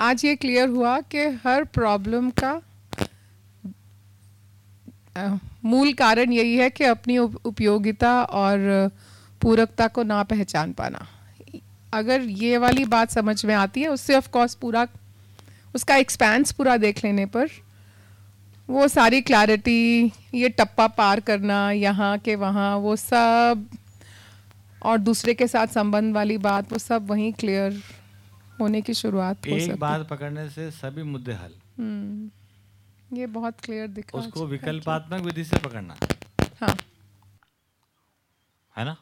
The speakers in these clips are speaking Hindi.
आज ये क्लियर हुआ कि हर प्रॉब्लम का मूल कारण यही है कि अपनी उपयोगिता और पूरकता को ना पहचान पाना। अगर ये वाली बात समझ में आती है, उससे ऑफ़ कोर्स पूरा, उसका एक्सपेंस पूरा देख लेने पर, वो सारी क्लैरिटी ये टप्पा पार करना, यहाँ के वहाँ, वो सब, और दूसरे के साथ संबंध वाली बात, वो सब वहीं क्लियर होने की शुरुआत हो एक बात पकड़ने से सभी मुद्दे हल। हम्म ये बहुत क्लियर दिख दिखा उसको विकल्पात्मक विधि से पकड़ना। हाँ। है ना?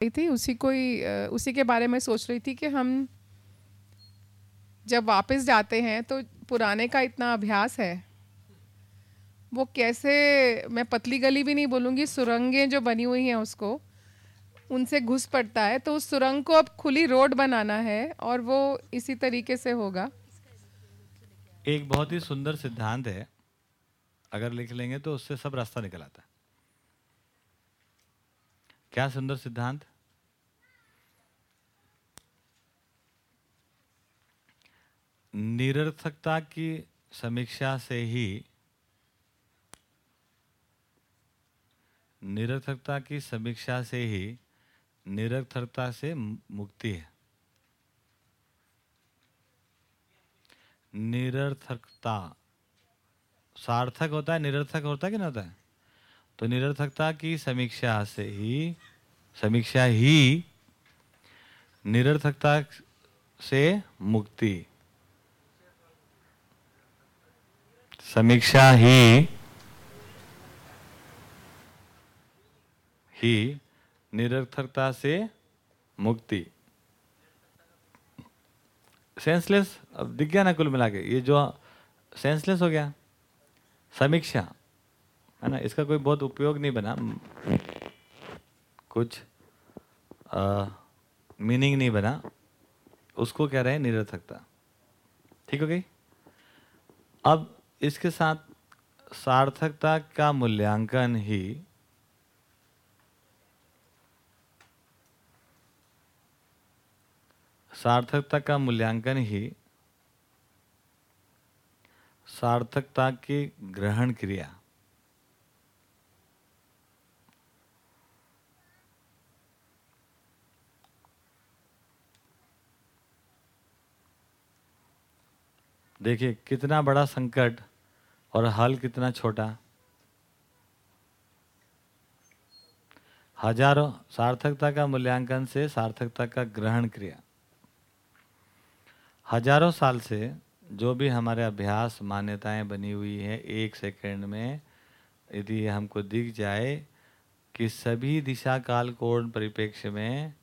थी उसी को ही उसी के बारे में सोच रही थी कि हम जब वापस जाते हैं तो पुराने का इतना अभ्यास है। वो कैसे मैं पतली गली भी नहीं बोलूँगी सुरंगें जो बनी हुई हैं उसको उनसे घुस पड़ता है तो उस सुरंग को अब खुली रोड बनाना है और वो इसी तरीके से होगा। एक बहुत ही सुंदर सिद्धांत है। अगर लिख लेंगे तो उससे सब रास्ता निकल आता है। क्या सुंदर सिद्धांत? निरर्थकता की समीक्षा से ही, निरर्थकता की समीक्षा से ही निरर्थकता से मुक्ति है। निरर्थकता। सार्थक होता है, निरर्थक होता है कि नहीं होता है? तो निरर्थकता की समीक्षा से ही, समीक्षा ही निरर्थकता से मुक्ति। समीक्षा ही ही निरर्थकता से मुक्ति। सेंसलेस अब दिख गया ना कुल मिला के। ये जो सेंसलेस हो गया। समीक्षा। है ना? इसका कोई बहुत उपयोग नहीं बना। कुछ मीनिंग नहीं बना। उसको कह रहे हैं निरर्थकता। ठीक हो गई? अब इसके साथ सार्थकता का मूल्यांकन ही सार्थकता का मूल्यांकन ही सार्थकता की ग्रहण क्रिया। देखिए, कितना बड़ा संकट और हल कितना छोटा। हज़ारों सार्थकता का मूल्यांकन से सार्थकता का ग्रहण क्रिया। हज़ारों साल से जो भी हमारे अभ्यास मान्यताएँ बनी हुई है, एक सेकंड में यदि हमको दिख जाए कि सभी दिशा काल कोण परिप्रेक्ष्य में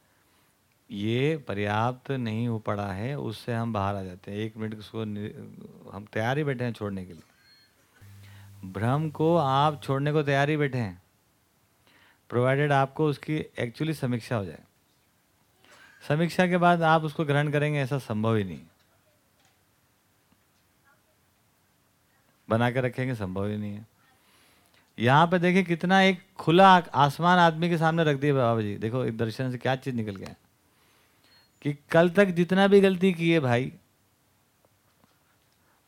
ये पर्याप्त नहीं हो पड़ा है, उससे हम बाहर आ जाते हैं। एक मिनट उसको हम तैयार ही बैठे हैं छोड़ने के लिए। भ्रम को आप छोड़ने को तैयार ही बैठे हैं प्रोवाइडेड आपको उसकी एक्चुअली समीक्षा हो जाए। समीक्षा के बाद आप उसको ग्रहण करेंगे, ऐसा संभव ही नहीं। बना के रखेंगे, संभव ही नहीं है। यहाँ पे देखिए कितना एक खुला आसमान आदमी के सामने रख दिया बाबा जी। देखो एक दर्शन से क्या चीज़ निकल गया। कि कल तक जितना भी गलती की है भाई,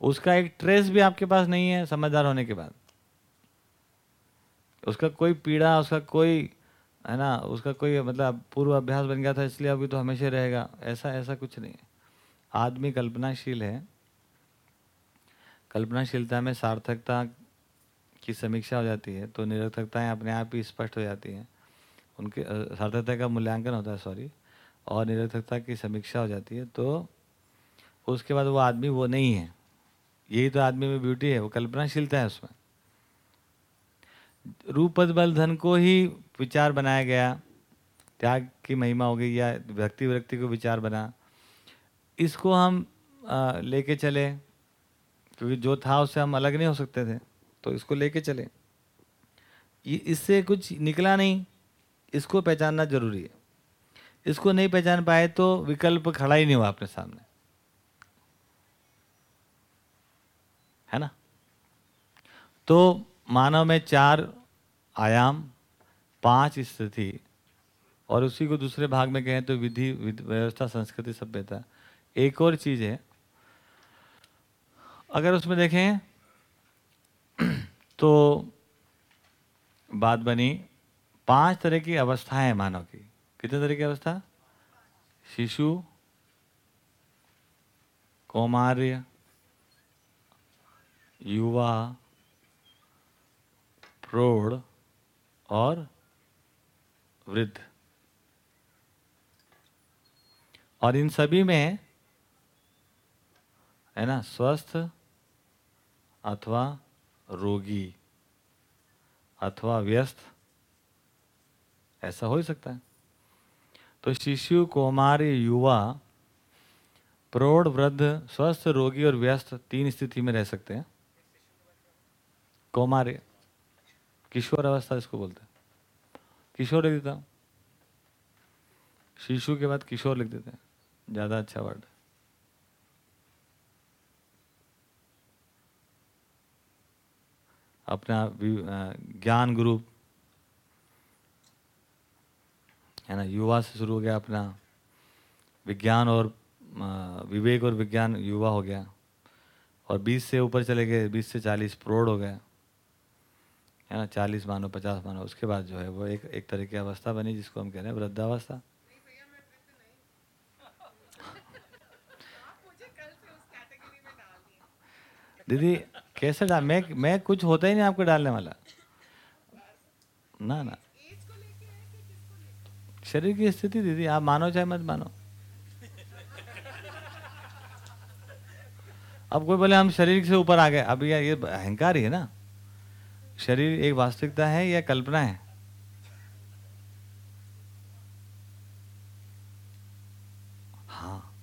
उसका एक ट्रेस भी आपके पास नहीं है समझदार होने के बाद। उसका कोई पीड़ा, उसका कोई, है ना, उसका कोई मतलब पूर्व अभ्यास बन गया था, इसलिए अभी तो हमेशा रहेगा। ऐसा ऐसा कुछ नहीं आदमी कल्पनाशील है। कल्पनाशीलता में सार्थकता की समीक्षा हो जाती है तो निरर्थकताएँ अपने आप ही स्पष्ट हो जाती हैं। उनके सार्थकता का मूल्यांकन होता है सॉरी और निरर्थकता की समीक्षा हो जाती है तो उसके बाद वो आदमी वो नहीं है। यही तो आदमी में ब्यूटी है, वो कल्पनाशीलता है उसमें। रूप बल धन को ही विचार बनाया गया, त्याग की महिमा हो गई या व्यक्ति व्यक्ति को विचार बना, इसको हम लेके चले क्योंकि जो था उससे हम अलग नहीं हो सकते थे। तो इसको लेके चले। इससे कुछ निकला नहीं। इसको पहचानना ज़रूरी है। इसको नहीं पहचान पाए तो विकल्प खड़ा ही नहीं हुआ अपने सामने। है ना? तो मानव में चार आयाम, पाँच स्थिति, और उसी को दूसरे भाग में कहें तो विधि, व्यवस्था, संस्कृति, सभ्यता। एक और चीज़ है अगर उसमें देखें तो बात बनी पाँच तरह की अवस्थाएँ मानव की। कितने तरह की अवस्था? शिशु, कौमार्य, युवा, प्रौढ़ और वृद्ध। और इन सभी में, है ना, स्वस्थ अथवा रोगी, अथवा व्यस्त, ऐसा हो ही सकता है। तो शिशु, कुमार, युवा, प्रौढ़, वृद्ध, स्वस्थ, रोगी और व्यस्त तीन स्थिति में रह सकते हैं। कौमार्य किशोर अवस्था इसको बोलते हैं। किशोर लिख देता हूँ। शिशु के बाद किशोर लिख देते हैं। ज़्यादा अच्छा वर्ड अपना ज्ञान ग्रुप है ना, युवा से शुरू हो गया अपना। विज्ञान और विवेक और विज्ञान युवा हो गया। और 20 से ऊपर चले गए 20 से 40 प्रौढ़ हो गया। है ना 40 मानो 50 मानो, उसके बाद जो है वो एक एक तरह की अवस्था बनी जिसको हम कह रहे हैं वृद्धावस्था। दीदी, कैसे डाल, मैं मैं कुछ होता ही नहीं आपको डालने वाला। ना ना। शरीर की स्थिति दीदी, आप मानो चाहे मत मानो। अब कोई बोले, हम शरीर से ऊपर आ गए। अब ये ये अहंकार ही है ना। शरीर एक वास्तविकता है या कल्पना है? हाँ।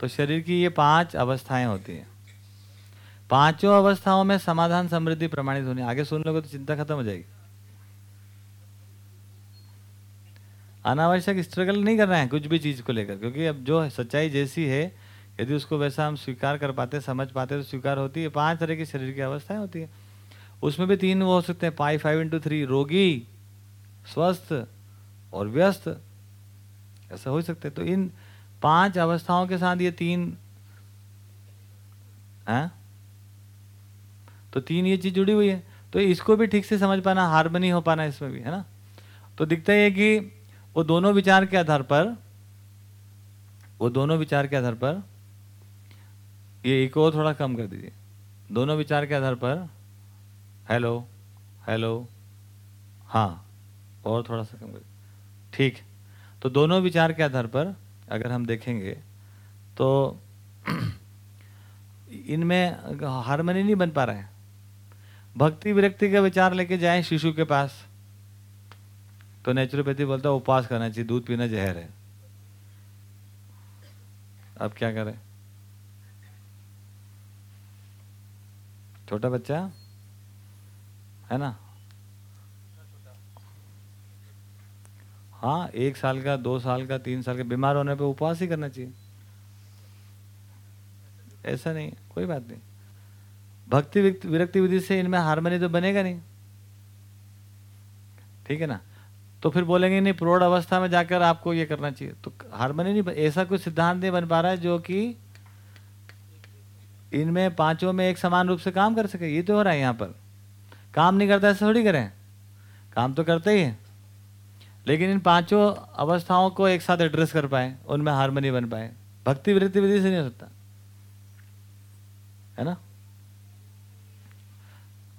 तो शरीर की ये पाँच अवस्थाएँ होती हैं। पाँचों अवस्थाओं में समाधान समृद्धि प्रमाणित होनी। आगे सुन लोगे तो चिंता खत्म हो जाएगी। अनावश्यक स्ट्रगल नहीं कर रहे हैं कुछ भी चीज़ को लेकर, क्योंकि अब जो सच्चाई जैसी है, यदि उसको वैसा हम स्वीकार कर पाते, समझ पाते तो स्वीकार होती है। पाँच तरह की शरीर की अवस्थाएँ होती है। उसमें भी तीन वो हो सकते हैं, पाई फाइव इंटू थ्री रोगी, स्वस्थ और व्यस्त। ऐसा हो सकते तो इन पाँच अवस्थाओं के साथ ये तीन, है? तो तीन ये चीज़ जुड़ी हुई है। तो इसको भी ठीक से समझ पाना, हारमनी हो पाना इसमें भी, है ना? तो दिखता है कि वो दोनों विचार के आधार पर, वो दोनों विचार के आधार पर, ये एक और थोड़ा कम कर दीजिए। दोनों विचार के आधार पर, हेलो हेलो हाँ और थोड़ा सा कम कर ठीक तो दोनों विचार के आधार पर अगर हम देखेंगे तो इनमें हारमोनी नहीं बन पा रहा है। भक्ति विरक्ति का विचार लेके जाए शिशु के पास। तो नेचुरोपैथी बोलता है, उपवास करना चाहिए, दूध पीना जहर है। अब क्या करें? छोटा बच्चा? है ना? हाँ एक साल का, दो साल का, तीन साल का, बीमार होने पे उपवास ही करना चाहिए। ऐसा नहीं, कोई बात नहीं। भक्ति विरक्ति विधि से इनमें हारमोनी तो बनेगा नहीं। ठीक है ना? तो फिर बोलेंगे, नहीं, प्रौढ़ अवस्था में जाकर आपको ये करना चाहिए। तो हारमोनी नहीं ऐसा कोई सिद्धांत नहीं बन पा रहा है जो कि इनमें पाँचों में एक समान रूप से काम कर सके। ये तो हो रहा है यहाँ पर। काम नहीं करता ऐसा थोड़ी करें। काम तो करते ही है। लेकिन इन पाँचों अवस्थाओं को एक साथ एड्रेस कर पाए, उनमें हारमोनी बन पाए। भक्ति वृत्ति विधि से नहीं हो सकता। है ना?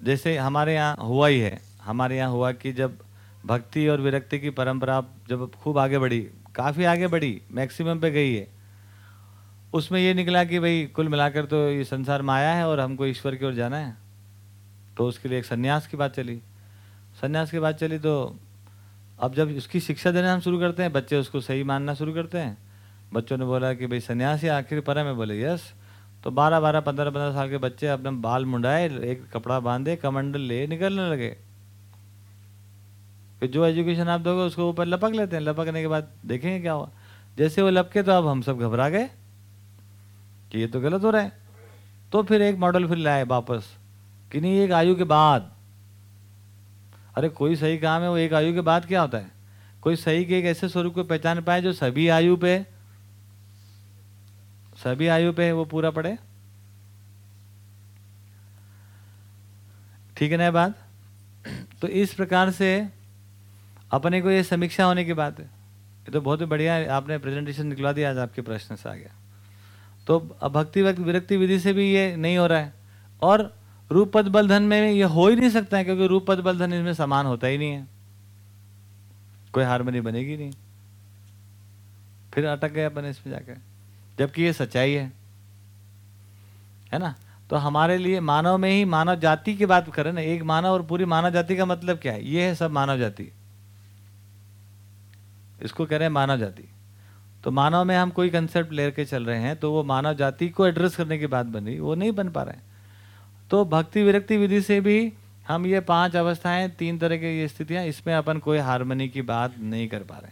जैसे हमारे यहाँ हुआ ही है। हमारे यहाँ हुआ कि जब भक्ति और विरक्ति की परंपरा जब खूब आगे बढ़ी, काफ़ी आगे बढ़ी मैक्सिमम पे गई है। उसमें ये निकला कि भाई कुल मिलाकर तो ये संसार में आया है और हमको ईश्वर की ओर जाना है। तो उसके लिए एक संन्यास की बात चली। संन्यास की बात चली तो अब जब उसकी शिक्षा देना हम शुरू करते हैं, बच्चे उसको सही मानना शुरू करते हैं। बच्चों ने बोला कि भाई सन्यास ही आखिर पर में बोले, यस। तो बारह बारह, पंद्रह पंद्रह साल के बच्चे अपने बाल मुंडाए, एक कपड़ा बांधे, कमंडल ले, निकलने लगे। फिर जो एजुकेशन आप दोगे, उसको ऊपर लपक लेते हैं। लपकने के बाद देखेंगे क्या हुआ। जैसे वो लपके तो अब हम सब घबरा गए कि ये तो गलत हो रहा है। तो फिर एक मॉडल फिर लाए वापस कि नहीं, एक आयु के बाद। अरे, कोई सही काम है, वो एक आयु के बाद क्या होता है? कोई सही के एक ऐसे स्वरूप को पहचान पाए जो सभी आयु पे सभी आयु पे वो पूरा पड़े? ठीक है ना बात? तो इस प्रकार से अपने को ये समीक्षा होने की बात है। ये तो बहुत ही बढ़िया आपने प्रेजेंटेशन निकला दिया आज आपके प्रश्न से आ गया तो भक्ति वक्त विरक्ति विधि से भी ये नहीं हो रहा है। और रूप पद बल धन में ये हो ही नहीं सकता है क्योंकि रूप पद बल धन इसमें समान होता ही नहीं है। कोई हारमोनी बनेगी नहीं। फिर अटक गए अपन इसमें जाकर जबकि ये सच्चाई है। है ना? तो हमारे लिए मानव में ही मानव जाति की बात करें ना, एक मानव और पूरी मानव जाति का मतलब क्या है? ये है सब मानव जाति। इसको कह रहे हैं मानव जाति। तो मानव में हम कोई कंसेप्ट लेकर चल रहे हैं तो वो मानव जाति को एड्रेस करने की बात बन वो नहीं बन पा रहे तो भक्ति विरक्ति विधि से भी हम ये पाँच अवस्थाएँ, तीन तरह की ये स्थितियाँ, इसमें अपन कोई हारमोनी की बात नहीं कर पा रहे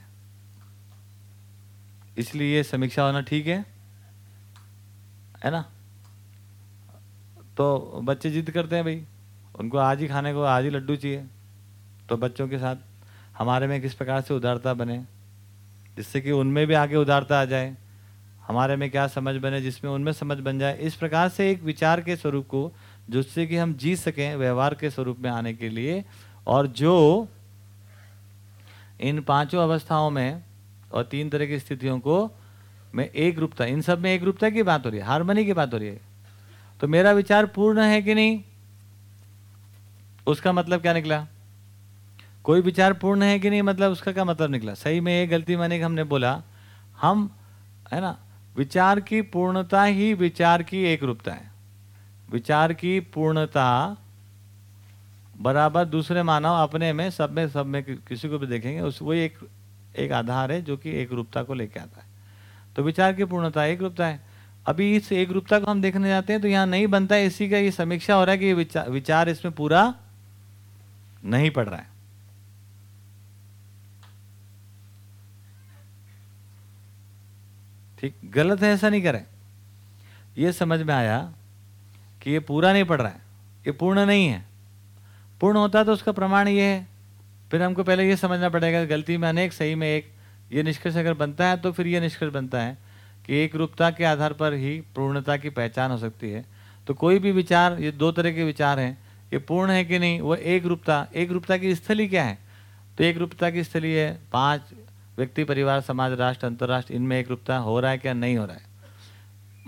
इसलिए ये समीक्षा होना ठीक है। है ना? तो बच्चे जिद करते हैं भाई। उनको आज ही खाने को, आज ही लड्डू चाहिए। तो बच्चों के साथ हमारे में किस प्रकार से उदारता बने, जिससे कि उनमें भी आगे उदारता आ जाए, हमारे में क्या समझ बने, जिसमें उनमें समझ बन जाए, इस प्रकार से एक विचार के स्वरूप को, जिससे कि हम जी सकें व्यवहार के स्वरूप में आने के लिए, और जो इन पाँचों अवस्थाओं में और तीन तरह की स्थितियों को में एक रूपता इन सब में एक रूपता की बात हो रही है? हारमोनी की बात हो रही है। तो मेरा विचार पूर्ण है कि नहीं? उसका मतलब क्या निकला? कोई विचार पूर्ण है कि नहीं मतलब उसका क्या मतलब निकला? सही में एक गलती मैंने हमने बोला, हम, है ना, विचार की पूर्णता ही विचार की एक रूपता है। विचार की पूर्णता बराबर दूसरे मानव अपने में, सब में सब में किसी को भी देखेंगे, उस, वो एक एक आधार है जो कि एक रूपता को लेके आता है। तो विचार की पूर्णता एक रूपता है। अभी इस एक रूपता को हम देखने जाते हैं तो यहाँ नहीं बनता है। इसी का ये समीक्षा हो रहा है कि विचार, विचार इसमें पूरा नहीं पड़ रहा है। ठीक गलत है ऐसा नहीं करें। ये समझ में आया कि ये पूरा नहीं पड़ रहा है। ये पूर्ण नहीं है। पूर्ण होता तो उसका प्रमाण ये है। फिर हमको पहले ये समझना पड़ेगा गलती में अनेक सही में एक। ये निष्कर्ष अगर बनता है तो फिर ये निष्कर्ष बनता है कि एक रूपता के आधार पर ही पूर्णता की पहचान हो सकती है। तो कोई भी विचार, ये दो तरह के विचार हैं, ये पूर्ण है कि नहीं, वो एक रूपता एक रूपता की स्थली क्या है? तो एक रूपता की स्थली है, पाँच व्यक्ति, परिवार, समाज, राष्ट्र, अंतर्राष्ट्र, इनमें एक रूपता हो रहा है क्या? नहीं हो रहा है।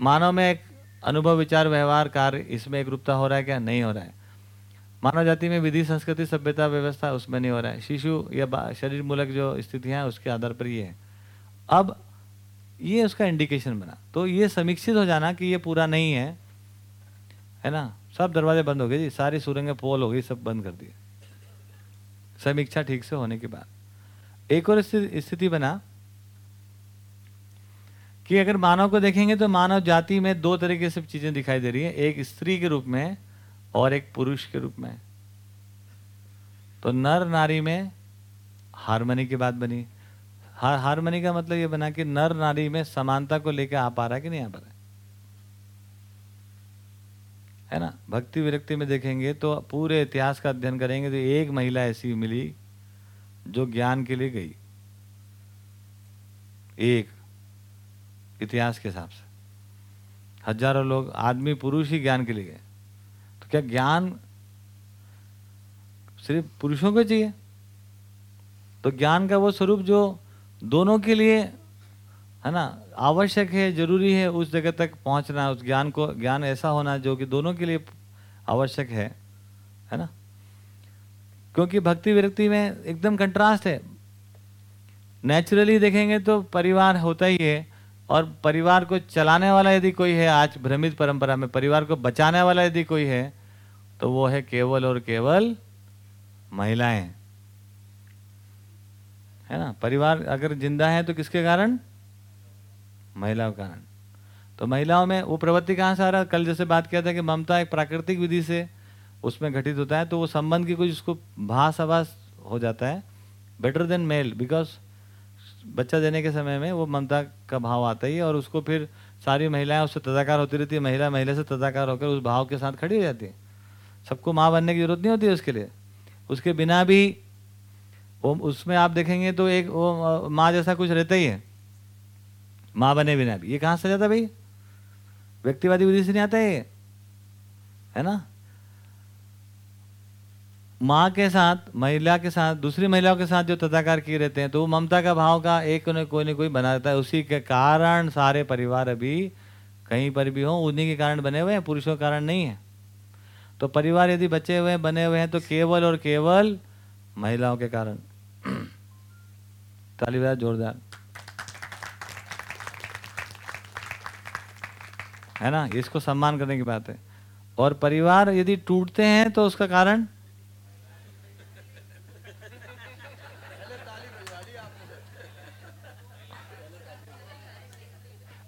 मानव में एक अनुभव, विचार, व्यवहार, कार्य, इसमें एक रूपता हो रहा है क्या? नहीं हो रहा है। मानव जाति में विधि, संस्कृति, सभ्यता, व्यवस्था उसमें नहीं हो रहा है। शिशु या शरीर मूलक जो स्थितियाँ उसके आधार पर ये है। अब ये उसका इंडिकेशन बना। तो ये समीक्षित हो जाना कि ये पूरा नहीं है है ना? सब दरवाजे बंद हो गए जी। सारी सुरंगें पोल हो गई, सब बंद कर दिए। समीक्षा ठीक से होने के बाद। एक और स्थिति बना कि अगर मानव को देखेंगे तो मानव जाति में दो तरीके से चीज़ें दिखाई दे रही है। एक स्त्री के रूप में और एक पुरुष के रूप में। तो नर नारी में हारमोनी की बात बनी। हार हारमोनी का मतलब ये बना कि नर नारी में समानता को लेकर आ पा रहा है कि नहीं आ पा रहा है? है ना? भक्ति विरक्ति में देखेंगे तो पूरे इतिहास का अध्ययन करेंगे तो एक महिला ऐसी मिली जो ज्ञान के लिए गई। एक इतिहास के हिसाब से। हज़ारों लोग, आदमी पुरुष ही ज्ञान के लिए गए। क्या ज्ञान सिर्फ़ पुरुषों को चाहिए? तो ज्ञान का वो स्वरूप जो दोनों के लिए, है ना, आवश्यक है, ज़रूरी है, उस जगह तक पहुँचना, उस ज्ञान को, ज्ञान ऐसा होना जो कि दोनों के लिए आवश्यक है है ना? क्योंकि भक्ति विरक्ति में एकदम कंट्रास्ट है। नेचुरली देखेंगे तो परिवार होता ही है, और परिवार को चलाने वाला यदि कोई है, आज भ्रमित परंपरा में परिवार को बचाने वाला यदि कोई है तो वो है केवल और केवल महिलाएँ। है ना? परिवार अगर ज़िंदा है तो किसके कारण? महिलाओं के कारण। तो महिलाओं में वो प्रवृत्ति कहाँ से आ रहा है? कल जैसे बात किया था कि ममता एक प्राकृतिक विधि से उसमें घटित होता है तो वो संबंध की कुछ उसको भास आभास हो जाता है। बेटर देन मेल बिकॉज़ बच्चा देने के समय में वो ममता का भाव आता ही है और उसको फिर सारी महिलाएँ उससे तदाकार होती रहती है, महिला महिला से तदाकार होकर उस भाव के साथ खड़ी हो जाती है। सबको माँ बनने की ज़रूरत नहीं होती उसके लिए। उसके बिना भी वो, उसमें आप देखेंगे तो एक वो माँ जैसा कुछ रहता ही है। माँ बने बिना भी। ये कहाँ से जाता भाई? व्यक्तिवादी बुद्धि से नहीं आता है है ना? माँ के साथ, महिला के साथ, दूसरी महिलाओं के साथ जो तथाकार किए रहते हैं तो वो ममता का भाव का एक न कोई न कोई बना रहता है। उसी के कारण सारे परिवार अभी कहीं पर भी हो, उन्हीं के कारण बने हुए हैं, पुरुषों के कारण नहीं है। तो परिवार यदि बचे हुए हैं, बने हुए हैं तो केवल और केवल महिलाओं के कारण। ताली बजा जोरदार। है ना? इसको सम्मान करने की बात है। और परिवार यदि टूटते हैं तो उसका कारण?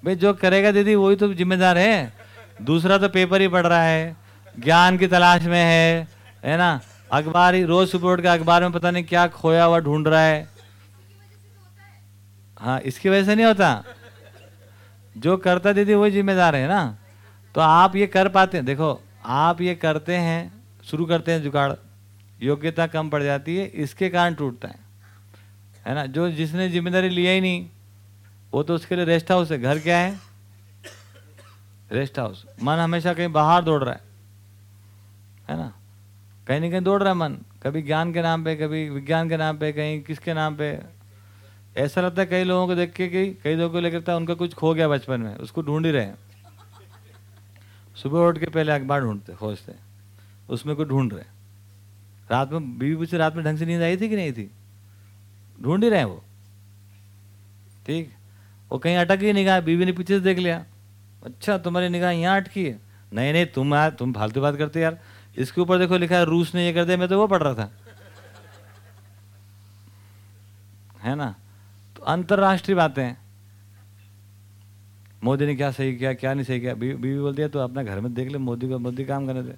भाई, जो करेगा दीदी, वही तो जिम्मेदार है। दूसरा तो पेपर ही पढ़ रहा है। ज्ञान की तलाश में है है ना? अखबार ही रोज सुबह उठ के अखबार में पता नहीं क्या खोया हुआ ढूंढ रहा है। हाँ इसकी वजह से नहीं होता? जो करता दीदी वही जिम्मेदार है ना? तो आप ये कर पाते हैं। देखो, आप ये करते हैं, शुरू करते हैं जुगाड़। योग्यता कम पड़ जाती है, इसके कारण टूटता है। है ना? जो जिसने ज़िम्मेदारी लिया ही नहीं, वो तो उसके लिए रेस्ट हाउस है। घर क्या है? रेस्ट हाउस मन हमेशा कहीं बाहर दौड़ रहा है। है ना? कहीं ना कहीं दौड़ रहा है मन। कभी ज्ञान के नाम पे, कभी विज्ञान के नाम पे, कहीं किसके नाम पे। ऐसा लगता है कई लोगों को देख के कि कई लोगों को है उनका कुछ खो गया बचपन में, उसको ढूंढ ही रहे हैं। सुबह उठ के पहले अखबार ढूंढते, खोजते, उसमें कुछ ढूंढ रहे रात में, बीवी पूछे, रात में ढंग से नींद आई थी कि नहीं थी? ढूंढ ही रहे वो। ठीक? वो कहीं अटक ही निगाह बीवी ने पीछे से देख लिया। अच्छा तुम्हारी निगाह यहाँ अटकी है? नहीं नहीं, तुम यार तुम फालतू बात करते यार। इसके ऊपर देखो लिखा है, रूस ने ये कर दिया, मैं तो वो पढ़ रहा था। है ना? तो अंतरराष्ट्रीय बातें मोदी ने क्या सही किया, क्या नहीं सही किया? बीवी बोलती है तो अपना घर में देख ले, मोदी को, मोदी काम करने दे।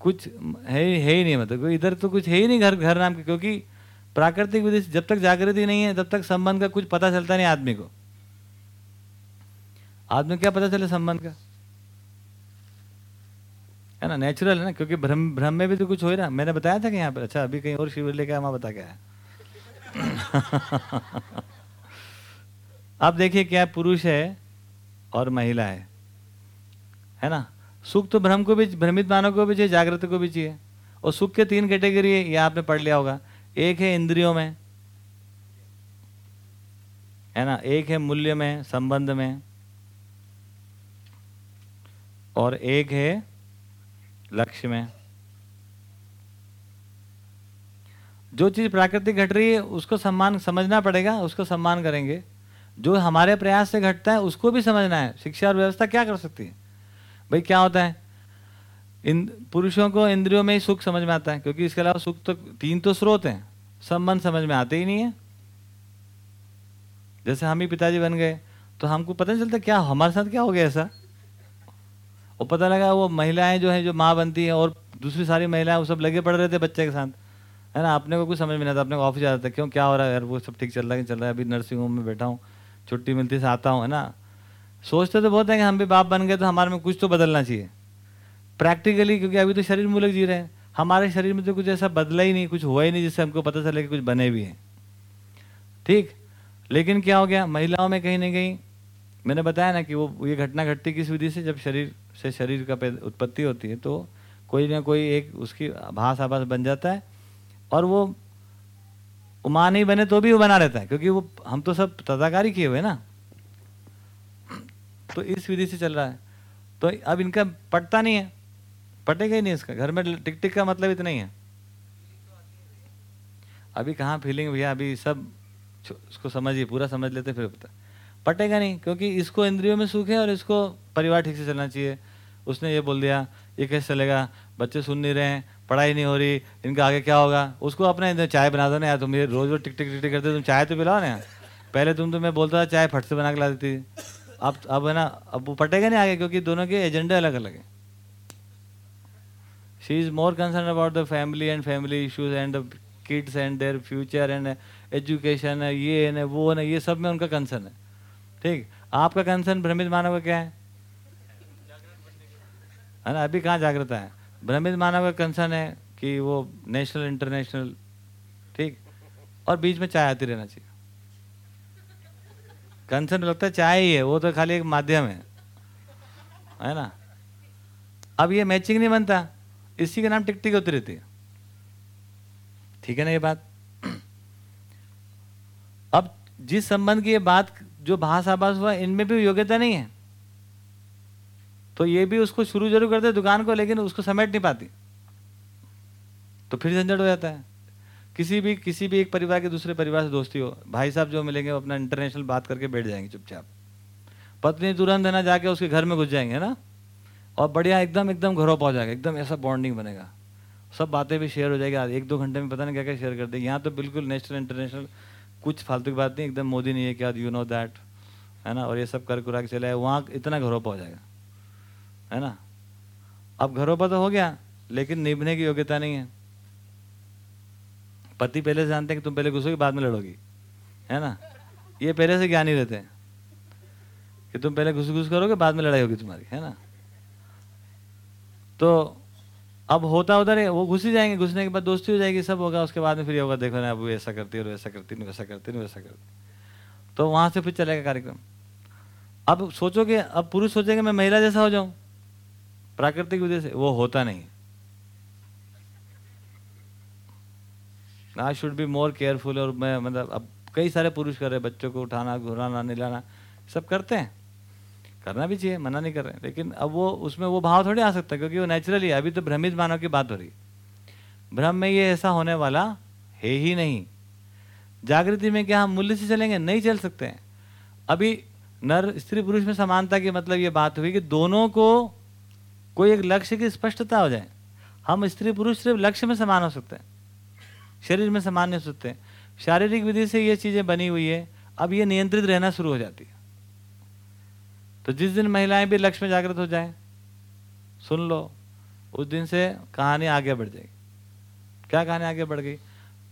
कुछ है है, ही नहीं मतलब इधर तो कुछ है ही नहीं घर घर नाम के, क्योंकि प्राकृतिक विधि जब तक जागृति नहीं है, तब तक संबंध का कुछ पता चलता नहीं आदमी को। आदमी क्या पता चले संबंध का? है ना नेचुरल है ना, क्योंकि भ्रम भ्रम में भी तो कुछ हो ही ना मैंने बताया था कि यहाँ पर अच्छा अभी कहीं और शिविर लेके वहाँ बता है। अब देखिए क्या पुरुष है और महिला है। है ना? सुख तो भ्रम को भी भ्रमित मानव को भी चाहिए, जागृत को भी चाहिए। और सुख के तीन कैटेगरी है ये आपने पढ़ लिया होगा। एक है इंद्रियों में, है ना? एक है मूल्य में, संबंध में, और एक है लक्ष्य में। जो चीज़ प्राकृतिक घट रही है, उसको सम्मान, समझना पड़ेगा, उसको सम्मान करेंगे। जो हमारे प्रयास से घटता है, उसको भी समझना है। शिक्षा और व्यवस्था क्या कर सकती है? भाई, क्या होता है? इन पुरुषों को इंद्रियों में ही सुख समझ में आता है, क्योंकि इसके अलावा सुख तो तीन तो स्रोत हैं। संबंध समझ में आते ही नहीं है। जैसे हम ही पिताजी बन गए तो हमको पता नहीं चलता क्या, हमारे साथ क्या हो गया ऐसा? और पता लगा वो महिलाएँ जो हैं, जो माँ बनती है और दूसरी सारी महिलाएँ वो सब लगे पड़ रहे थे बच्चे के साथ। है ना? अपने को कुछ समझ में नहीं आता को ऑफ़िस जाता था, क्यों, क्या हो रहा है यार? वो सब ठीक चल रहा है चल रहा है? अभी नर्सिंग होम में बैठा हूँ, छुट्टी मिलती से आता हूँ है ना? सोचते तो बहुत है कि हम भी बाप बन गए तो हमारे में कुछ तो बदलना चाहिए। प्रैक्टिकली क्योंकि अभी तो शरीर मूलक जी रहे हैं, हमारे शरीर में तो कुछ ऐसा बदला ही नहीं, कुछ हुआ ही नहीं जिससे हमको पता चले कि कुछ बने भी हैं। ठीक? लेकिन क्या हो गया? महिलाओं में कहीं ना कहीं, मैंने बताया ना कि वो, ये घटना घटती किस विधि से? जब शरीर से शरीर का उत्पत्ति होती है तो कोई ना कोई एक उसकी भाष आभास बन जाता है, और वो माँ नहीं बने तो भी वो बना रहता है, क्योंकि वो हम तो सब तदाकारी किए हुए ना। तो इस विधि से चल रहा है। तो अब इनका पटता नहीं है, पटेगा ही नहीं इसका। घर में टिक टिक का मतलब इतना ही है। अभी कहाँ फीलिंग भैया, अभी सब उसको समझिए, पूरा समझ लेते फिर पटेगा नहीं, क्योंकि इसको इंद्रियों में सुख है और इसको परिवार ठीक से चलना चाहिए। उसने ये बोल दिया, ये कैसे चलेगा? बच्चे सुन नहीं रहे हैं, पढ़ाई नहीं हो रही, इनका आगे क्या होगा? उसको अपने चाय बना दो ना यार, तुम ये रोज रोज टिक टिक टिक करते तुम चाय तो पिलाओ ना पहले तुम तो मैं बोलता था, चाय फट से बना के ला देती अब अब है ना, अब वो पटेगा नहीं आगे क्योंकि दोनों के एजेंडे अलग अलग हैं। She is more concern about the family and family issues and the kids and their future and education है, ये है वो है ये सब में उनका कंसर्न है। ठीक? आपका कंसर्न भ्रमित मानव का क्या है? है ना अभी कहाँ जागृता है? भ्रमित मानव का कंसर्न है कि वो नेशनल इंटरनेशनल ठीक? और बीच में चाय आती रहना चाहिए। कंसर्न लगता है चाय ही है, वो तो खाली एक माध्यम है। है ना? अब ये मैचिंग नहीं बनता, इसी का नाम टिकटिक होती रहती है। ठीक है ना ये बात? अब जिस संबंध की ये बात, जो भाष आभास हुआ, इनमें भी योग्यता नहीं है। तो ये भी उसको शुरू ज़रूर करते, दुकान को, लेकिन उसको समेट नहीं पाती। तो फिर झंझट हो जाता है। किसी भी किसी भी एक परिवार के दूसरे परिवार से दोस्ती हो, भाई साहब जो मिलेंगे वो अपना इंटरनेशनल बात करके बैठ जाएँगे चुपचाप। पत्नी तुरंत है ना, जाके उसके घर में घुस जाएँगे ना? और बढ़िया एकदम एकदम घरों पहुँच जाएगा, एकदम ऐसा बॉन्डिंग बनेगा। सब बातें भी शेयर हो जाएगी एक दो घंटे में पता नहीं क्या क्या शेयर कर देंगे। यहाँ तो बिल्कुल नेशनल इंटरनेशनल कुछ फालतू की बात नहीं, एकदम मोदी नहीं है क्या यू नो दैट है ना? और ये सब कर कुरा के चले वहाँ इतना घरों पहुँच जाएगा। है ना? अब घरों पर तो हो गया, लेकिन निभने की योग्यता नहीं है। पति पहले से जानते हैं कि तुम पहले घुसोगी, बाद में लड़ोगी। है ना? ये पहले से ज्ञानी रहते हैं कि तुम पहले घुस घुस करोगे, बाद में लड़ाई होगी तुम्हारी, है ना? तो अब होता उधर है, वो घुस ही जाएँगे, घुसने के बाद दोस्ती हो जाएगी, सब होगा, उसके बाद में फिर होगा, देखो ना, अब ऐसा करती है ऐसा करती नहीं वैसा करती नहीं वैसा करती तो वहाँ से फिर चलेगा कार्यक्रम। अब सोचोगे, अब पुरुष सोचेंगे, मैं महिला जैसा हो जाऊँ। प्राकृतिक वजह से, वो होता नहीं। I should be more careful और मैं मतलब अब कई सारे पुरुष कर रहे बच्चों को उठाना, घुराना निलाना सब करते हैं। करना भी चाहिए, मना नहीं कर रहे लेकिन अब वो, उसमें वो भाव थोड़ी आ सकता क्योंकि वो नेचुरली अभी तो भ्रमित मानव की बात हो रही है। भ्रम में ये ऐसा होने वाला है ही नहीं। जागृति में क्या हम मूल्य से चलेंगे? नहीं चल सकते हैं। अभी नर, स्त्री, पुरुष में समानता की मतलब ये बात हुई कि दोनों को कोई एक लक्ष्य की स्पष्टता हो जाए। हम स्त्री पुरुष सिर्फ़ लक्ष्य में समान हो सकते हैं, शरीर में समान नहीं हो सकते। शारीरिक विधि से ये चीज़ें बनी हुई है, अब ये नियंत्रित रहना शुरू हो जाती है। तो जिस दिन महिलाएँ भी लक्ष्य में जागृत हो जाए, सुन लो, उस दिन से कहानी आगे बढ़ जाएगी। क्या कहानी आगे बढ़ गई?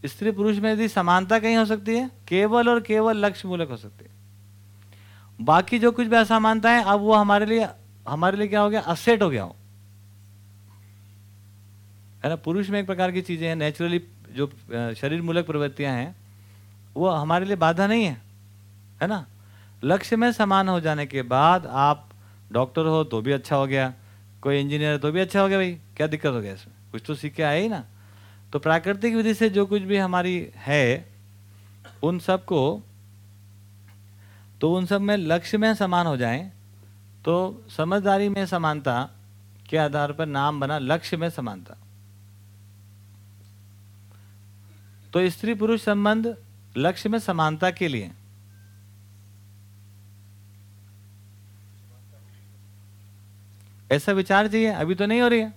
स्त्री पुरुष में यदि समानता कहीं हो सकती है, केवल और केवल लक्ष्य मूलक हो सकती है। बाकी जो कुछ भी असमानता है अब वो हमारे लिए हमारे लिए क्या हो गया? असेट हो गया हो। है ना? पुरुष में एक प्रकार की चीज़ें हैं नेचुरली जो शरीर मूलक प्रवृत्तियाँ हैं, वो हमारे लिए बाधा नहीं है है ना? लक्ष्य में समान हो जाने के बाद आप डॉक्टर हो तो भी अच्छा हो गया, कोई इंजीनियर है तो भी अच्छा हो गया भाई, क्या दिक्कत हो गया इसमें? कुछ तो सीख के आए ही ना। तो प्राकृतिक विधि से जो कुछ भी हमारी है, उन सबको तो उन सब में लक्ष्य में समान हो जाएँ तो समझदारी में समानता के आधार पर नाम बना लक्ष्य में समानता। तो स्त्री पुरुष संबंध लक्ष्य में समानता के लिए। ऐसा विचार चाहिए, अभी तो नहीं हो रही है।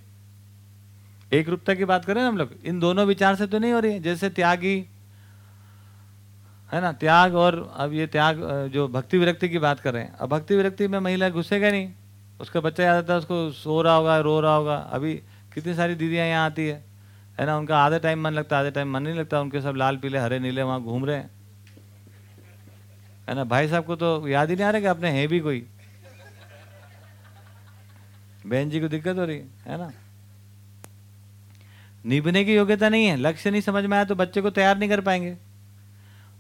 एक रूपता की बात करें हम लोग, इन दोनों विचार से तो नहीं हो रही है। जैसे त्यागी, है ना, त्याग और अब ये त्याग जो भक्ति विरक्ति की बात करें अब भक्ति विरक्ति में महिला घुसेगा नहीं। उसका बच्चा याद आता है, उसको सो रहा होगा, रो रहा होगा। अभी कितनी सारी दीदियाँ यहाँ आती है। है ना, उनका आधे टाइम मन लगता है आधे टाइम मन नहीं लगता, उनके सब लाल, पीले, हरे, नीले वहाँ घूम रहे हैं। है ना, भाई साहब को तो याद ही नहीं आ रहा कि अपने हैं भी कोई? बहन जी को दिक्कत हो रही, है है ना? निभने की योग्यता नहीं है, लक्ष्य नहीं समझ में आया तो बच्चे को तैयार नहीं कर पाएँगे।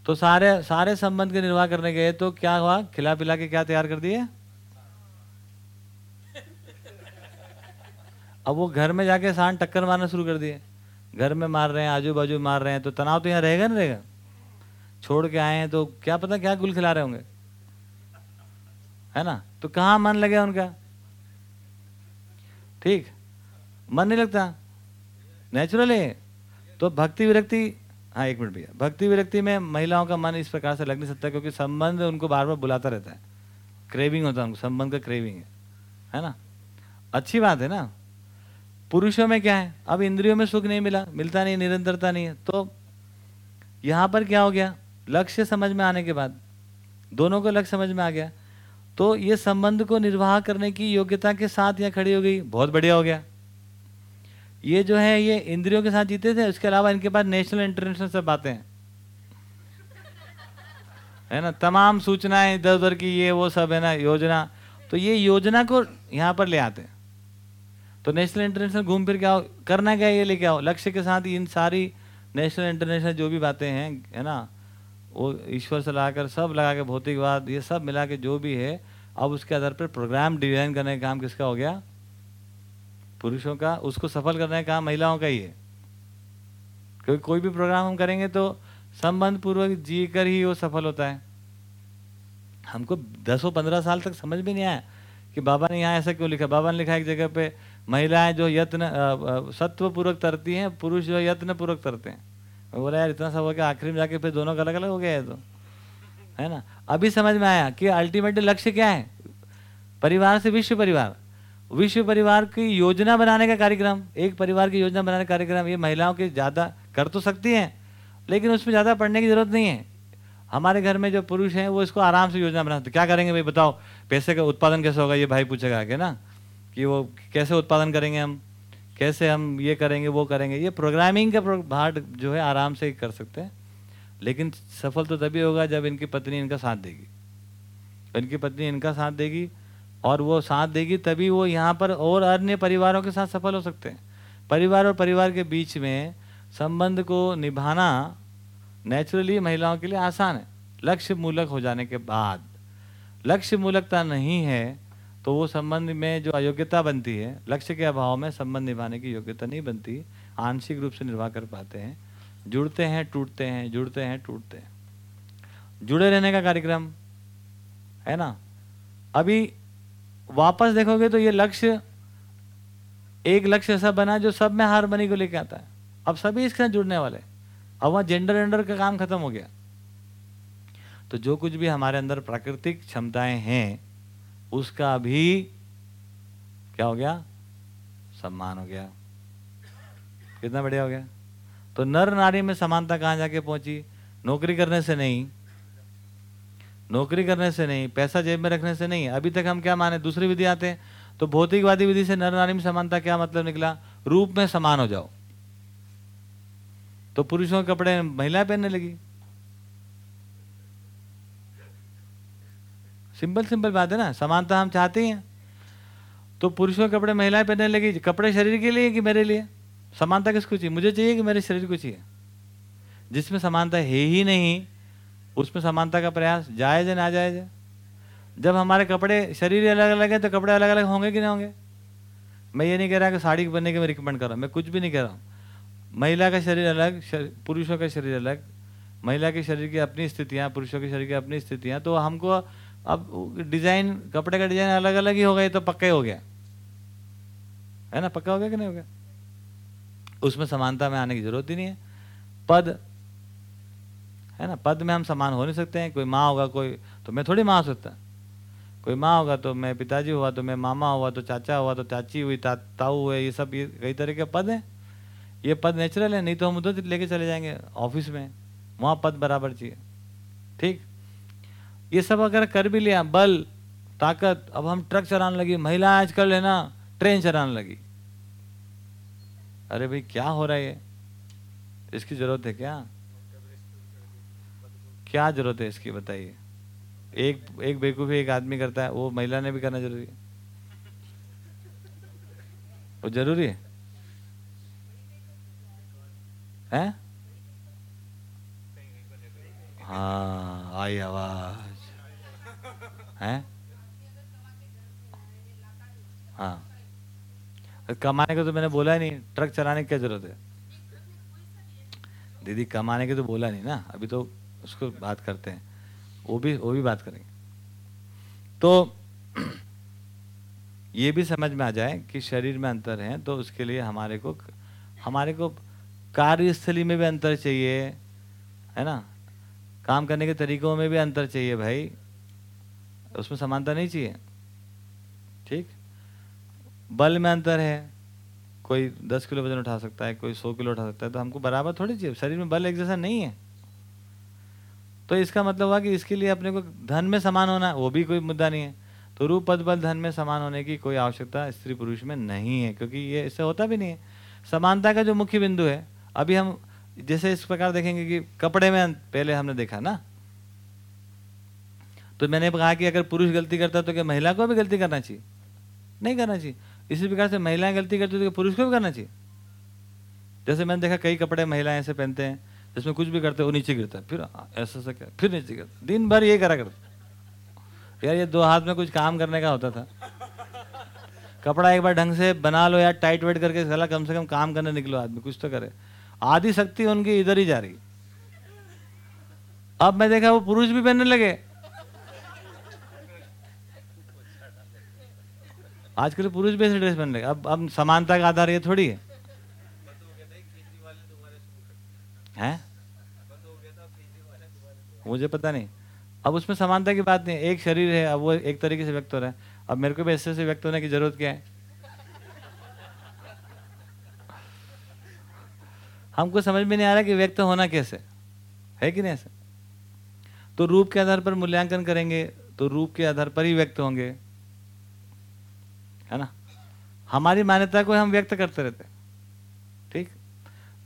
तो सारे सारे संबंध के निर्वाह करने गए तो क्या हुआ? खिला पिला के क्या तैयार कर दिए? अब वो घर में जाके सान टक्कर मारना शुरू कर दिए। घर में मार रहे हैं आजू बाजू मार रहे हैं तो तनाव तो यहाँ रहेगा ना रहेगा? छोड़ के आए हैं तो क्या पता क्या गुल खिला रहे होंगे? है ना? तो कहाँ मन लगे उनका? ठीक। मन नहीं लगता? नेचुरल है तो भक्ति विरक्ति हाँ एक मिनट भैया। भक्ति विरक्ति में महिलाओं का मन इस प्रकार से लग नहीं सकता क्योंकि संबंध उनको बार बार बुलाता रहता है। क्रेविंग होता है उनको, संबंध का क्रेविंग है। है ना? अच्छी बात है ना? पुरुषों में क्या है? अब इंद्रियों में सुख नहीं मिला, मिलता नहीं, निरंतरता नहीं है। तो यहाँ पर क्या हो गया? लक्ष्य समझ में आने के बाद, दोनों को लक्ष्य समझ में आ गया। तो ये संबंध को निर्वाह करने की योग्यता के साथ यहाँ खड़ी हो गई। बहुत बढ़िया हो गया। ये जो है, ये इंद्रियों के साथ जीते थे, उसके अलावा इनके पास नेशनल इंटरनेशनल सब बातें हैं। है ना? तमाम सूचनाएँ इधर उधर की, ये, वो सब, है ना? योजना। तो ये योजना को यहाँ पर ले आते हैं। तो नेशनल इंटरनेशनल घूम फिर के आओ, करना क्या ये लेके आओ? लक्ष्य के साथ इन सारी नेशनल इंटरनेशनल जो भी बातें हैं, है ना? वो ईश्वर से लगाकर सब लगा के भौतिकवाद ये सब मिला के जो भी है, अब उसके आधार पर प्रोग्राम डिज़ाइन करने का काम किसका हो गया? पुरुषों का, उसको सफल करने का काम महिलाओं का ही है। क्योंकि कोई भी प्रोग्राम हम करेंगे तो संबंध पूर्वक जी कर ही वो सफल होता है। हमको दसों पंद्रह साल तक समझ भी नहीं आया कि बाबा ने यहाँ ऐसा क्यों लिखा? बाबा ने लिखा एक जगह पे महिलाएँ जो यत्न सत्व पूर्वक तरती हैं, पुरुष जो यत्न पूर्वक तरते हैं। मैं बोला, यार, इतना सब हो गया, आखिरी में जाके फिर दोनों का अलग अलग हो गया है तो। है ना? अभी समझ में आया कि अल्टीमेटली लक्ष्य क्या है? परिवार से विश्व परिवार। विश्व परिवार की योजना बनाने का कार्यक्रम, एक परिवार की योजना बनाने का कार्यक्रम, ये महिलाओं की ज़्यादा कर तो सकती हैं, लेकिन उसमें ज़्यादा पढ़ने की ज़रूरत नहीं है। हमारे घर में जो पुरुष हैं, वो इसको आराम से योजना बनाते क्या करेंगे भाई, बताओ, पैसे का उत्पादन कैसे होगा, ये भाई पूछेगा आगे, ना? कि वो कैसे उत्पादन करेंगे हम, कैसे हम ये करेंगे, वो करेंगे। ये प्रोग्रामिंग का पार्ट जो है आराम से कर सकते हैं, लेकिन सफल तो तभी होगा जब इनकी पत्नी इनका साथ देगी। इनकी पत्नी इनका साथ देगी और वो साथ देगी तभी वो यहाँ पर और अन्य परिवारों के साथ सफल हो सकते हैं। परिवार और परिवार के बीच में संबंध को निभाना नेचुरली महिलाओं के लिए आसान है। लक्ष्य मूलक हो जाने के बाद लक्ष्य मूलकता नहीं है तो वो संबंध में जो अयोग्यता बनती है, लक्ष्य के अभाव में संबंध निभाने की योग्यता नहीं बनती, आंशिक रूप से निर्वाह कर पाते हैं। जुड़ते हैं, टूटते हैं, जुड़ते हैं, टूटते हैं। जुड़े रहने का कार्यक्रम, है ना? अभी वापस देखोगे तो ये लक्ष्य, एक लक्ष्य ऐसा बना जो सब में हारमोनी को लेके आता है। अब सभी इसके साथ जुड़ने वाले अब वहाँ जेंडर एंडर का काम खत्म हो गया। तो जो कुछ भी हमारे अंदर प्राकृतिक क्षमताएँ हैं उसका भी क्या हो गया? सम्मान हो गया। कितना बढ़िया हो गया। तो नर नारी में समानता कहाँ जाके पहुँची? नौकरी करने से नहीं। नौकरी करने से नहीं, पैसा जेब में रखने से नहीं। अभी तक हम क्या माने? दूसरी विधि आते हैं। तो भौतिकवादी विधि से नर नारी में समानता क्या मतलब निकला? रूप में समान हो जाओ। तो पुरुषों के कपड़े महिलाएँ पहनने लगी। सिंपल सिंपल बात है ना। समानता हम चाहते हैं। तो पुरुषों के कपड़े महिलाएँ पहनने लगी, कपड़े शरीर के लिए कि मेरे लिए? समानता किसको चाहिए? मुझे चाहिए कि मेरे शरीर को चाहिए? जिसमें समानता है ही नहीं, उसमें समानता का प्रयास जायज़ ना जायज़ जब हमारे कपड़े शरीर अलग अलग है तो कपड़े अलग अलग होंगे कि नहीं होंगे? मैं ये नहीं कह रहा कि साड़ी बनने के मैं रिकमेंड कर रहा हूँ। मैं कुछ भी नहीं कह रहा हूँ। महिला का शरीर अलग पुरुषों का शरीर अलग। महिला के शरीर की अपनी स्थितियाँ, पुरुषों के शरीर की अपनी स्थितियाँ तो हमको अब डिज़ाइन कपड़े का डिज़ाइन अलग अलग ही हो गए तो पक्का ही हो गया। है ना पक्का हो गया कि नहीं हो गया? उसमें समानता में आने की ज़रूरत ही नहीं है। पद है ना पद में हम समान हो नहीं सकते हैं। कोई माँ होगा कोई तो मैं थोड़ी माँ हो सकता। कोई माँ होगा तो मैं पिताजी हुआ तो मैं मामा हुआ तो चाचा हुआ तो चाची हुई ता, ताऊ हुए ये सब ये कई तरह के पद हैं। ये पद नेचुरल है नहीं तो हम उधर लेके चले जाएँगे ऑफ़िस में। वहाँ पद बराबर चाहिए। ठीक? ये सब अगर कर भी लिया, बल, ताकत, अब हम ट्रक चलाने लगी महिला आज कर लेना ट्रेन चलाने लगी। अरे भाई, क्या हो रहा है ये? इसकी ज़रूरत है क्या? क्या ज़रूरत है इसकी, बताइए। एक एक बेवकूफ़ी एक आदमी करता है, वो महिला ने भी करना ज़रूरी है। वो ज़रूरी है? हैं? हाँ आई आवाज़ हैं? हाँ। कमाने को तो मैंने बोला ही नहीं, ट्रक चलाने की क्या ज़रूरत है? दीदी, कमाने की तो बोला नहीं ना, अभी तो उसको बात करते हैं। वो भी वो भी बात करेंगे। तो ये भी समझ में आ जाए कि शरीर में अंतर है तो उसके लिए हमारे को हमारे को कार्यस्थली में भी अंतर चाहिए, है ना? काम करने के तरीकों में भी अंतर चाहिए भाई। उसमें समानता नहीं चाहिए। ठीक? बल में अंतर है। कोई दस किलो वज़न उठा सकता है, कोई सौ किलो उठा सकता है तो हमको बराबर थोड़ी चाहिए। शरीर में बल एक जैसा नहीं है। तो इसका मतलब हुआ कि इसके लिए अपने को धन में समान होना वो भी कोई मुद्दा नहीं है। तो रूप, पद, बल, धन में समान होने की कोई आवश्यकता स्त्री पुरुष में नहीं है, क्योंकि ये इससे होता भी नहीं है। समानता का जो मुख्य बिंदु है, अभी हम जैसे इस प्रकार देखेंगे कि कपड़े में पहले हमने देखा ना तो मैंने कहा कि अगर पुरुष गलती करता तो क्या महिला को भी गलती करना चाहिए? नहीं करना चाहिए। इसी प्रकार से महिलाएँ गलती करती तो पुरुष को भी करना चाहिए? जैसे मैंने देखा कई कपड़े महिलाएँ ऐसे पहनते हैं, जिसमें कुछ भी करते वो नीचे गिरता फिर ऐसा ऐसा क्या? फिर नीचे गिरता दिन भर ये करा करते यार, ये दो हाथ में कुछ काम करने का होता था। कपड़ा एक बार ढंग से बना लो यार टाइट वेट करके साला कम से कम काम करने निकलो आदमी, कुछ तो करे। आधी शक्ति उनकी इधर ही जा रही। अब मैं देखा वो पुरुष भी पहनने लगे। आजकल पुरुष भी ऐसे ड्रेस पहनने लगे अब अब समानता का आधार ये थोड़ी है। हैं? मुझे पता नहीं। अब उसमें समानता की बात नहीं एक शरीर है, अब वो एक तरीके से व्यक्त हो रहा है। अब मेरे को भी ऐसे से व्यक्त होने की ज़रूरत क्या है? हमको समझ में नहीं आ रहा कि व्यक्त होना कैसे है कि नहीं ऐसा? तो रूप के आधार पर मूल्यांकन करेंगे तो रूप के आधार पर ही व्यक्त होंगे। है ना? हमारी मान्यता को हम व्यक्त करते रहते ठीक?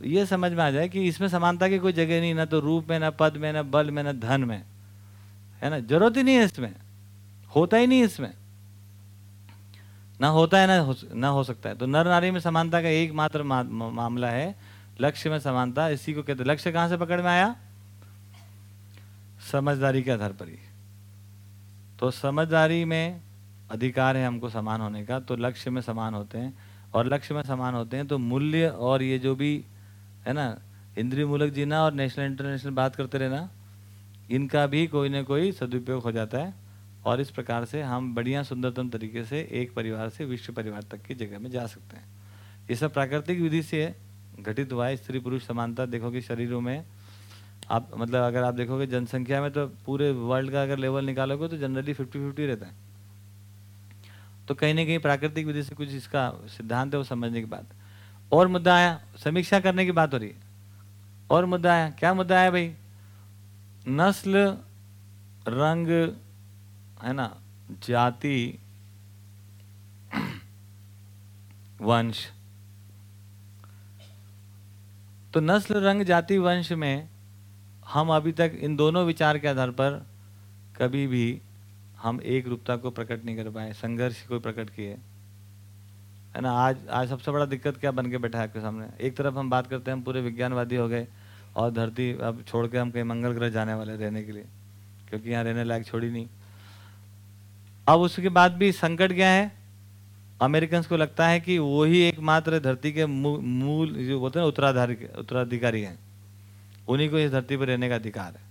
ये समझ में आ जाए कि इसमें समानता की कोई जगह नहीं ना तो रूप में ना पद में ना बल में ना धन में। है ना? ज़रूरत ही नहीं है इसमें। होता ही नहीं इसमें। ना होता है ना हो, ना हो सकता है। तो नर नारी में समानता का एकमात्र मा, मामला है। लक्ष्य में समानता इसी को कहते लक्ष्य कहाँ से पकड़ में आया? समझदारी के आधार पर ही। तो समझदारी में अधिकार है हमको समान होने का तो लक्ष्य में समान होते हैं। और लक्ष्य में समान होते हैं तो मूल्य और ये जो भी, है ना, इंद्रिय मूलक जीना और नेशनल इंटरनेशनल बात करते रहना, इनका भी कोई ना कोई सदुपयोग हो जाता है। और इस प्रकार से हम बढ़िया सुंदरतम तरीके से एक परिवार से विश्व परिवार तक की जगह में जा सकते हैं। ये सब प्राकृतिक विधि से घटित हुआ है, स्त्री पुरुष समानता देखोगे शरीरों में। आप मतलब अगर आप देखोगे जनसंख्या में तो पूरे वर्ल्ड का अगर लेवल निकालोगे तो जनरली फिफ्टी फिफ्टी रहता है। तो कहीं ना कहीं प्राकृतिक विधि से कुछ इसका सिद्धांत है वो समझने की बात। और मुद्दा आया, समीक्षा करने की बात हो रही और मुद्दा आया, क्या मुद्दा आया भाई? नस्ल, रंग, है ना, जाति, वंश। तो नस्ल, रंग, जाति, वंश में हम अभी तक इन दोनों विचार के आधार पर कभी भी हम एक रूपता को प्रकट नहीं कर पाए, संघर्ष को प्रकट किए। है ना? आज आज सबसे बड़ा दिक्कत क्या बन के बैठा है आपके सामने? एक तरफ़ हम बात करते हैं, हम पूरे विज्ञानवादी हो गए और धरती अब छोड़ के हम कहीं मंगल ग्रह जाने वाले रहने के लिए, क्योंकि यहाँ रहने लायक छोड़ी नहीं। अब उसके बाद भी संकट क्या है? अमेरिकन को लगता है कि वही एकमात्र धरती के मूल जो बोलते हैं उत्तराधारी उत्तराधिकारी हैं। उन्हीं को इस धरती पर रहने का अधिकार है।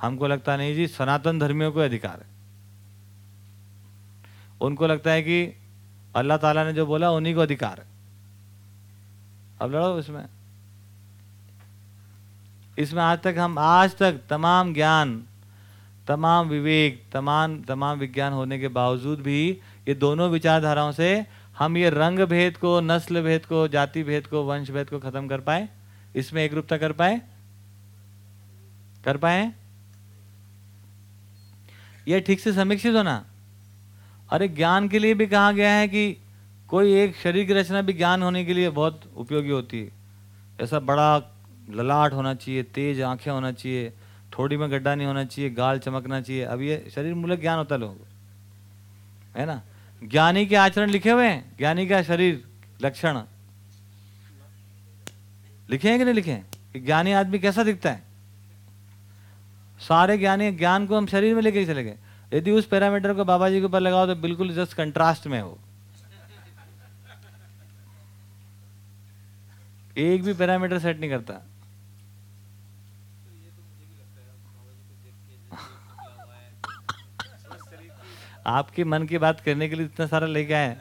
हमको लगता नहीं जी, सनातन धर्मियों को अधिकार है। उनको लगता है कि अल्लाह ताला ने जो बोला, उन्हीं को अधिकार है। अब लड़ो इसमें। इसमें आज तक हम, आज तक तमाम ज्ञान, तमाम विवेक, तमाम तमाम विज्ञान होने के बावजूद भी ये दोनों विचारधाराओं से हम ये रंग भेद को, नस्ल भेद को, जाति भेद को, वंश भेद को खत्म कर पाए, इसमें एक रूपता कर पाए? कर पाए? ये ठीक से समीक्षित होना। अरे ज्ञान के लिए भी कहा गया है कि कोई एक शरीर की रचना भी ज्ञान होने के लिए बहुत उपयोगी होती है। ऐसा बड़ा ललाट होना चाहिए, तेज आँखें होना चाहिए, थोड़ी में गड्ढा नहीं होना चाहिए, गाल चमकना चाहिए। अब ये शरीर मूलक ज्ञान होता लोग है ना? ज्ञानी के आचरण लिखे हुए हैं? ज्ञानी का शरीर लक्षण। लिखे हैं कि नहीं लिखे कि ज्ञानी आदमी कैसा दिखता है? सारे ज्ञानी ज्ञान को हम शरीर में लेके चले गए। यदि उस पैरामीटर को बाबा जी के ऊपर लगाओ तो बिल्कुल जस्ट कंट्रास्ट में हो। एक भी पैरामीटर सेट नहीं करता। आपके मन की बात करने के लिए इतना सारा लेके आए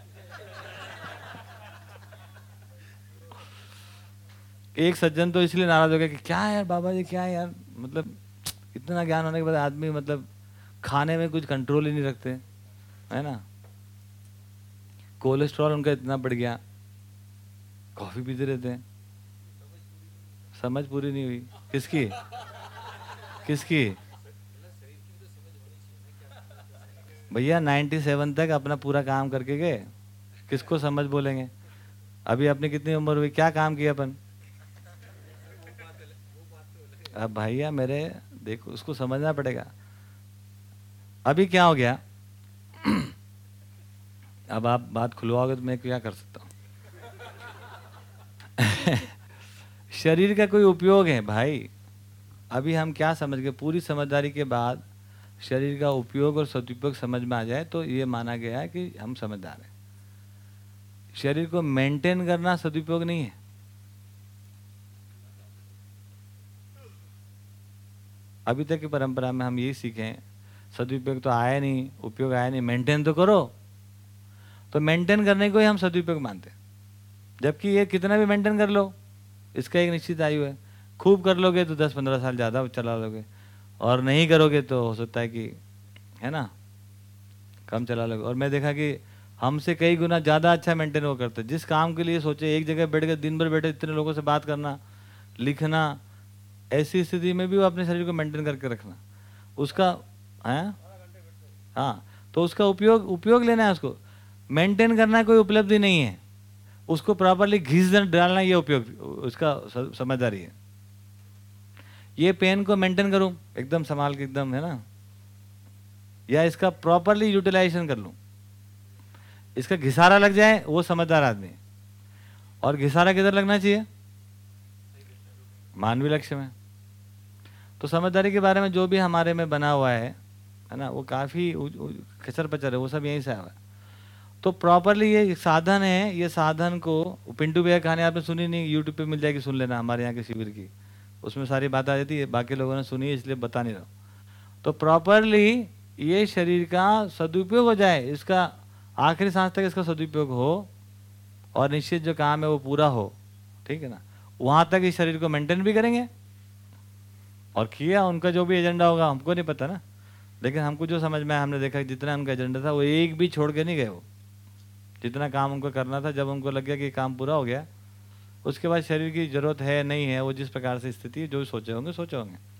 एक सज्जन तो इसलिए नाराज़ हो गया कि क्या यार बाबा जी क्या यार? मतलब इतना ज्ञान होने के बाद आदमी मतलब खाने में कुछ कंट्रोल ही नहीं रखते, है ना? कोलेस्ट्रॉल उनका इतना बढ़ गया कॉफ़ी पीते रहते हैं। समझ पूरी नहीं हुई। किसकी? किसकी? भैया 97 तक अपना पूरा काम करके गए। किसको समझ बोलेंगे? अभी अपनी कितनी उम्र हुई? क्या काम किया अपन? अब भैया मेरे, देखो, उसको समझना पड़ेगा। अभी क्या हो गया? अब आप बात खुलवाओगे तो मैं क्या कर सकता हूँ? शरीर का कोई उपयोग है भाई? अभी हम क्या समझ गए? पूरी समझदारी के बाद शरीर का उपयोग और सदुपयोग समझ में आ जाए तो ये माना गया है कि हम समझदार हैं। शरीर को मेंटेन करना सदुपयोग नहीं है। अभी तक की परंपरा में हम यही सीखे सदुपयोग तो आया नहीं, उपयोग आया नहीं मेंटेन तो करो। तो मेंटेन करने को ही हम सदुपयोग मानते हैं। जबकि ये कितना भी मेंटेन कर लो, इसका एक निश्चित आयु है। खूब कर लोगे तो दस पंद्रह साल ज़्यादा चला लोगे। और नहीं करोगे तो हो सकता है कि, है ना, कम चला लोगे। और मैं देखा कि हमसे कई गुना ज़्यादा अच्छा मेंटेन वो करते जिस काम के लिए सोचे, एक जगह बैठ कर दिन भर बैठे इतने लोगों से बात करना, लिखना, ऐसी स्थिति में भी वो अपने शरीर को मेंटेन करके रखना। उसका है? हाँ तो उसका उपयोग उपयोग लेना है उसको। मेंटेन करना कोई उपलब्धि नहीं है। उसको प्रॉपरली घिस डालना ये उपयोग, उसका समझदारी है। ये पेन को मेंटेन करूँ, एकदम संभाल के, एकदम, है ना? या इसका प्रॉपरली यूटिलाइजेशन कर लूँ। इसका घिसारा लग जाए, वो समझदार आदमी और घिसारा किधर लगना चाहिए? मानवीय लक्ष्य में। तो समझदारी के बारे में जो भी हमारे में बना हुआ है है ना? वो काफ़ी खचर पचर है, वो सब यहीं से आया तो प्रॉपरली ये साधन है, ये साधन को पिंटू भैया कहानी आपने सुनी नहीं यूट्यूब पे मिल जाएगी सुन लेना हमारे यहाँ के शिविर की। उसमें सारी बात आ जाती है, बाकी लोगों ने सुनी इसलिए बता नहीं रहा तो प्रॉपरली ये शरीर का सदुपयोग हो जाए, इसका आखिरी सांस तक इसका सदुपयोग हो, और निश्चित जो काम है वो पूरा हो, ठीक है ना? वहाँ तक इस शरीर को मेंटेन भी करेंगे, और किया, उनका जो भी एजेंडा होगा, हमको नहीं पता ना। लेकिन हमको जो समझ में हमने देखा जितना उनका एजेंडा था वो एक भी छोड़ के नहीं गए वो। जितना काम उनको करना था जब उनको लग गया कि काम पूरा हो गया उसके बाद शरीर की ज़रूरत है नहीं है वो जिस प्रकार से स्थिति जो सोचे होंगे सोचे होंगे।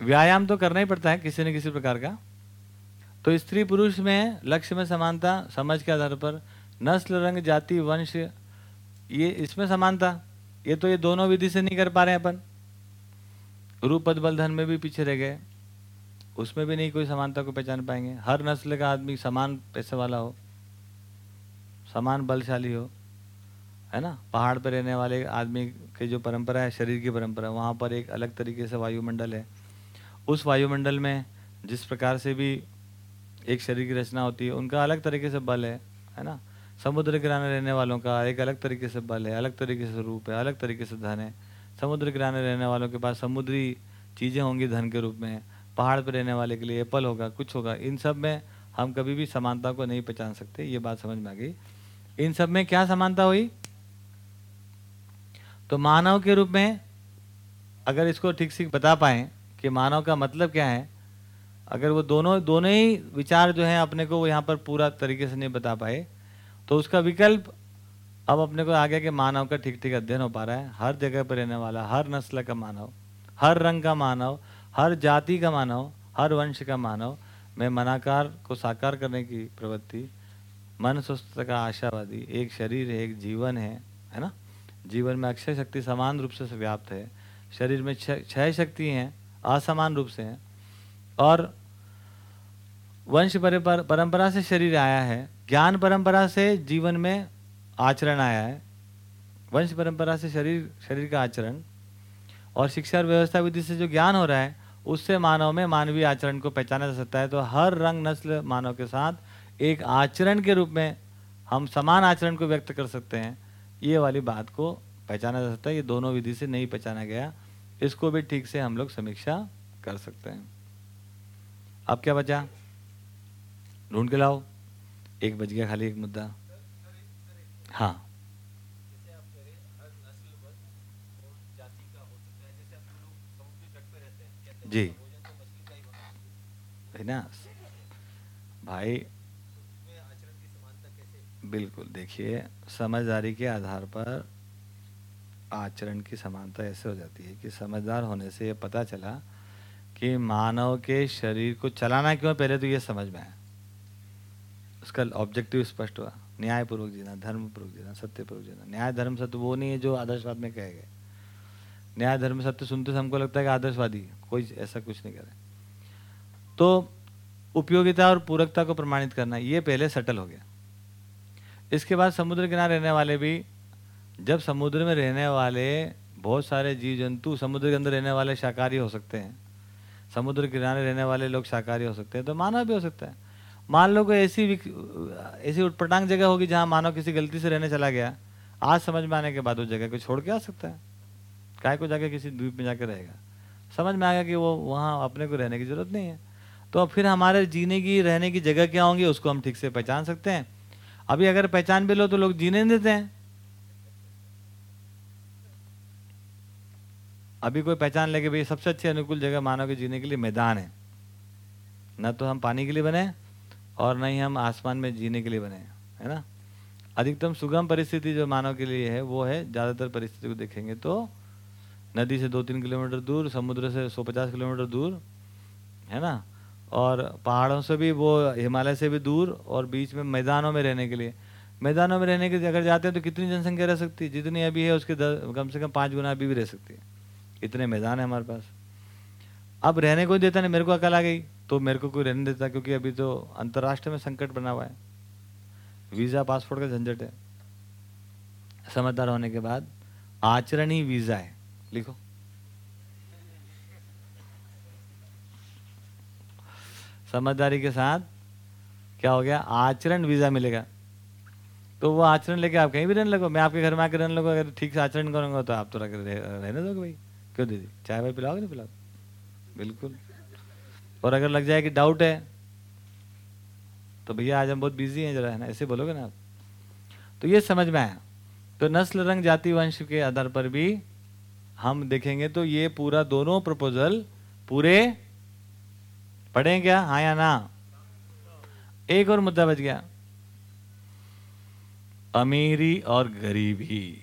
व्यायाम तो करना ही पड़ता है किसी न किसी प्रकार का। तो स्त्री पुरुष में लक्ष्य में समानता समझ के आधार पर नस्ल रंग जाति वंश ये इसमें समानता ये तो ये दोनों विधि से नहीं कर पा रहे हैं अपन। रूप पद बल धन में भी पीछे रह गए। उसमें भी नहीं कोई समानता को पहचान पाएँगे। हर नस्ल का आदमी समान पैसे वाला हो, समान बलशाली हो, है ना? पहाड़ पर रहने वाले आदमी की जो परंपरा है, शरीर की परंपरा, वहाँ पर एक अलग तरीके से वायुमंडल है। उस वायुमंडल में जिस प्रकार से भी एक शरीर की रचना होती है, उनका अलग तरीके से बल है है ना? समुद्र किराने रहने वालों का एक अलग तरीके से बल है, अलग तरीके से रूप है, अलग तरीके से धन है। समुद्र किराने रहने वालों के पास समुद्री चीज़ें होंगी धन के रूप में। पहाड़ पर रहने वाले के लिए एप्पल होगा, कुछ होगा। इन सब में हम कभी भी समानता को नहीं पहचान सकते, ये बात समझ में आ गई। इन सब में क्या समानता हुई? तो मानव के रूप में अगर इसको ठीक से बता पाए कि मानव का मतलब क्या है, अगर वो दोनों दोनों ही विचार जो हैं अपने को वो यहाँ पर पूरा तरीके से नहीं बता पाए तो उसका विकल्प अब अपने को आ गया कि मानव का ठीक ठीक अध्ययन हो पा रहा है। हर जगह पर रहने वाला, हर नस्ल का मानव, हर रंग का मानव, हर जाति का मानव, हर वंश का मानव, में मनाकार को साकार करने की प्रवृत्ति, मन स्वस्थ का आशावादी, एक शरीर है, एक जीवन है है ना? जीवन में अक्षय शक्ति समान रूप से व्याप्त है। शरीर में छह शक्ति हैं, असमान रूप से हैं। और वंश परंपरा से शरीर आया है ज्ञान परंपरा से जीवन में आचरण आया है। वंश परंपरा से शरीर शरीर का आचरण और शिक्षा और व्यवस्था विधि से जो ज्ञान हो रहा है, उससे मानव में मानवीय आचरण को पहचाना जा सकता है। तो हर रंग नस्ल मानव के साथ एक आचरण के रूप में हम समान आचरण को व्यक्त कर सकते हैं। ये वाली बात को पहचाना जा सकता है। ये दोनों विधि से नहीं पहचाना गया। इसको भी ठीक से हम लोग समीक्षा कर सकते हैं। अब क्या बचा? ढूंढ के लाओ। एक बज गया खाली एक मुद्दा। हाँ। जी। है ना? भाई बिल्कुल देखिए समझदारी के आधार पर आचरण की समानता ऐसे हो जाती है कि समझदार होने से ये पता चला कि मानव के शरीर को चलाना क्यों पहले तो ये समझ में आया। उसका ऑब्जेक्टिव स्पष्ट हुआ। न्यायपूर्वक जीना, धर्मपूर्वक जीना, सत्यपूर्वक जीना। न्याय, धर्म, सत्य, वो नहीं है जो आदर्शवाद में कहे गए। न्याय, धर्म, सत्य सुनते से हमको लगता है कि आदर्शवादी कोई ऐसा कुछ नहीं करे तो उपयोगिता और पूरकता को प्रमाणित करना, ये पहले सटल हो गया। इसके बाद समुद्र किनारे रहने वाले भी, जब समुद्र में रहने वाले बहुत सारे जीव जंतु समुद्र के अंदर रहने वाले शाकाहारी हो सकते हैं। समुद्र किनारे रहने वाले लोग शाकाहारी हो सकते हैं। तो मानव भी हो सकता है। मान लो कोई ऐसी ऐसी उटपटांग जगह होगी जहाँ मानव किसी गलती से रहने चला गया, आज समझ में आने के बाद उस जगह को छोड़ के आ सकता है। काय को जाके किसी द्वीप में जाके रहेगा? समझ में आ गया कि वो वहाँ अपने को रहने की ज़रूरत नहीं है। तो फिर हमारे जीने की, रहने की जगह क्या होंगी, उसको हम ठीक से पहचान सकते हैं। अभी अगर पहचान भी लो तो लोग जीने नहीं देते हैं। अभी कोई पहचान लेके भाई सबसे अच्छी अनुकूल जगह मानव के जीने के लिए मैदान है। न तो हम पानी के लिए बने और न ही हम आसमान में जीने के लिए बने हैं, है ना? अधिकतम सुगम परिस्थिति जो मानव के लिए है, वो है ज़्यादातर परिस्थिति को देखेंगे तो नदी से दो तीन किलोमीटर दूर, समुद्र से सौ पचास किलोमीटर दूर, है ना? और पहाड़ों से भी वो, हिमालय से भी दूर और बीच में मैदानों में रहने के लिए। मैदानों में रहने के लिए अगर जाते हैं तो कितनी जनसंख्या रह सकती है? जितनी अभी है उसके कम से कम पाँच गुना अभी भी रह सकती है। इतने मैदान है हमारे पास। अब रहने को देता, नहीं, मेरे को अकल आ गई। तो मेरे को कोई रहने देता क्योंकि अभी तो अंतर्राष्ट्रीय में संकट बना हुआ है। वीज़ा पासपोर्ट का झंझट है। समझदार होने के बाद आचरण ही वीज़ा है। लिखो। समझदारी के साथ क्या हो गया? आचरण वीज़ा मिलेगा। तो वो आचरण लेके आप कहीं भी रहने लगो। मैं आपके घर में आकर रहने लगो। अगर ठीक से आचरण करूँगा तो आप तो रहने दोगे भाई। क्यों दीदी? चाय भाई पिलाओगे नहीं पिलाओ बिल्कुल। और अगर लग जाए कि डाउट है तो भैया आज हम बहुत बिज़ी हैं जरा, है ना? ऐसे बोलोगे ना आप? तो ये समझ में आया। तो नस्ल रंग जाति वंश के आधार पर भी हम देखेंगे तो ये पूरा दोनों प्रपोजल पूरे पढ़े क्या? हाँ या ना? एक और मुद्दा बच गया। अमीरी और गरीबी।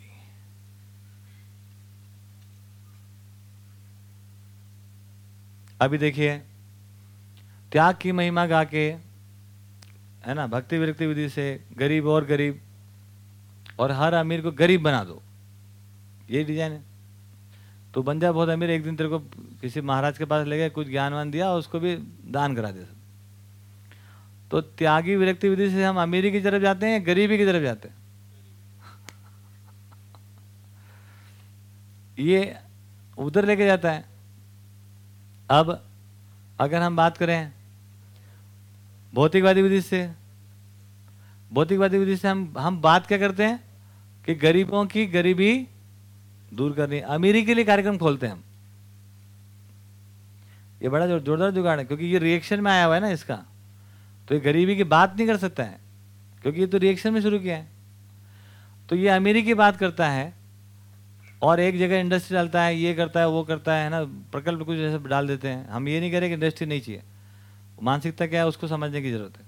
अभी देखिए त्याग की महिमा गा के है ना, भक्ति विरक्ति विधि से गरीब और गरीब, और हर अमीर को गरीब बना दो। ये डिज़ाइन है। तो बन जाए बहुत अमीर, एक दिन तेरे को किसी महाराज के पास ले गए, कुछ ज्ञान वान दिया, उसको भी दान करा दे तो त्यागी विरक्ति विधि से हम अमीरी की तरफ़ जाते हैं या गरीबी की तरफ़ जाते हैं? ये उधर लेके जाता है। अब अगर हम बात करें भौतिकवादी विधि से। भौतिकवादी विधि से हम हम बात क्या करते हैं? कि गरीबों की गरीबी दूर करनी। अमीरी के लिए कार्यक्रम खोलते हैं हम। ये बड़ा जोरदार जुगाड़ है, क्योंकि ये रिएक्शन में आया हुआ है ना इसका। तो ये गरीबी की बात नहीं कर सकता है, क्योंकि ये तो रिएक्शन में शुरू किया है। तो ये अमीरी की बात करता है, और एक जगह इंडस्ट्री डालता है, ये करता है, वो करता है ना? प्रकल्प कुछ जैसे डाल देते हैं। हम ये नहीं करें कि इंडस्ट्री नहीं चाहिए। मानसिकता क्या है, उसको समझने की ज़रूरत है।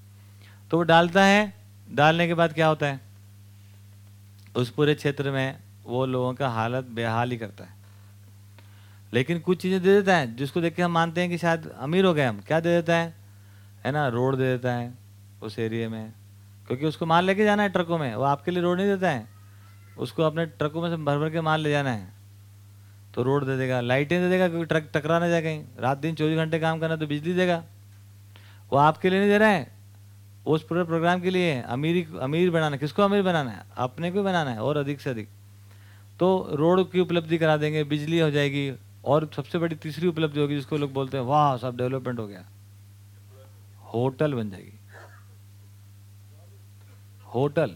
तो वो डालता है, डालने के बाद क्या होता है? उस पूरे क्षेत्र में वो लोगों का हालत बेहाल ही करता है। लेकिन कुछ चीज़ें दे देता है, जिसको देख के हम मानते हैं कि शायद अमीर हो गए हम, क्या दे देता है? है ना, रोड दे देता है उस एरिए में। क्योंकि उसको माल लेके जाना है ट्रकों में, वो आपके लिए रोड नहीं देता है। उसको अपने ट्रकों में से भर भर के माल ले जाना है। तो रोड दे देगा, लाइटें दे देगा, क्योंकि ट्रक टकरा ना जाए कहीं। रात दिन चौबीस घंटे काम करना तो बिजली देगा। वो आपके लिए नहीं दे रहा है। उस पूरे प्रोग्राम के लिए अमीर अमीर बनाना किसको अमीर बनाना है? अपने को बनाना है और अधिक से अधिक। तो रोड की उपलब्धि करा देंगे, बिजली हो जाएगी और सबसे बड़ी तीसरी उपलब्धि होगी जिसको लोग बोलते हैं, वाह, सब डेवलपमेंट हो गया। होटल बन जाएगी। होटल।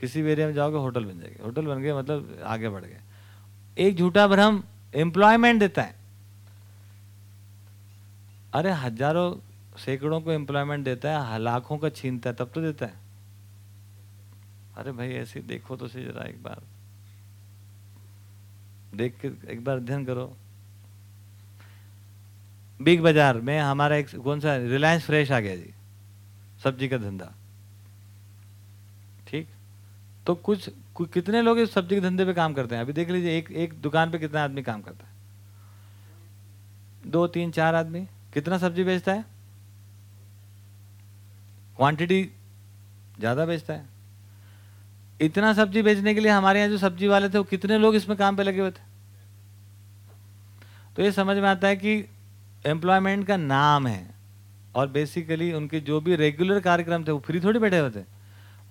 किसी भी एरिया में जाओगे, होटल बन जाएगी। होटल बन गए मतलब आगे बढ़ गए। एक झूठा भ्रम एम्प्लॉयमेंट देता है। अरे हज़ारों सैकड़ों को एम्प्लॉयमेंट देता है लाखों का छीनता है, तब तो देता है। अरे भाई, ऐसे देखो तो सही जरा एक बार। देख के एक बार अध्ययन करो। बिग बाज़ार में हमारा एक कौन सा रिलायंस फ्रेश आ गया जी। सब्ज़ी का धंधा। ठीक? तो कुछ कितने लोग इस सब्ज़ी के धंधे पे काम करते हैं? अभी देख लीजिए, एक एक दुकान पे कितना आदमी काम करता है? दो, तीन, चार आदमी? कितना सब्ज़ी बेचता है? क्वांटिटी ज़्यादा बेचता है। इतना सब्ज़ी बेचने के लिए हमारे यहाँ जो सब्ज़ी वाले थे, वो कितने लोग इसमें काम पे लगे हुए थे? तो ये समझ में आता है कि एम्प्लॉयमेंट का नाम है और बेसिकली उनके जो भी रेगुलर कार्यक्रम थे, वो फ्री थोड़ी बैठे थे।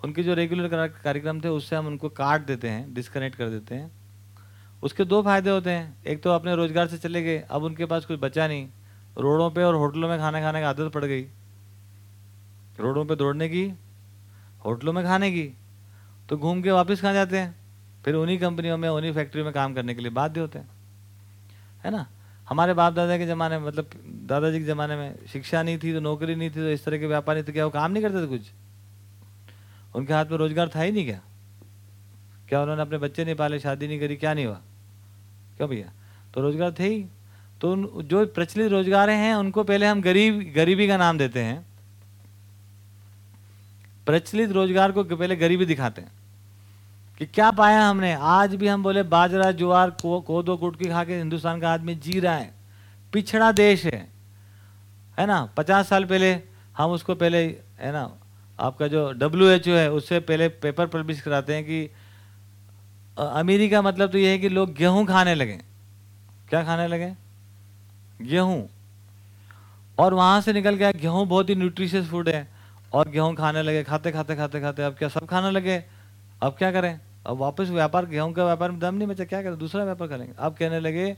उनके जो रेगुलर कार्यक्रम थे, उससे हम उनको काट देते हैं डिस्कनेक्ट कर देते हैं। उसके दो फ़ायदे होते हैं। एक तो अपने रोज़गार से चले गए, अब उनके पास कुछ बचा नहीं। रोडों पे और होटलों में खाना खाने की आदत पड़ गई। रोडों पे दौड़ने की, होटलों में खाने की तो घूम के वापस कहाँ जाते हैं? फिर उन्हीं कंपनियों में, उन्हीं फैक्ट्री में काम करने के लिए बाध्य होते हैं। है ना? हमारे बाप दादा के ज़माने में मतलब दादाजी के ज़माने में शिक्षा नहीं थी तो नौकरी नहीं थी तो इस तरह के व्यापार नहीं थे, क्या वो काम नहीं करते थे कुछ? उनके हाथ में रोज़गार था ही नहीं क्या? क्या उन्होंने अपने बच्चे नहीं पाले, शादी नहीं करी, क्या नहीं हुआ? क्यों भैया? तो रोज़गार थे ही। तो जो प्रचलित रोज़गार हैं, उनको पहले हम गरीब, गरीबी का नाम देते हैं। प्रचलित रोज़गार को पहले गरीबी दिखाते हैं। कि क्या पाया हमने? आज भी हम बोले, बाजरा, ज्वार, को, कोदो कुटकी खा के हिंदुस्तान का आदमी जी रहा है। पिछड़ा देश है। है ना? पचास साल पहले हम उसको पहले, है ना? आपका जो डब्ल्यू एच ओ है, उससे पहले पेपर पब्लिश कराते हैं कि अमीरी का मतलब तो ये है कि लोग गेहूँ खाने लगे। क्या खाने लगे? गेहूँ। और वहाँ से निकल गया, गेहूँ बहुत ही न्यूट्रिशियस फ़ूड है। और गेहूँ खाने लगे, खाते खाते खाते खाते, अब क्या सब खाने लगे? अब क्या करें? अब वापस व्यापार, गेहूँ का व्यापार में दम नहीं बचा क्या करें? दूसरा व्यापार करेंगे अब कहने लगे,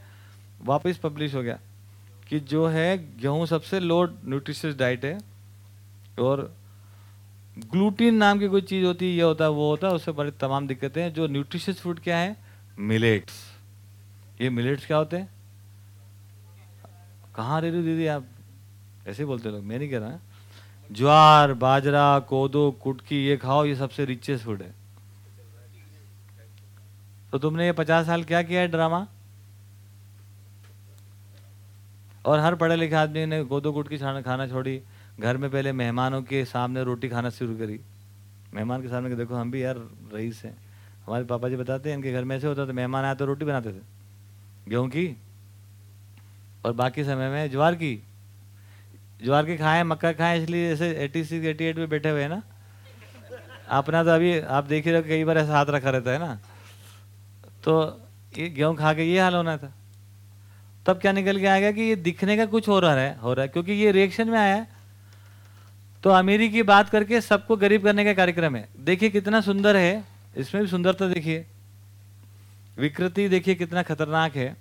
वापस पब्लिश हो गया कि जो है, गेहूँ सबसे लो न्यूट्रिशियस डाइट है। और ग्लूटीन नाम की कोई चीज़ होती है, ये होता है, वो होता है, उससे बड़ी तमाम दिक्कतें हैं, जो न्यूट्रिशियस फ़ूड क्या है? मिलेट्स ये मिलेट्स क्या होते हैं? कहाँ रह रही दीदी आप? ऐसे बोलते लोग। मैं नहीं कह रहा, ज्वार, बाजरा, कोदो, कुटकी, ये खाओ, ये सबसे रिचेस्ट फ़ूड है। तो तुमने ये पचास साल क्या किया है ड्रामा और हर पढ़े लिखे आदमी ने गोदो कुटकी खाना छोड़ी। घर में पहले मेहमानों के सामने रोटी खाना शुरू करी। मेहमान के सामने के देखो, हम भी यार रईस हैं। हमारे पापा जी बताते हैं, इनके घर में ऐसे होता था, मेहमान आया तो रोटी बनाते थे। गेहूँ की? और बाकी समय में ज्वार की। ज्वार की खाएँ, मक्का खाएँ, इसलिए जैसे एटी सिक्स एटी एट में बैठे हुए हैं ना। अपना तो अभी आप देख ही रहे कई बार ऐसा हाथ रखा रहता है ना। तो ये गेहूँ खा के ये हाल होना था। तब क्या निकल के आएगा कि ये दिखने का कुछ हो रहा है, हो रहा है, क्योंकि ये रिएक्शन में आया तो अमीरी की बात करके सबको गरीब करने का कार्यक्रम है। देखिए कितना सुंदर है, इसमें भी सुंदरता देखिए। विकृति देखिए कितना खतरनाक है।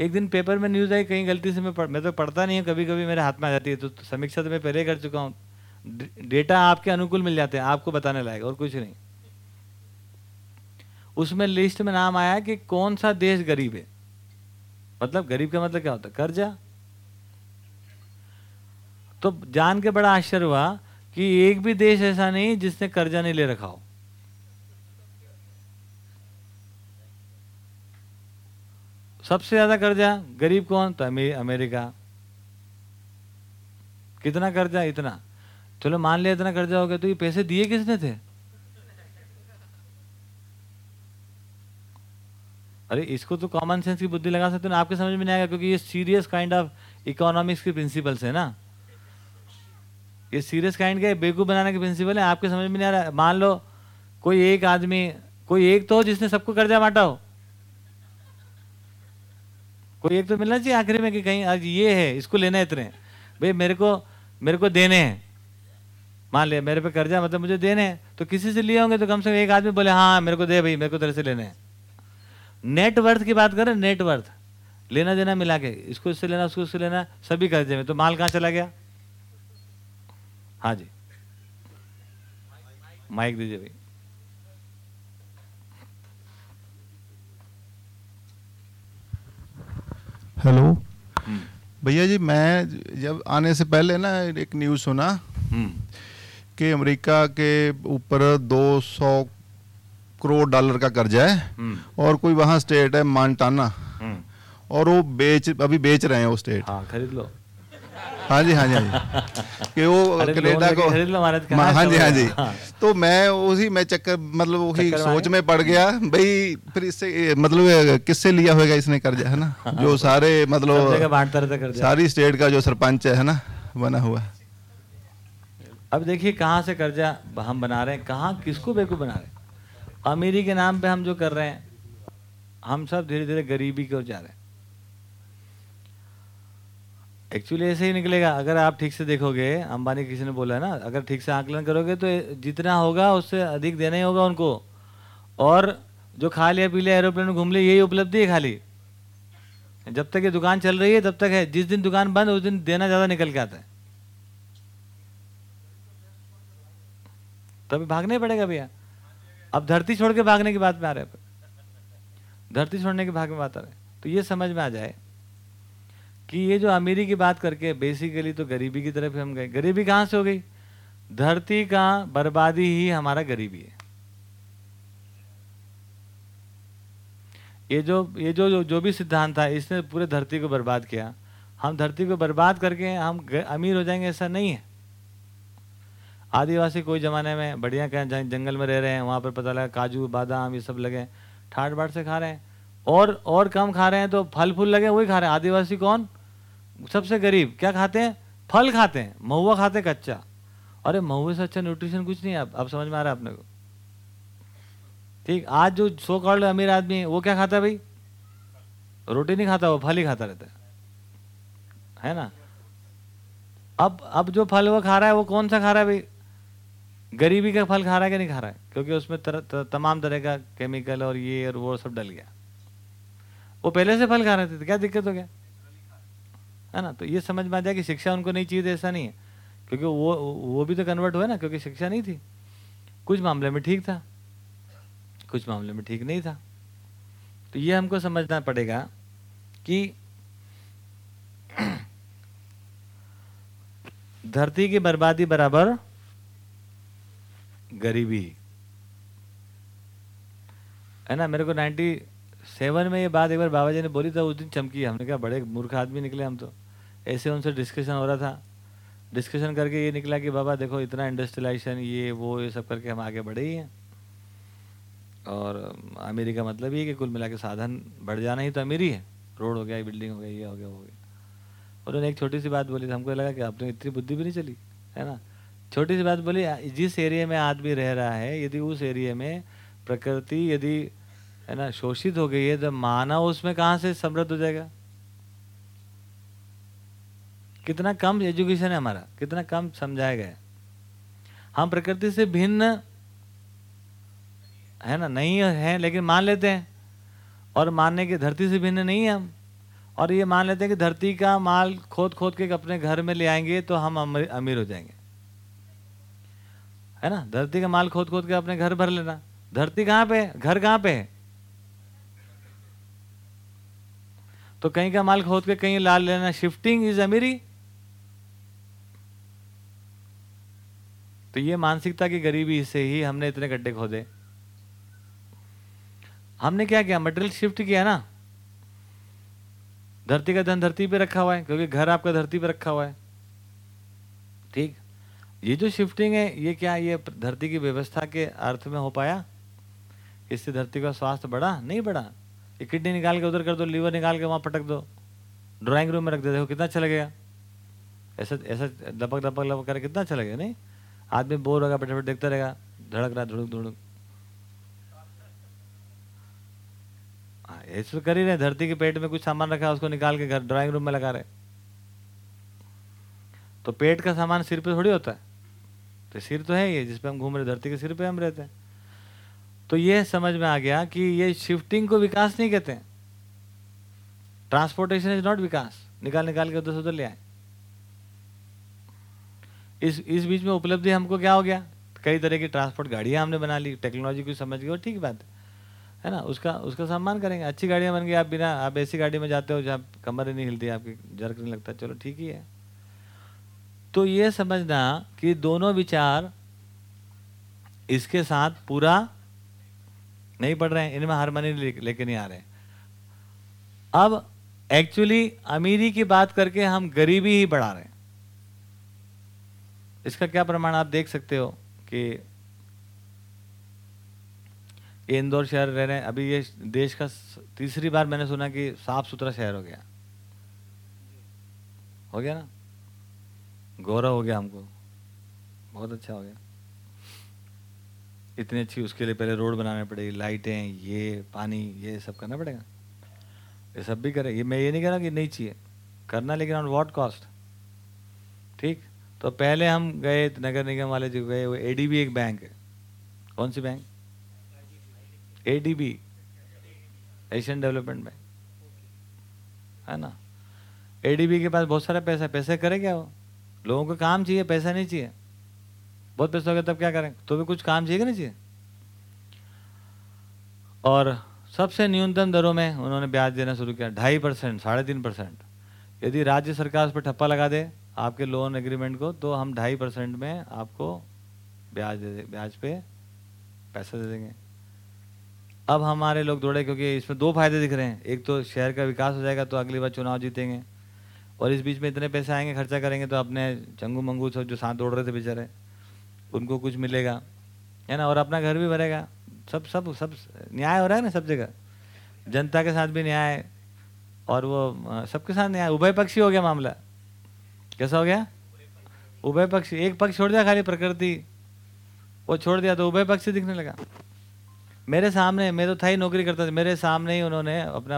एक दिन पेपर में न्यूज़ आई कहीं गलती से मैं पढ़, मैं तो पढ़ता नहीं हूँ कभी कभी मेरे हाथ में आ जाती है तो, तो समीक्षा तो मैं पहले कर चुका हूँ। डेटा आपके अनुकूल मिल जाते हैं आपको बताने लायक और कुछ नहीं। उसमें लिस्ट में नाम आया कि कौन सा देश गरीब है। मतलब गरीब का मतलब क्या होता है? कर्जा। तो जान के बड़ा आश्चर्य हुआ कि एक भी देश ऐसा नहीं जिसने कर्जा नहीं ले रखा हो। सबसे ज़्यादा कर्जा गरीब कौन? तो अमेरिका। कितना कर्जा? इतना। चलो मान लिया इतना कर्जा हो गया तो ये पैसे दिए किसने थे? अरे, इसको तो कॉमन सेंस की बुद्धि लगा सकते हो आपके समझ में नहीं आएगा, क्योंकि ये सीरियस काइंड ऑफ़ इकोनॉमिक्स के प्रिंसिपल्स है ना। ये सीरियस काइंड के बेकूफ बनाने के प्रिंसिपल है, आपके समझ में नहीं आ रहा। मान लो, कोई एक आदमी, कोई एक तो हो जिसने सबको कर्जा बांटा हो। कोई एक तो मिलना चाहिए आखिरी में कि कहीं आज ये है, इसको लेना है इतने। भाई, मेरे को मेरे को देने हैं। मान लिया, मेरे पे कर्जा मतलब मुझे देने हैं तो किसी से लिए होंगे तो कम से कम एक आदमी बोले हाँ मेरे को दे भाई, मेरे को तेरे से लेने हैं। नेटवर्थ की बात करें नेटवर्थ लेना देना मिला के, इसको, इससे लेना, उसको, उससे लेना, सभी कर्जे में। तो माल कहाँ चला गया? हाँ जी। माइक दीजिए भाई। Hello hmm. भैया जी मैं जब आने से पहले ना एक न्यूज़ सुना हम्म। कि अमेरिका के ऊपर 200 करोड़ डॉलर का कर्जा है हम्म। और कोई वहाँ स्टेट है मांटाना और वो बेच अभी बेच रहे हैं वो स्टेट हाँ खरीद लो हाँ जी हाँ जी हाँ कि वो कनेडा को हाँ जी हाँ जी। हाँ। तो मैं उसी मैं चक्कर मतलब वही सोच में पड़ गया भाई फिर इससे मतलब किससे लिया होगा इसने कर्जा है ना। जो सारे मतलब सारी स्टेट का जो सरपंच है ना बना हुआ अब देखिए कहाँ से कर्जा हम बना रहे हैं कहाँ किसको बेकूफ बना रहे हैं? अमीरी के नाम पे हम जो कर रहे हैं हम सब धीरे धीरे गरीबी की ओर जा रहे हैं। एक्चुअली ऐसे ही निकलेगा। अगर आप ठीक से देखोगे, अंबानी किसी ने बोला है ना, अगर ठीक से आकलन करोगे तो जितना होगा, उससे अधिक देना ही होगा उनको। और जो खा लिया, पी लिया एरोप्लेन में घूम लिया, यही उपलब्धि है खाली। जब तक ये दुकान चल रही है, तब तक है। जिस दिन दुकान बंद, उस दिन देना ज़्यादा निकल के आता है। तभी भागना ही पड़ेगा भैया। अब धरती छोड़ के भागने की बात में आ रहे धरती छोड़ने की भाग में बात आ रहे तो ये समझ में आ जाए कि ये जो अमीरी की बात करके बेसिकली तो गरीबी की तरफ़ हम गए। गरीबी कहाँ से हो गई? धरती का बर्बादी ही हमारा गरीबी है। ये जो ये जो जो, भी सिद्धांत था इसने पूरे धरती को बर्बाद किया। हम धरती को बर्बाद करके हम अमीर हो जाएँगे ऐसा नहीं है। आदिवासी कोई ज़माने में बढ़िया कहें जंगल में रह रहे हैं वहाँ पर पता लगा काजू बादाम ये सब लगे ठाट बाट से खा रहे हैं। और और कम खा रहे हैं तो फल फूल लगे वही खा रहे हैं। आदिवासी कौन? सबसे गरीब क्या खाते हैं? फल खाते हैं। महुआ खाते हैं कच्चा। अरे महुए से अच्छा न्यूट्रिशन कुछ नहीं है। अब समझ में आ रहा है अपने को। ठीक आज जो सो कॉल्ड अमीर आदमी है वो क्या खाता है भाई? रोटी नहीं खाता वो फल ही खाता रहता है। है ना? अब अब जो फल वो खा रहा है वो कौन सा खा रहा है भाई? गरीबी का फल खा रहा है कि नहीं खा रहा है? क्योंकि उसमें तर, तर, तमाम तरह का केमिकल और ये और वो सब डल गया। वो पहले से फल खा रहे थे तो क्या दिक्कत हो गया? है ना? तो ये समझ में आ जाए कि शिक्षा उनको नहीं चाहिए ऐसा नहीं है। क्योंकि वो वो भी तो कन्वर्ट हुआ ना, क्योंकि शिक्षा नहीं थी। कुछ मामले में ठीक था, कुछ मामले में ठीक नहीं था। तो ये हमको समझना पड़ेगा कि धरती की बर्बादी बराबर गरीबी। है ना? मेरे को नाइन्टी सेवन में ये बात एक बार बाबा जी ने बोली था उस दिन चमकी। हमने कहा, बड़े मूर्ख आदमी निकले हम तो। ऐसे उनसे डिस्कशन हो रहा था। डिस्कशन करके ये निकला कि, बाबा, देखो, इतना इंडस्ट्रियलाइजेशन ये, वो, ये सब करके हम आगे बढ़े ही हैं। और अमीरी का मतलब ये कि कुल मिला के साधन बढ़ जाना ही तो अमीरी है। रोड हो गया बिल्डिंग हो गई ये हो गया हो गया। उन्होंने एक छोटी सी बात बोली थी, हमको लगा कि आपने इतनी बुद्धि भी नहीं चली, है ना? छोटी सी बात बोली जिस एरिया में आदमी रह रहा है, यदि उस एरिया में प्रकृति यदि, है ना, शोषित हो गई है तो मानव उसमें कहाँ से समृद्ध हो जाएगा? कितना कम एजुकेशन है हमारा, कितना कम समझाया गया हम प्रकृति से भिन्न है ना, नहीं है, लेकिन मान लेते हैं। और मानने की धरती से भिन्न नहीं है हम। और ये मान लेते हैं कि धरती का माल खोद खोद के अपने घर में ले आएँगे तो हम अमीर हो जाएँगे। है ना? धरती का माल खोद खोद के अपने घर भर लेना। धरती कहाँ पे है? घर कहाँ पे है? तो कहीं का माल खोद के कहीं ला लेना। शिफ्टिंग इज़ अमीरी तो ये मानसिकता की गरीबी से ही हमने इतने गड्ढे खोदे। हमने क्या किया? मटेरियल शिफ्ट किया ना। धरती का धन धरती पे रखा हुआ है, क्योंकि घर आपका धरती पे रखा हुआ है। ठीक? ये जो शिफ्टिंग है, ये क्या ये धरती की व्यवस्था के अर्थ में हो पाया? इससे धरती का स्वास्थ्य बढ़ा? नहीं बढ़ा। ये किडनी निकाल के उधर कर दो लीवर निकाल के वहाँ पटक दो। ड्राइंग रूम में रख दे, देखो कितना अच्छा लगेगा ऐसा ऐसा दपक दपक लपक कर कितना अच्छा लगेगा नहीं? आदमी बोर होगा बैठे देखता रहेगा, धड़क रहा, धुड़क धुड़क। ऐसे कर ही रहे धरती के पेट में कुछ सामान रखा है उसको निकाल के घर ड्राइंग रूम में लगा रहे तो पेट का सामान सिर पे थोड़ी होता है। तो सिर तो है ये जिसपे हम घूम रहे धरती के सिर पे हम रहते हैं। तो ये समझ में आ गया कि ये शिफ्टिंग को विकास नहीं कहते ट्रांसपोर्टेशन इज़ नॉट विकास। निकाल निकाल के उधर से उधर ले आए। इस इस बीच में उपलब्धि हमको क्या हो गया? कई तरह की ट्रांसपोर्ट गाड़ियाँ हमने बना ली टेक्नोलॉजी को समझ गए, ठीक बात। है ना? उसका उसका सम्मान करेंगे। अच्छी गाड़ियाँ बन गई आप बिना, आप ऐसी गाड़ी में जाते हो जहाँ कमर नहीं हिलती, आपकी जर्क नहीं लगता। चलो, ठीक ही है। तो ये समझना कि दोनों विचार इसके साथ पूरा नहीं पढ़ रहे हैं, इनमें हारमोनी लेके नहीं आ रहे अब एक्चुअली अमीरी की बात करके हम गरीबी ही बढ़ा रहे हैं। इसका क्या प्रमाण आप देख सकते हो कि ये इंदौर शहर रह रहे हैं। अभी ये देश का तीसरी बार मैंने सुना कि साफ़ सुथरा शहर हो गया। हो गया ना? गौरव हो गया हमको। बहुत अच्छा हो गया। इतनी अच्छी, उसके लिए पहले रोड बनाने पड़ेगी, लाइटें, ये, पानी, ये सब करना पड़ेगा। ये सब भी करे। ये मैं ये नहीं कह रहा कि नहीं चाहिए। करना, लेकिन ऑन वॉट कॉस्ट ठीक? तो पहले हम गए नगर निगम वाले जो गए, वो एडीबी एक बैंक है। कौन सी bank ADB Asian Development Bank है ना? एडीबी के पास बहुत सारा पैसा पैसे करे क्या वो? लोगों को काम चाहिए, पैसा नहीं चाहिए। बहुत पैसा हो गया, तब क्या करें? तो भी कुछ काम चाहिए कि नहीं चाहिए? और सबसे न्यूनतम दरों में उन्होंने ब्याज देना शुरू किया, ढाई परसेंट, साढ़े तीन परसेंट। यदि राज्य सरकार उस पर ठप्पा लगा दे आपके लोन एग्रीमेंट को तो हम ढाई परसेंट में आपको ब्याज दे ब्याज पे पैसा दे देंगे। अब हमारे लोग दौड़े क्योंकि इसमें दो फ़ायदे दिख रहे हैं। एक तो शहर का विकास हो जाएगा तो अगली बार चुनाव जीतेंगे। और इस बीच में इतने पैसे आएँगे, खर्चा करेंगे तो अपने चंगू मंगू सब जो साथ दौड़ रहे थे बेचारे, उनको कुछ मिलेगा, है ना? और अपना घर भी भरेगा। सब सब सब न्याय हो रहा है ना सब जगह? जनता के साथ भी न्याय, और वो, सबके साथ न्याय, उभय पक्षी हो गया मामला। कैसा हो गया? उभय पक्षी, एक पक्ष छोड़ दिया खाली प्रकृति। वो छोड़ दिया तो उभय पक्षी दिखने लगा। मेरे सामने, मैं तो था ही नौकरी करता था। मेरे सामने ही उन्होंने अपना,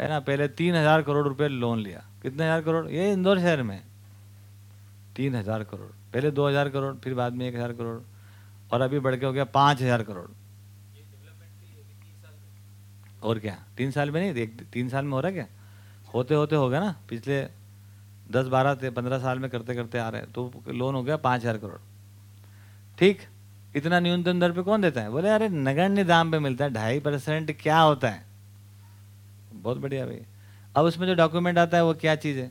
है ना, पहले तीन हज़ार करोड़ रुपए लोन लिया। कितने हज़ार करोड़? ये इंदौर शहर में। तीन हज़ार करोड़। पहले दो हज़ार करोड़, फिर बाद में एक हज़ार करोड़। और अभी बढ़ के हो गया पाँच हज़ार करोड़। और क्या? तीन साल में नहीं तीन साल में हो रहा क्या? होते होते हो गया ना, पिछले दस बारह पंद्रह साल में करते करते आ रहे हैं तो लोन हो गया पाँच हज़ार करोड़। ठीक? इतना न्यूनतम दर पे कौन देता है? बोले, अरे, नगण्य दाम पे मिलता है, ढाई परसेंट क्या होता है? बहुत बढ़िया भाई। अब उसमें जो डॉक्यूमेंट आता है, वो क्या चीज़ है?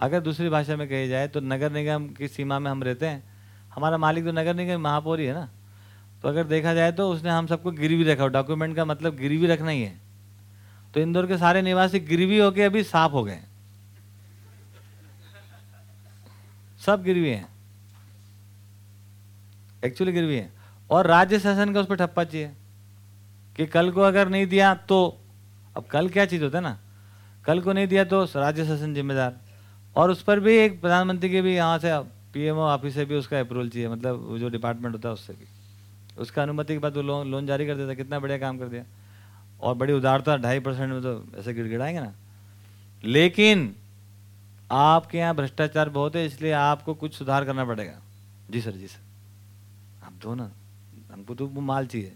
अगर दूसरी भाषा में कही जाए तो नगर निगम की सीमा में हम रहते हैं। हमारा मालिक तो नगर निगम महापौर ही है ना। तो अगर देखा जाए तो उसने हम सबको गिरवी रखा डॉक्यूमेंट का मतलब गिरवी रखना ही है। तो इंदौर के सारे निवासी गिरवी होके अभी साफ़ हो गए सब गिरवी हैं। एक्चुअली गिरवी हैं। और राज्य शासन का उस पर ठप्पा चाहिए कि कल को अगर नहीं दिया तो अब कल क्या चीज़ होता है ना? कल को नहीं दिया तो राज्य शासन जिम्मेदार। और उस पर भी एक प्रधानमंत्री के भी यहाँ से पीएमओ ऑफ़िस से भी उसका अप्रूवल चाहिए मतलब जो डिपार्टमेंट होता है उससे भी। उसका अनुमति के बाद वो लोन लोन जारी कर देता कितना बढ़िया काम कर दिया। और बड़ी उदारता, ढाई परसेंट में तो ऐसे गिड़गिड़ाएँगे ना। लेकिन आपके यहाँ भ्रष्टाचार बहुत है, इसलिए आपको कुछ सुधार करना पड़ेगा। जी सर जी सर। आप दो ना, हमको तो माल चाहिए।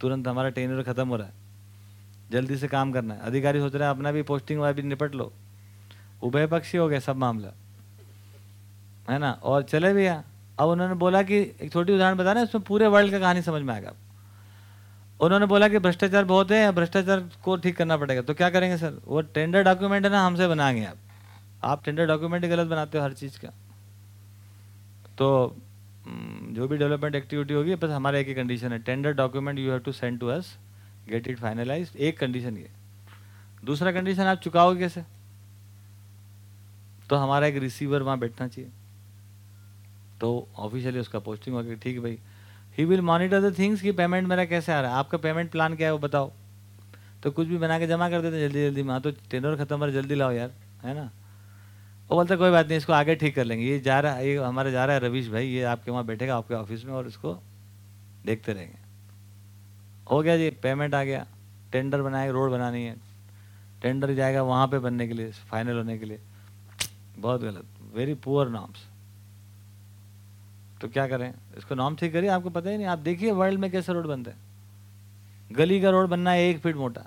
तुरंत हमारा टेनर खत्म हो रहा है। जल्दी से काम करना है। अधिकारी सोच रहे हैं, अपना भी पोस्टिंग वाला भी निपट लो। उभय पक्षी हो गए सब मामला। है ना? और चले भैया। अब उन्होंने बोला कि, एक छोटी उदाहरण बता रहे उसमें पूरे वर्ल्ड का कहानी समझ में आएगा उन्होंने बोला कि भ्रष्टाचार बहुत है, भ्रष्टाचार को ठीक करना पड़ेगा। तो क्या करेंगे सर? वो टेंडर डॉक्यूमेंट है ना, हमसे बनाएँगे आप। आप टेंडर डॉक्यूमेंट गलत बनाते हो हर चीज़ का। तो हम्म, जो भी डेवलपमेंट एक्टिविटी होगी बस हमारा एक ही कंडीशन है। Tender document you have to send to us get it finalise एक कंडीशन ये। दूसरा कंडीशन आप चुकाओगे कैसे? तो हमारा एक रिसीवर वहाँ बैठना चाहिए। तो ऑफिशियली उसका पोस्टिंग होगी ठीक है भाई। He will monitor the things कि पेमेंट मेरा कैसे आ रहा है। आपका पेमेंट प्लान क्या है वो बताओ। तो कुछ भी बना के जमा कर देते जल्दी जल्दी में। हाँ तो टेंडर खत्म हो जल्दी लाओ यार है ना? वो बोलते, कोई बात नहीं, इसको आगे ठीक कर लेंगे। ये जा रहा है ये हमारे जा रहा है रवीश भाई, ये आपके वहाँ बैठेगा, आपके ऑफ़िस में और इसको देखते रहेंगे। हो गया जी पेमेंट आ गया। टेंडर बनाए रोड बनानी है। टेंडर जाएगा वहाँ पे बनने के लिए फाइनल होने के लिए। बहुत गलत वेरी पुअर नॉर्म्स तो क्या करें? इसको नॉर्म ठीक करिए, आपको पता ही नहीं, आप देखिए वर्ल्ड में कैसे रोड बनते हैं। गली का रोड बनना है एक फीट मोटा।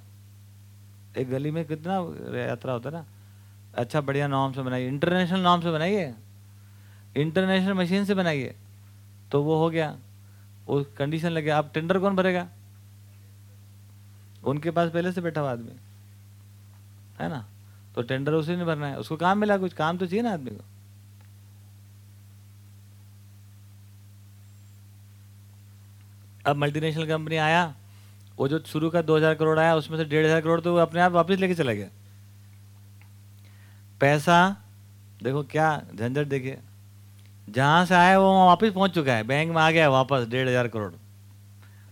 एक गली में कितना यात्रा होता है ना अच्छा बढ़िया नाम से बनाइए। इंटरनेशनल नाम से बनाइए। इंटरनेशनल मशीन से बनाइए। तो वो हो गया। वो कंडीशन लगे आप टेंडर कौन भरेगा? उनके पास पहले से बैठा हुआ आदमी। है ना? तो टेंडर उसे नहीं भरना है। उसको काम मिला कुछ? काम तो चाहिए ना आदमी को। अब मल्टीनेशनल कंपनी आया। वो जो शुरू का 2000 करोड़ आया, उसमें से डेढ़ हज़ार करोड़ तो वो अपने आप वापस लेके चला गया। पैसा, देखो क्या, झंझट देखिए। जहाँ से आया वो वापस पहुँच चुका है। बैंक में आ गया वापस, डेढ़ हज़ार करोड़।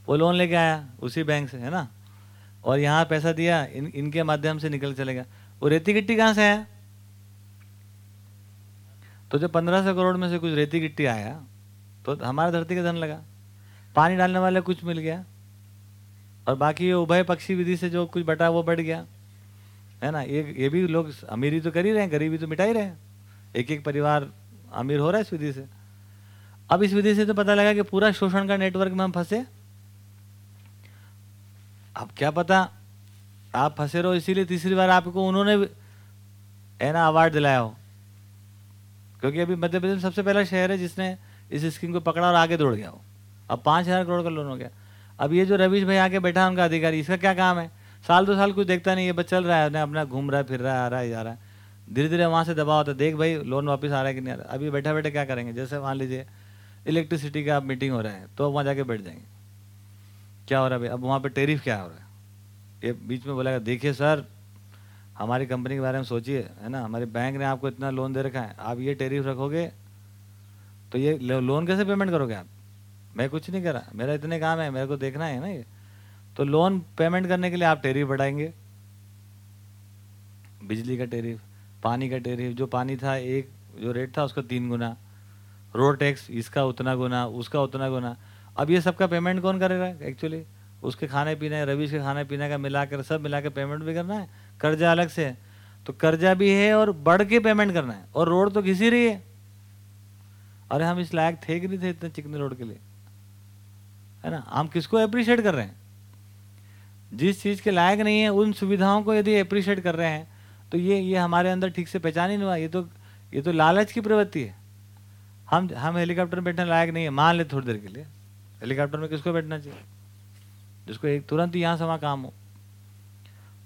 वो लोन लेके आया, उसी बैंक से, है ना? और यहाँ पैसा दिया, इन, इनके माध्यम से निकल चलेगा वो रेती गिट्टी कहाँ से आया? तो जब पंद्रह सौ करोड़ में से कुछ रेती गिट्टी आया तो हमारा धरती का धन लगा। पानी डालने वाले कुछ मिल गया। और बाकी उभय पक्षी विधि से जो कुछ बटा वो बढ़ गया। है ना? ये ये भी लोग अमीरी तो कर ही रहे हैं, गरीबी तो मिटा ही रहे हैं। एक एक परिवार अमीर हो रहा है इस विधि से। अब इस विधि से तो पता लगा कि पूरा शोषण का नेटवर्क में हम फंसे। अब क्या पता आप फंसे रहो, इसीलिए तीसरी बार आपको उन्होंने है ना, अवार्ड दिलाया हो। क्योंकि अभी मध्य प्रदेश सबसे पहला शहर है जिसने इस स्कीम को पकड़ा और आगे दौड़ गया हो। अब पाँच हज़ार करोड़ का लोन हो गया। अब ये जो रवीश भाई आके बैठा उनका अधिकारी, इसका क्या काम है? साल दो साल कुछ देखता नहीं, ये बस चल रहा है, अपना घूम रहा है, फिर रहा है, आ रहा है, जा रहा है। धीरे धीरे वहाँ से दबाव होता है, देख भाई लोन वापस आ रहा है कि नहीं आ रहा? अभी बैठा बैठे क्या करेंगे? जैसे मान लीजिए इलेक्ट्रिसिटी का मीटिंग हो रहा है तो वहाँ जाके बैठ जाएँगे। क्या हो रहा है भाई? अब वहाँ पर टेरिफ क्या हो रहा है? ये बीच में बोलेगा, देखिए सर, हमारी कंपनी के बारे में सोचिए, है ना? हमारे बैंक ने आपको इतना लोन दे रखा है, आप ये टेरिफ रखोगे तो ये लोन कैसे पेमेंट करोगे आप? मैं कुछ नहीं कर, मेरा इतने काम है, मेरे को देखना है ना ये। तो लोन पेमेंट करने के लिए आप टेरिफ बढ़ाएँगे। बिजली का टेरिफ पानी का टेरिफ जो पानी था, एक जो रेट था, उसका तीन गुना। रोड टैक्स इसका उतना गुना, उसका उतना गुना। अब ये सबका पेमेंट कौन करेगा एक्चुअली उसके खाने पीने रवीश के खाने पीने का मिलाकर, सब मिला के पेमेंट भी करना है? कर्जा अलग से है। तो कर्जा भी है और बढ़ के पेमेंट करना है। और रोड तो घिसी रही है। अरे हम इस लायक थे कि नहीं थे इतने चिकने रोड के लिए? है ना? हम किसको अप्रिशिएट कर रहे हैं? जिस चीज़ के लायक नहीं है, उन सुविधाओं को यदि अप्रिशिएट कर रहे हैं तो ये ये हमारे अंदर ठीक से पहचान ही नहीं हुआ। ये तो ये तो लालच की प्रवृत्ति है। हम हम हेलीकॉप्टर में बैठने लायक नहीं है, मान ले थोड़ी देर के लिए। हेलीकॉप्टर में किसको बैठना चाहिए? जिसको एक, तुरंत यहाँ से काम हो।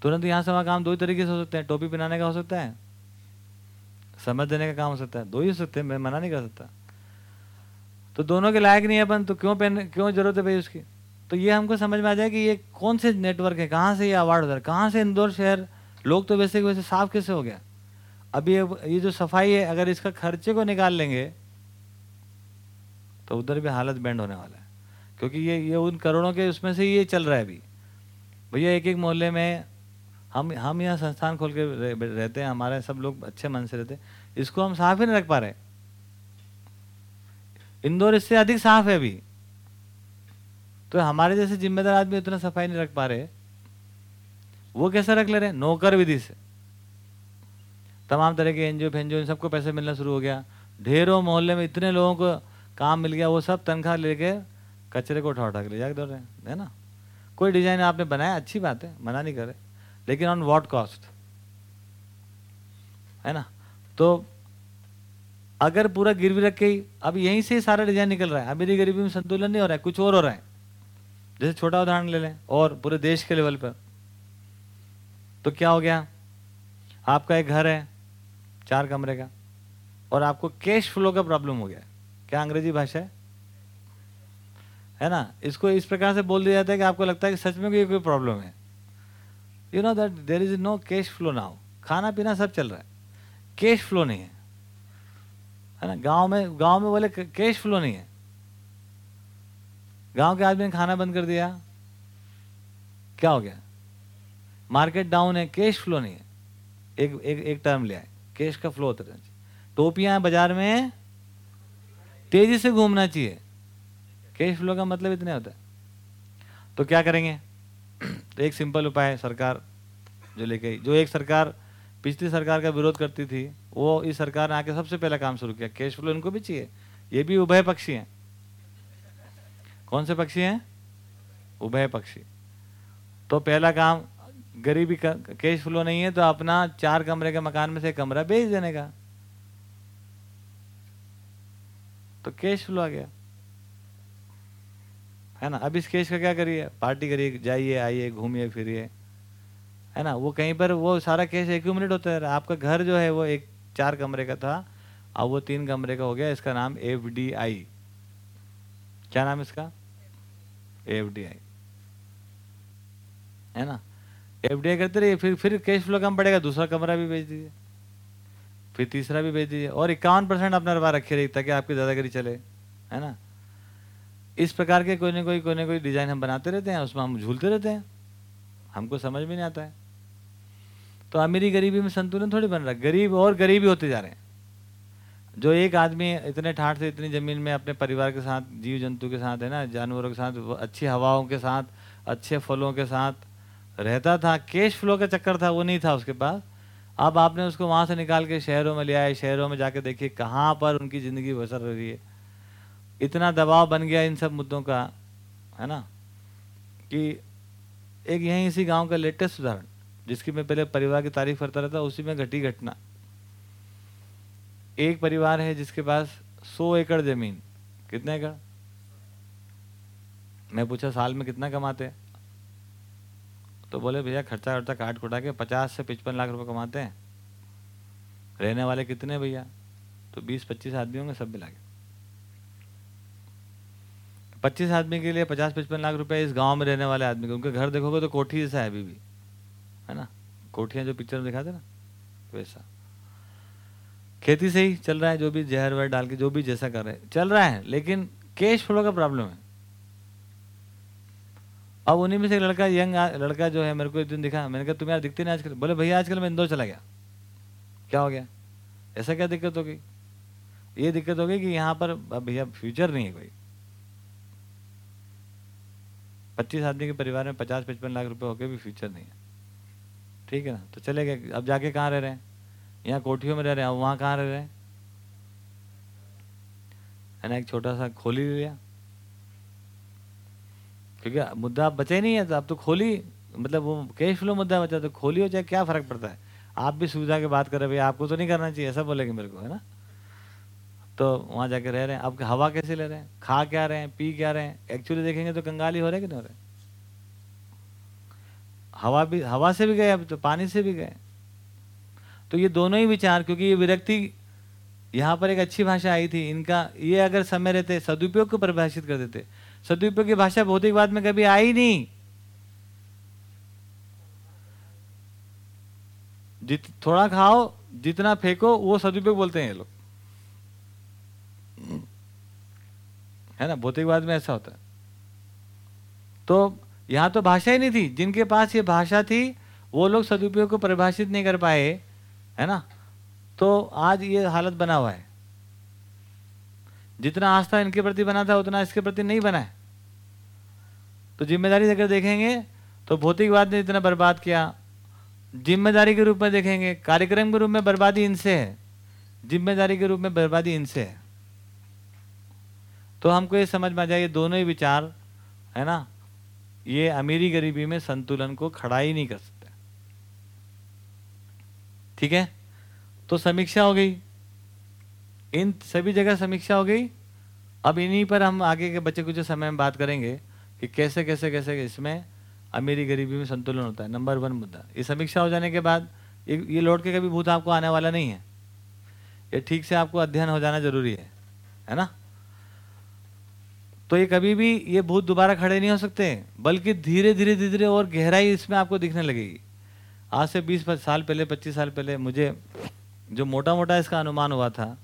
तुरंत यहाँ से काम दो ही तरीके से हो सकते हैं। टोपी पहनाने का हो सकता है समझ देने का काम हो सकता है, दो ही हो सकते हैं, मैं मना नहीं कर सकता। तो दोनों के लायक नहीं है अपन तो क्यों पहन, क्यों ज़रूरत है भाई उसकी? तो ये हमको समझ में आ जाए कि ये कौन से नेटवर्क है? कहाँ से ये अवार्ड उधर? कहाँ से इंदौर शहर? लोग तो वैसे वैसे साफ़ कैसे हो गया? अभी ये, जो सफ़ाई है अगर इसका खर्चे को निकाल लेंगे तो उधर भी हालत बैंड होने वाला है। क्योंकि ये ये उन करोड़ों के उसमें से ये चल रहा है अभी। भैया एक एक मोहल्ले में हम हम यहाँ संस्थान खोल के रहते हैं हमारे सब लोग अच्छे मन से रहते हैं। इसको हम साफ़ ही नहीं रख पा रहे। इंदौर इससे अधिक साफ़ है अभी। तो हमारे जैसे जिम्मेदार आदमी उतना सफ़ाई नहीं रख पा रहे। वो कैसे रख ले रहे नौकर विधि से। तमाम तरह के एनजीओ, फेनजीओ, इन सबको पैसे मिलना शुरू हो गया। ढेरों मोहल्ले में इतने लोगों को काम मिल गया, वो सब तनख्वाह लेके कचरे को उठा उठा के ले जाके दौड़ रहे हैं, है ना? कोई डिज़ाइन आपने बनाया? अच्छी बात है, मना नहीं करे। लेकिन ऑन वॉट कॉस्ट है ना? तो अगर पूरा गिरवी रख के अब यहीं से सारा डिज़ाइन निकल रहा है। अमीरी गरीबी में संतुलन नहीं हो रहा है, कुछ और हो रहा है। जैसे छोटा उदाहरण ले लें, और पूरे देश के लेवल पर। तो क्या हो गया? आपका एक घर है, चार कमरे का, और आपको कैश फ्लो का प्रॉब्लम हो गया। क्या अंग्रेज़ी भाषा है? है ना? इसको इस प्रकार से बोल दिया जाता है कि आपको लगता है कि सच में कोई कोई प्रॉब्लम है। You know that there is no cash flow now खाना पीना सब चल रहा है। कैश फ्लो नहीं है। है ना? गाँव में गाँव में बोले कैश फ्लो नहीं है। गाँव के आदमी ने खाना बंद कर दिया। क्या हो गया? मार्केट डाउन है कैश फ्लो नहीं है। एक एक एक टर्म ले आए। कैश का फ्लो होता रहना चाहिए। टोपियाँ बाज़ार में, तेज़ी से घूमना चाहिए। कैश फ्लो का मतलब इतने होता है। तो क्या करेंगे? तो एक सिंपल उपाय सरकार जो लेके जो एक सरकार, पिछली सरकार का विरोध करती थी, वो इस सरकार ने आके सबसे पहला काम शुरू किया। कैश फ्लो इनको भी चाहिए। ये भी उभय पक्षी हैं। कौन से पक्षी हैं? उभय पक्षी। तो पहला काम, गरीबी का, कैश फ्लो नहीं है तो अपना चार कमरे के मकान में से कमरा बेच देने का। तो कैश फ्लो आ गया। है ना? अब इस केस का क्या करिए? पार्टी करिए, जाइए, आइए, घूमिए, फिरिए। है ना? वो कहीं पर, वो सारा केस एक्यूमुलेट होता है। आपका घर जो है, वो एक चार कमरे का था। अब वो तीन कमरे का हो गया। इसका नाम एफ़ डी आई। क्या नाम इसका? एफ़ डी आई है ना? एफ़ डी आई करते रहिए, फिर फिर कैश फ्लो कम पड़ेगा, दूसरा कमरा भी बेच दीजिए। फिर तीसरा भी बेच दीजिए, और इक्यावन परसेंट अपना रुपया रखे रही ताकि आपकी दादागिरी चले, है ना? इस प्रकार के कोई ना कोई कोई ना कोई डिज़ाइन हम बनाते रहते हैं, उसमें हम झूलते रहते हैं। हमको समझ में नहीं आता है। तो अमीरी गरीबी में संतुलन थोड़ी बन रहा है। गरीब और गरीबी होते जा रहे हैं। जो एक आदमी इतने ठाठ से इतनी ज़मीन में अपने परिवार के साथ जीव जंतु के साथ है ना, जानवरों के साथ अच्छी हवाओं के साथ, अच्छे फलों के साथ रहता था कैश फ्लो का चक्कर था, वो नहीं था उसके पास। अब आपने उसको वहाँ से निकाल के शहरों में ले आए, शहरों में जाके देखिए कहाँ पर उनकी ज़िंदगी बसर रही है। इतना दबाव बन गया इन सब मुद्दों का, है ना, कि एक यहीं इसी गाँव का लेटेस्ट उदाहरण, जिसकी मैं पहले परिवार की तारीफ़ करता रहता, उसी में घटी घटना। एक परिवार है जिसके पास सौ एकड़ ज़मीन। कितने एकड़? मैं पूछा, साल में कितना कमाते हैं? तो बोले, भैया, खर्चा खर्चा काट कुटा के पचास से पचपन लाख रुपए कमाते हैं। रहने वाले कितने भैया? तो बीस, पच्चीस आदमी होंगे, सब मिला के। पच्चीस आदमी के लिए पचास, पचपन लाख रुपए इस गाँव में रहने वाले आदमी के, उनके घर देखोगे तो कोठी जैसा है अभी भी। है ना? कोठियाँ जो पिक्चर में दिखाते ना, वैसा। खेती से ही चल रहा है, जो भी जहर वहर डाल के, जो भी जैसा कर रहे हैं। चल रहा है, लेकिन कैश फ्लो का प्रॉब्लम है। अब उन्हीं में से एक लड़का यंग लड़का जो है, मेरे को एक दिन दिखा, मैंने कहा तुम यार दिखते नहीं आजकल? बोले, भैया, आजकल मैं इंदौर चला गया। क्या हो गया? ऐसा क्या दिक्कत हो गई? ये दिक्कत हो गई कि यहाँ पर भैया फ्यूचर नहीं है कोई। पच्चीस आदमी के परिवार में पचास, पचपन लाख रुपए होके भी फ्यूचर नहीं है। ठीक है ना? तो चले गए, अब जाके कहाँ रह रहे हैं? यहाँ कोठियों में रह रहे हैं, अब वहाँ कहाँ रह रहे हैं? है ना, एक छोटा सा खोली लिया। क्योंकि मुद्दा बचा ही नहीं है तो अब तो खोली मतलब वो कैश फ्लो मुद्दा बचा तो खोली हो चाहे क्या फ़र्क पड़ता है। आप भी सुविधा की बात कर रहे भैया, आपको तो नहीं करना चाहिए, ऐसा बोलेंगे मेरे को, है ना? तो वहाँ जाके रह रहे हैं। अब हवा कैसे ले रहे हैं? खा क्या रहे हैं? पी क्या रहे हैं? एक्चुअली देखेंगे तो कंगाली हो रहे कि नहीं हो रहे हवा भी हवा से भी गए अब तो पानी से भी गए तो ये दोनों ही विचार, क्योंकि ये विरक्ति यहाँ पर एक अच्छी भाषा आई थी। इनका, ये अगर समय रहते, सदुपयोग को परिभाषित कर देते। सदुपयोग की भाषा भौतिकवाद में कभी आई नहीं। जित, थोड़ा खाओ, जितना फेंको, वो सदुपयोग बोलते हैं ये लोग। है ना? भौतिकवाद में ऐसा होता है। तो यहाँ तो भाषा ही नहीं थी। जिनके पास ये भाषा थी, वो लोग सदुपयोग को परिभाषित नहीं कर पाए। है ना? तो आज ये हालत बना हुआ है। जितना आस्था इनके प्रति बना था, उतना इसके प्रति नहीं बना है। तो ज़िम्मेदारी अगर देखेंगे तो भौतिकवाद ने इतना बर्बाद किया। ज़िम्मेदारी के रूप में देखेंगे, कार्यक्रम के रूप में बर्बादी इनसे है। ज़िम्मेदारी के रूप में बर्बादी इनसे है। तो हमको ये समझ में आ जाए, ये दोनों ही विचार, है ना? ये अमीरी गरीबी में संतुलन को खड़ा ही नहीं कर सकते। ठीक है? तो समीक्षा हो गई। इन सभी जगह समीक्षा हो गई। अब इन्हीं पर हम आगे के बच्चे कुछ समय में बात करेंगे कि कैसे कैसे कैसे इसमें अमीरी गरीबी में संतुलन होता है। नंबर वन मुद्दा। ये समीक्षा हो जाने के बाद ये, ये लौट के कभी भूत आपको आने वाला नहीं है। ये ठीक से आपको अध्ययन हो जाना ज़रूरी है। है ना? तो ये कभी भी ये भूत दोबारा खड़े नहीं हो सकते बल्कि धीरे धीरे धीरे धीरे और गहराई इसमें आपको दिखने लगेगी। आज से बीस साल पहले, पच्चीस साल पहले मुझे जो मोटा मोटा इसका अनुमान हुआ था,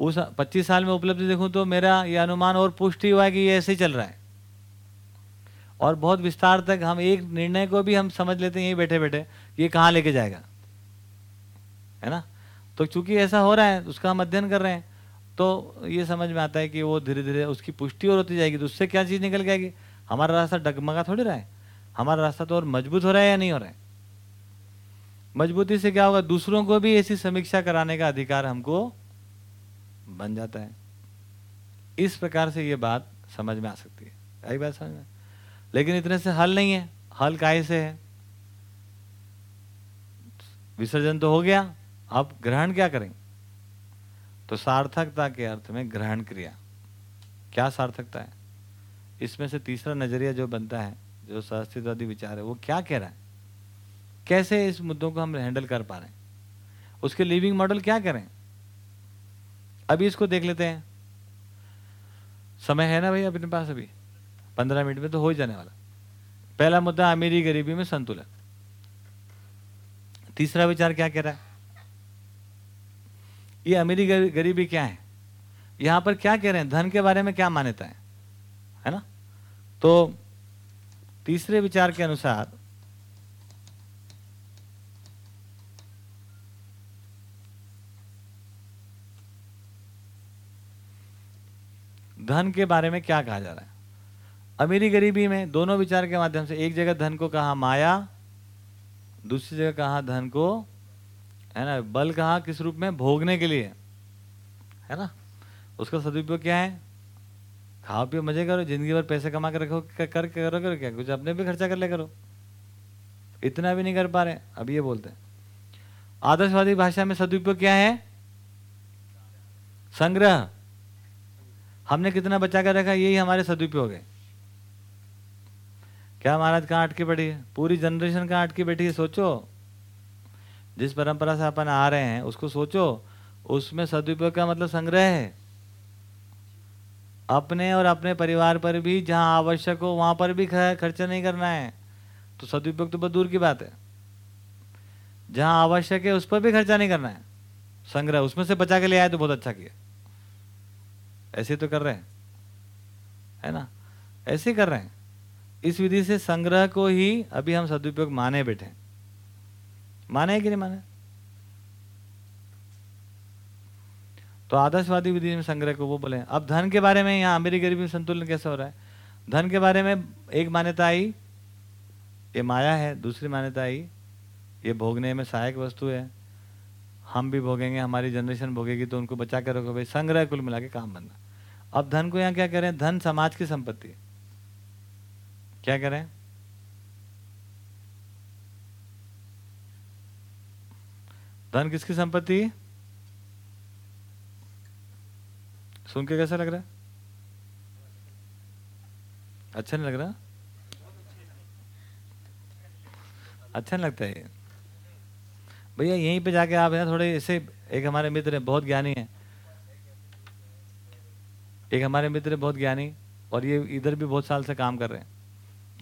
उस पच्चीस साल में उपलब्धि देखूँ तो मेरा ये अनुमान और पुष्टि हुआ है कि ये ऐसे ही चल रहा है। और बहुत विस्तार तक हम एक निर्णय को भी हम समझ लेते हैं, यही बैठे बैठे ये कहाँ लेके जाएगा। है ना? तो चूँकि ऐसा हो रहा है, उसका हम अध्ययन कर रहे हैं तो ये समझ में आता है कि वो धीरे धीरे उसकी पुष्टि और होती जाएगी तो उससे क्या चीज़ निकल जाएगी हमारा रास्ता डगमगा थोड़ी रहा है। हमारा रास्ता तो और मज़बूत हो रहा है या नहीं हो रहा है? मजबूती से क्या होगा? दूसरों को भी ऐसी समीक्षा कराने का अधिकार हमको बन जाता है। इस प्रकार से ये बात समझ में आ सकती है। आई बात समझ में? लेकिन इतने से हल नहीं है। हल काय से है? विसर्जन तो हो गया। अब ग्रहण क्या करें? तो सार्थकता के अर्थ में ग्रहण क्रिया। क्या सार्थकता है? इसमें से तीसरा नज़रिया जो बनता है, जो सहस्तित्ववादी विचार है, वो क्या कह रहा है? कैसे इस मुद्दों को हम हैंडल कर पा रहे हैं? उसके लिविंग मॉडल क्या करें? अभी इसको देख लेते हैं। समय है ना भाई अपने पास अभी? पंद्रह मिनट में तो हो ही जाने वाला। पहला मुद्दा, अमीरी गरीबी में संतुलन। तीसरा विचार क्या कह रहा है? ये अमीरी गरीबी क्या है? यहाँ पर क्या कह रहे हैं? धन के बारे में क्या मान्यता है है ना? तो तीसरे विचार के अनुसार धन के बारे में क्या कहा जा रहा है? अमीरी गरीबी में दोनों विचार के माध्यम से एक जगह धन को कहा माया दूसरी जगह कहा धन को है ना बल कहा किस रूप में? भोगने के लिए। है ना? उसका सदुपयोग क्या है? खाओ पियो मज़े करो ज़िंदगी भर पैसे कमा कर रखो कर, कर करो करो क्या? कुछ अपने भी खर्चा कर ले करो। इतना भी नहीं कर पा रहे अब ये बोलते हैं। आदर्शवादी भाषा में सदुपयोग क्या है? संग्रह। हमने कितना बचा कर रखा यही हमारे सदुपयोग है। क्या महाराज कहाँ अटकी पड़ी है? पूरी जनरेशन कहाँ अटकी बैठी है? सोचो। जिस परंपरा से अपन आ रहे हैं, उसको सोचो। उसमें सदुपयोग का मतलब संग्रह है। अपने और अपने परिवार पर भी जहाँ आवश्यक हो, वहाँ पर भी खर्चा नहीं करना है। तो सदुपयोग तो बहुत दूर की बात है। जहाँ आवश्यक है, उस पर भी खर्चा नहीं करना है। संग्रह, उसमें से बचा के ले आए तो बहुत अच्छा किया। ऐसे तो कर रहे हैं, है ना? ऐसे कर रहे हैं। इस विधि से संग्रह को ही अभी हम सदुपयोग माने बैठे माने कि नहीं माने? तो आदर्शवादी विधि में संग्रह को वो बोले, अब धन के बारे में यहाँ अमेरिकी गरीबी में संतुलन कैसे हो रहा है? धन के बारे में एक मान्यता आई, ये माया है, दूसरी मान्यता आई, ये भोगने में सहायक वस्तु है हम भी भोगेंगे, हमारी जनरेशन भोगेगी तो उनको बचा कर रखो भाई। संग्रह, कुल मिला के काम बनना। अब धन को यहाँ क्या करें? धन समाज की संपत्ति। क्या करें? धन किसकी संपत्ति? सुन के कैसा लग रहा है? अच्छा नहीं लग रहा? अच्छा नहीं लगता है भैया, यहीं पे जाके आप है थोड़े ऐसे, एक हमारे मित्र है, बहुत ज्ञानी है। एक हमारे मित्र बहुत ज्ञानी, और ये इधर भी बहुत साल से काम कर रहे हैं।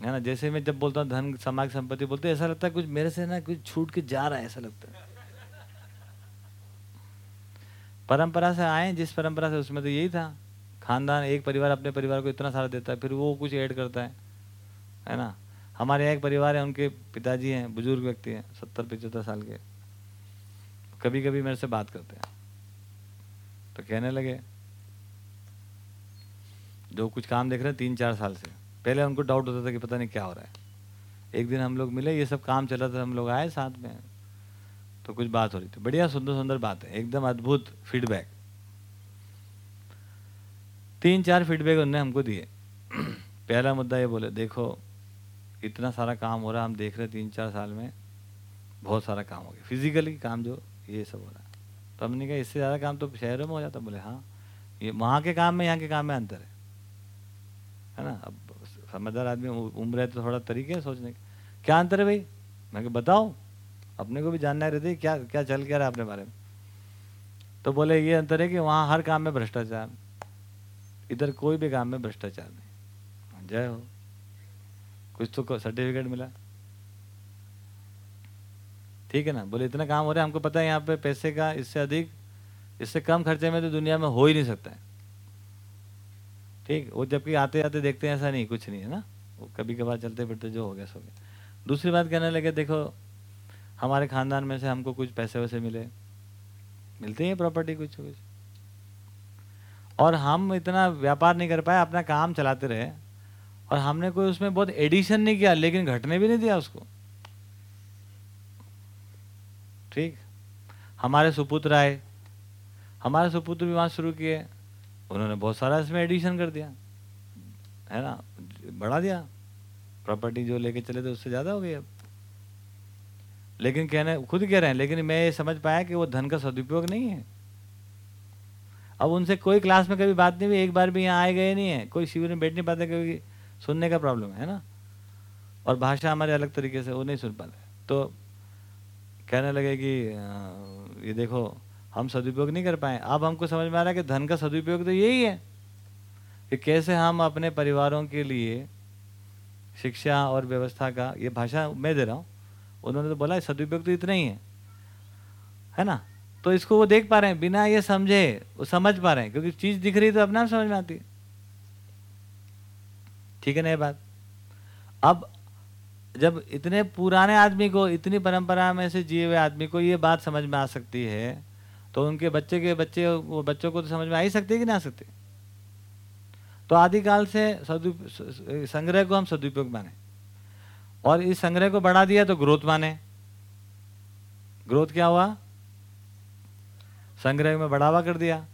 है ना, जैसे मैं जब बोलता हूँ, धन, समाज, संपत्ति बोलते ऐसा लगता है कुछ मेरे से ना कुछ छूट के जा रहा है, ऐसा लगता है। परंपरा से आए, जिस परंपरा से, उसमें तो यही था। खानदान, एक परिवार अपने परिवार को इतना सारा देता है, फिर वो कुछ ऐड करता है। है ना? हमारे यहाँ एक परिवार है, उनके पिताजी हैं, बुज़ुर्ग व्यक्ति हैं, सत्तर, पचहत्तर साल के। कभी कभी मेरे से बात करते हैं। तो कहने लगे, जो कुछ काम देख रहे हैं तीन चार साल से। पहले उनको डाउट होता था कि पता नहीं क्या हो रहा है। एक दिन हम लोग मिले, ये सब काम चला था, हम लोग आए साथ में। तो कुछ बात हो रही थी। बढ़िया सुंदर सुंदर बात है। एकदम अद्भुत फीडबैक तीन चार फीडबैक उन्होंने हमको दिए। पहला मुद्दा ये बोले, देखो, इतना सारा काम हो रहा हम देख रहे तीन चार साल में बहुत सारा काम हो गया। फिजिकली काम जो ये सब हो रहा है। तो हमने कहा, इससे ज़्यादा काम तो शहरों में हो जाता। बोले हाँ। ये वहाँ के काम में, यहाँ के काम में अंतर है। है ना? अब समझदार आदमी उम्र है तो थोड़ा तरीके है सोचने का। क्या अंतर है भाई? मैं बताओ। अपने को भी जानना रहती क्या क्या चल क्या रहा है अपने बारे में। तो बोले, ये अंतर है कि वहाँ हर काम में भ्रष्टाचार। इधर कोई भी काम में भ्रष्टाचार नहीं। जय हो। कुछ तो सर्टिफिकेट मिला। ठीक है ना? बोले, इतना काम हो रहा है, हमको पता है यहाँ पे पैसे का इससे अधिक, इससे कम खर्चे में तो दुनिया में हो ही नहीं सकता है। ठीक, वो जबकि आते आते देखते हैं, ऐसा नहीं, कुछ नहीं है ना? वो कभी कभार चलते फिरते जो हो गया, सो गया। दूसरी बात कहने लगे, देखो, हमारे खानदान में से हमको कुछ पैसे वैसे मिले। मिलते हैं प्रॉपर्टी कुछ कुछ। और हम इतना व्यापार नहीं कर पाए, अपना काम चलाते रहे और हमने कोई उसमें बहुत एडिशन नहीं किया, लेकिन घटने भी नहीं दिया उसको। ठीक? हमारे सुपुत्र आए। हमारे सुपुत्र भी वहाँ शुरू किए। उन्होंने बहुत सारा इसमें एडिशन कर दिया। है ना? बढ़ा दिया। प्रॉपर्टी जो लेके चले थे, उससे ज़्यादा हो गई अब। लेकिन कहने, खुद कह रहे हैं, लेकिन मैं ये समझ पाया कि वो धन का सदुपयोग नहीं है। अब उनसे कोई क्लास में कभी बात नहीं हुई, एक बार भी यहाँ आए गए नहीं है। कोई शिविर में बैठ नहीं पाते, क्योंकि सुनने का प्रॉब्लम है ना? और भाषा हमारे अलग तरीके से, वो नहीं सुन पाते। तो कहने लगे कि ये देखो, हम सदुपयोग नहीं कर पाए। अब हमको समझ में आ रहा है कि धन का सदुपयोग तो यही है कि कैसे हम अपने परिवारों के लिए शिक्षा और व्यवस्था का, ये भाषा मैं दे रहा हूँ, उन्होंने तो बोला, सदुपयोग तो इतना ही है। है ना? तो इसको वो देख पा रहे हैं, बिना ये समझे, वो समझ पा रहे हैं, क्योंकि चीज़ दिख रही तो अपना समझ में आती है। ठीक है ना ये बात? अब जब इतने पुराने आदमी को, इतनी परंपरा में से जिए हुए आदमी को ये बात समझ में आ सकती है तो उनके बच्चे के बच्चे, वो बच्चों को तो समझ में आ ही सकती कि ना आ सकती? तो आदिकाल से, संग्रह को हम सदुपयोग माने। और इस संग्रह को बढ़ा दिया तो ग्रोथ माने। ग्रोथ क्या हुआ? संग्रह में बढ़ावा कर दिया।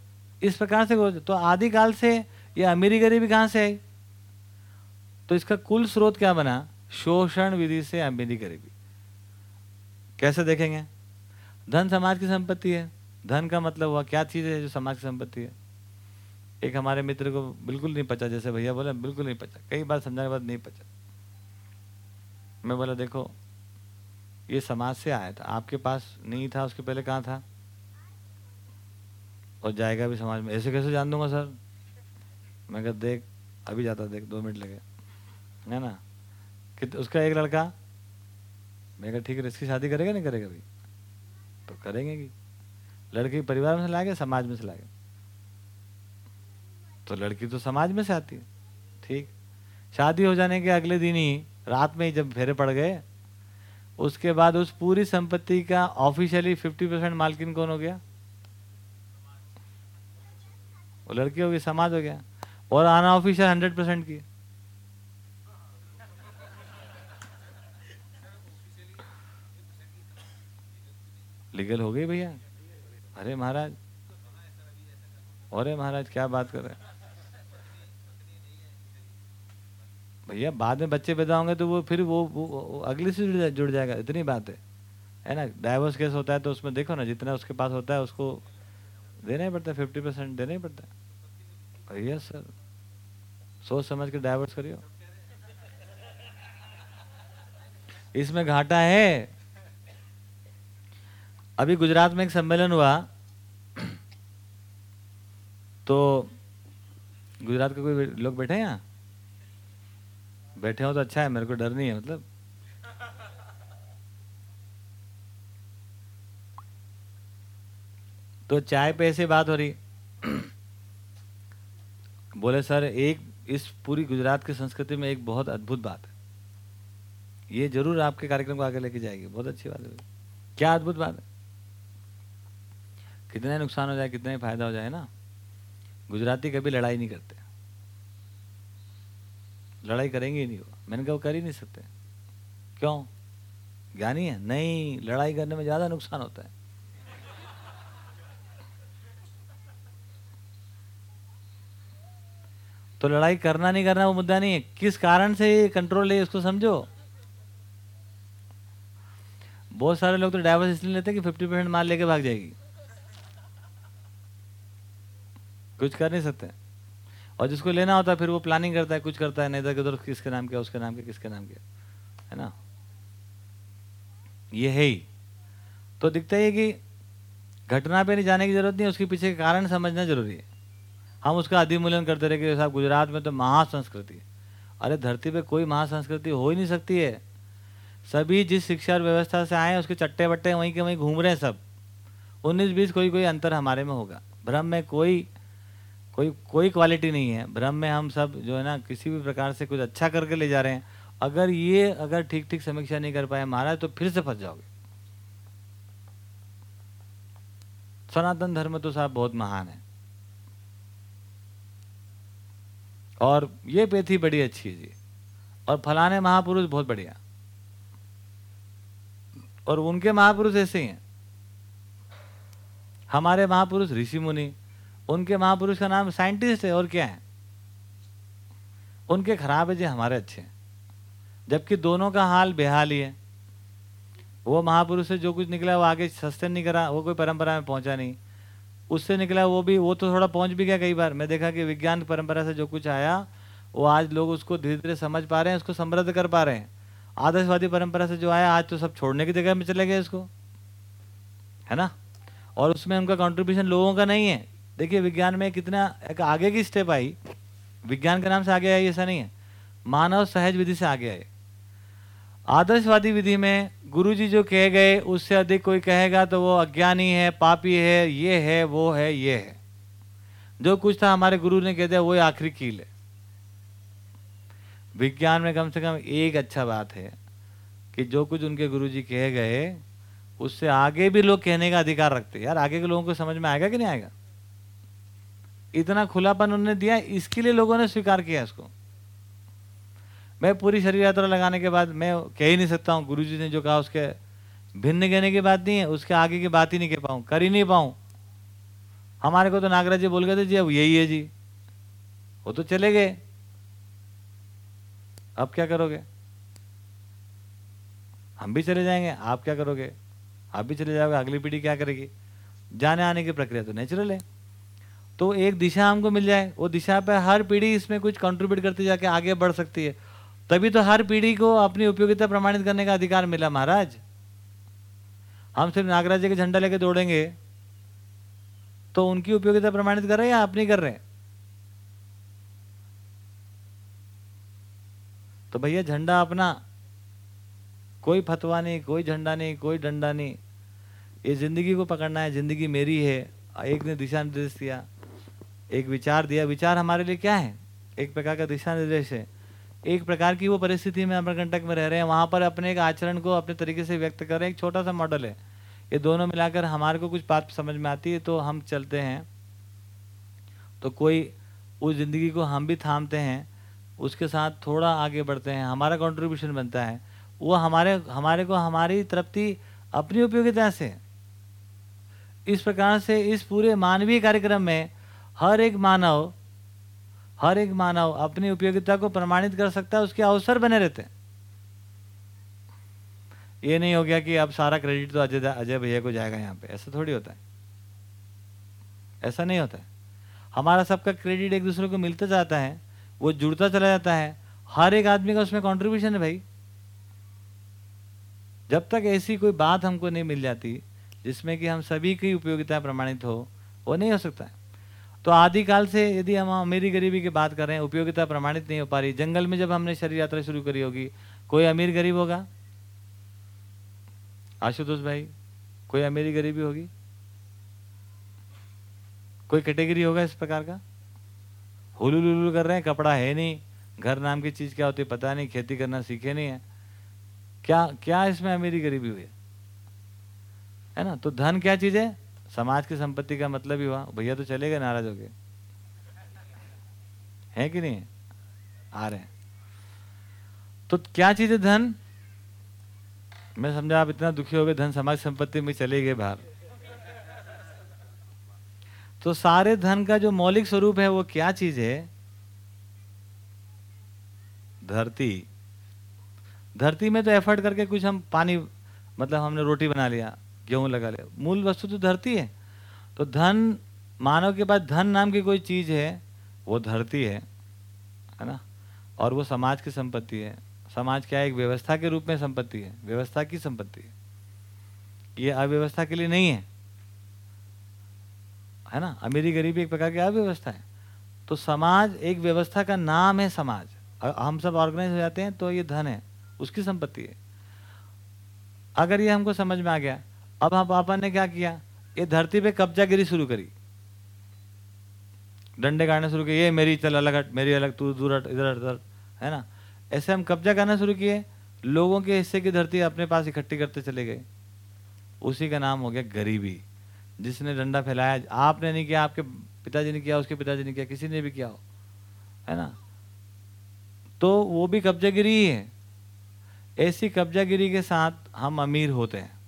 इस प्रकार से ग्रोथ तो आदिकाल से ये अमीरी गरीबी कहाँ से आई? तो इसका कुल स्रोत क्या बना? शोषण विधि से अमीरी करेगी। कैसे देखेंगे? धन समाज की संपत्ति है। धन का मतलब हुआ क्या चीज़ है जो समाज की संपत्ति है? एक हमारे मित्र को बिल्कुल नहीं पचा, जैसे भैया बोला, बिल्कुल नहीं पचा। कई बार समझाने के बाद नहीं पचा। मैं बोला, देखो, ये समाज से आया था। आपके पास नहीं था, उसके पहले कहाँ था? और जाएगा भी समाज में। ऐसे कैसे जान दूँगा, सर? मैं कहा, देख, अभी जाता, देख, दो मिनट लगे। है ना? कि उसका एक लड़का? मैं कहा, ठीक है, इसकी शादी करेगा, नहीं करेगा भाई? तो करेंगे कि? लड़की परिवार में से लाएँगे, समाज में से लाएँगे? तो लड़की तो समाज में से आती है। ठीक। शादी हो जाने के अगले दिन ही, रात में ही जब फेरे पड़ गए, उसके बाद उस पूरी संपत्ति का ऑफिशियली फिफ्टी परसेंट मालकिन कौन हो गया? वो लड़की हो गई समाज हो गया। और आना ऑफिशियल हंड्रेड परसेंट की लीगल हो गई भैया? अरे महाराज। अरे महाराज क्या बात कर रहे भैया बाद में बच्चे पैदा होंगे तो वो फिर वो, वो, वो अगले से जुड़, जा, जुड़ जाएगा इतनी बात है। है ना? डाइवर्स केस होता है तो उसमें देखो ना जितना उसके पास होता है उसको देना ही पड़ता है फिफ्टी परसेंट देना ही पड़ता है। भैया सर सोच समझ के डाइवर्स करियो। इसमें घाटा है। अभी गुजरात में एक सम्मेलन हुआ तो गुजरात के कोई लोग बैठे हैं यहाँ? बैठे हो तो अच्छा है, मेरे को डर नहीं है मतलब। तो चाय पे ऐसे बात हो रही। बोले, सर, एक इस पूरी गुजरात की संस्कृति में एक बहुत अद्भुत बात है। ये ज़रूर आपके कार्यक्रम को आगे लेके जाएगी। बहुत अच्छी बात है। क्या अद्भुत बात है? कितना नुकसान हो जाए, कितना ही फ़ायदा हो जाए ना। गुजराती कभी लड़ाई नहीं करते। लड़ाई करेंगे ही नहीं वो। मैंने कहा वो कर ही नहीं सकते। क्यों? ज्ञानी है? नहीं, लड़ाई करने में ज़्यादा नुकसान होता है। तो लड़ाई करना नहीं करना वो मुद्दा नहीं है। किस कारण से कंट्रोल है, उसको समझो। बहुत सारे लोग तो डाइवर्स इसलिए लेते हैं कि फिफ्टी परसेंट माल लेके भाग जाएगी। कुछ कर नहीं सकते। और जिसको लेना होता है फिर वो प्लानिंग करता है, कुछ करता है, नहीं तो उधर किसके नाम क्या, उसके नाम क्या, किसके नाम क्या, है ना? ये है ही। तो दिखता है कि घटना पे नहीं जाने की ज़रूरत नहीं उसके पीछे के कारण समझना ज़रूरी है। हम उसका अधिमूल्यन करते रहे कि साहब, गुजरात में तो महासंस्कृति है। अरे धरती पे कोई महासंस्कृति हो ही नहीं सकती है। सभी जिस शिक्षा और व्यवस्था से आए उसके चट्टे बट्टे वहीं के वहीं घूम रहे हैं सब। उन्नीस बीस कोई कोई अंतर हमारे में होगा। भ्रम में कोई कोई कोई क्वालिटी नहीं है। भ्रम में हम सब जो है ना, किसी भी प्रकार से कुछ अच्छा करके ले जा रहे हैं। अगर ये, अगर ठीक ठीक समीक्षा नहीं कर पाए महाराज तो फिर से फंस जाओगे। सनातन धर्म तो साहब बहुत महान है। और ये पेथी बड़ी अच्छी है जी। और फलाने महापुरुष बहुत बढ़िया। और उनके महापुरुष ऐसे ही हैं। हमारे महापुरुष ऋषि मुनि उनके महापुरुष का नाम साइंटिस्ट है, और क्या है? उनके खराब है जी, हमारे अच्छे हैं। जबकि दोनों का हाल बेहाल ही है। वो महापुरुष से जो कुछ निकला, वो आगे सस्टेन नहीं करा, वो कोई परंपरा में पहुँचा नहीं। उससे निकला वो भी, वो तो थोड़ा पहुँच भी गया कई बार। मैं देखा कि विज्ञान परंपरा से जो कुछ आया, वो आज लोग उसको धीरे धीरे समझ पा रहे हैं, उसको समृद्ध कर पा रहे हैं। आदर्शवादी परंपरा से जो आया, आज तो सब छोड़ने की जगह में चले गए इसको है ना? और उसमें उनका कंट्रीब्यूशन लोगों का नहीं है। देखिए, विज्ञान में कितना एक आगे की स्टेप आई। विज्ञान के नाम से आगे आई, ऐसा नहीं है। मानव सहज विधि से आगे आए। आदर्शवादी विधि में गुरुजी जो कहे गए, उससे अधिक कोई कहेगा तो वो अज्ञानी है, पापी है, ये है, वो है, ये है। जो कुछ था हमारे गुरु ने कह दिया, वो आखिरी कील है। विज्ञान में कम से कम एक अच्छा बात है कि जो कुछ उनके गुरुजी कहे गए, उससे आगे भी लोग कहने का अधिकार रखते यार, आगे के लोगों को समझ में आएगा कि नहीं आएगा? इतना खुलापन उन्होंने दिया, इसके लिए लोगों ने स्वीकार किया इसको। मैं पूरी शरीर यात्रा लगाने के बाद, मैं कह ही नहीं सकता हूँ गुरु जी ने जो कहा, उसके भिन्न कहने की बात नहीं है, उसके आगे की बात ही नहीं कह पाऊँ, कर ही नहीं पाऊँ। हमारे को तो नागराज जी बोल गए थे, जी, अब यही है जी। वो तो चले गए। अब क्या करोगे? हम भी चले जाएँगे, आप क्या करोगे? आप भी चले जाओगे, अगली पीढ़ी क्या करेगी? जाने आने की प्रक्रिया तो नेचुरल है। तो एक दिशा हमको मिल जाए। वो दिशा पे हर पीढ़ी इसमें कुछ कंट्रीब्यूट करती जाके आगे बढ़ सकती है। तभी तो हर पीढ़ी को अपनी उपयोगिता प्रमाणित करने का अधिकार मिला महाराज। हम सिर्फ़ नागराज के झंडा लेके दौड़ेंगे तो उनकी उपयोगिता प्रमाणित कर रहे हैं या अपनी कर रहे हैं? तो भैया झंडा अपना, कोई फतवा नहीं, कोई झंडा नहीं, कोई डंडा नहीं। ये ज़िंदगी को पकड़ना है, ज़िंदगी मेरी है, एक ने दिशा निर्देश दिया। एक विचार दिया, विचार हमारे लिए क्या है? एक प्रकार का दिशा निर्देश है। एक प्रकार की वो परिस्थिति में अमरकंटक में रह रहे हैं, वहाँ पर अपने एक आचरण को अपने तरीके से व्यक्त कर रहे हैं, एक छोटा सा मॉडल है। ये दोनों मिलाकर हमारे को कुछ बात समझ में आती है तो हम चलते हैं। तो कोई उस ज़िंदगी को हम भी थामते हैं, उसके साथ थोड़ा आगे बढ़ते हैं, हमारा कंट्रीब्यूशन बनता है। वो हमारे हमारे को हमारी तृप्ति अपनी उपयोगिता से, इस प्रकार से इस पूरे मानवीय कार्यक्रम में हर एक मानव, हर एक मानव अपनी उपयोगिता को प्रमाणित कर सकता है, उसके अवसर बने रहते हैं। ये नहीं हो गया कि अब सारा क्रेडिट तो अजय अजय भैया को जाएगा यहाँ पे। ऐसा थोड़ी होता है। ऐसा नहीं होता है। हमारा सबका क्रेडिट एक दूसरे को मिलता जाता है, वो जुड़ता चला जाता है। हर एक आदमी का उसमें कॉन्ट्रीब्यूशन है भाई। जब तक ऐसी कोई बात हमको नहीं मिल जाती, जिसमें कि हम सभी की उपयोगिता प्रमाणित हो, वो नहीं हो सकता है। तो आदिकाल से यदि हम अमीरी गरीबी की बात करें, उपयोगिता प्रमाणित नहीं हो पा रही। जंगल में जब हमने शरीर यात्रा शुरू करी होगी, कोई अमीर गरीब होगा? आशुतोष भाई, कोई अमीरी गरीबी होगी? कोई कैटेगरी होगा इस प्रकार का? हुलू कर रहे हैं, कपड़ा है नहीं, घर नाम की चीज़ क्या होती है पता नहीं, खेती करना सीखे नहीं है। क्या क्या इसमें अमीरी गरीबी हुई है ना? तो धन क्या चीज़ है? समाज की संपत्ति का मतलब ही हुआ। भैया तो चले गए, नाराज़ हो गए है कि नहीं? आ रहे तो क्या चीज़ है धन? मैं समझा, आप इतना दुखी हो गए, धन समाज संपत्ति में चले गए बाहर। तो सारे धन का जो मौलिक स्वरूप है, वो क्या चीज़ है? धरती। धरती में तो एफर्ट करके कुछ हम पानी मतलब हमने रोटी बना लिया। गेहूँ लगा लिया मूल वस्तु तो धरती है। तो धन, मानव के पास धन नाम की कोई चीज़ है, वो धरती है है ना? और वो समाज की संपत्ति है। समाज क्या है? एक व्यवस्था के रूप में संपत्ति है। व्यवस्था की संपत्ति है। ये अव्यवस्था के लिए नहीं है। है ना? अमीरी गरीबी एक प्रकार की अव्यवस्था है। तो समाज एक व्यवस्था का नाम है समाज। हम सब ऑर्गेनाइज हो जाते हैं तो ये धन है। उसकी संपत्ति है। अगर ये हमको समझ में आ गया अब हम पापा ने क्या किया? ये धरती पे कब्जा गिरी शुरू करी। डंडे गाड़ने शुरू किए, ये मेरी चल अलग हट, मेरी अलग, तू दूर हट, इधर इधर है ना? ऐसे हम कब्जा करना शुरू किए, लोगों के हिस्से की धरती अपने पास इकट्ठी करते चले गए। उसी का नाम हो गया गरीबी, जिसने डंडा फैलाया। आपने नहीं किया, आपके पिताजी ने किया, उसके पिताजी ने किया, किसी ने भी किया हो, है ना? तो वो भी कब्जागिरी ही है। ऐसी कब्जागिरी के साथ हम अमीर होते हैं।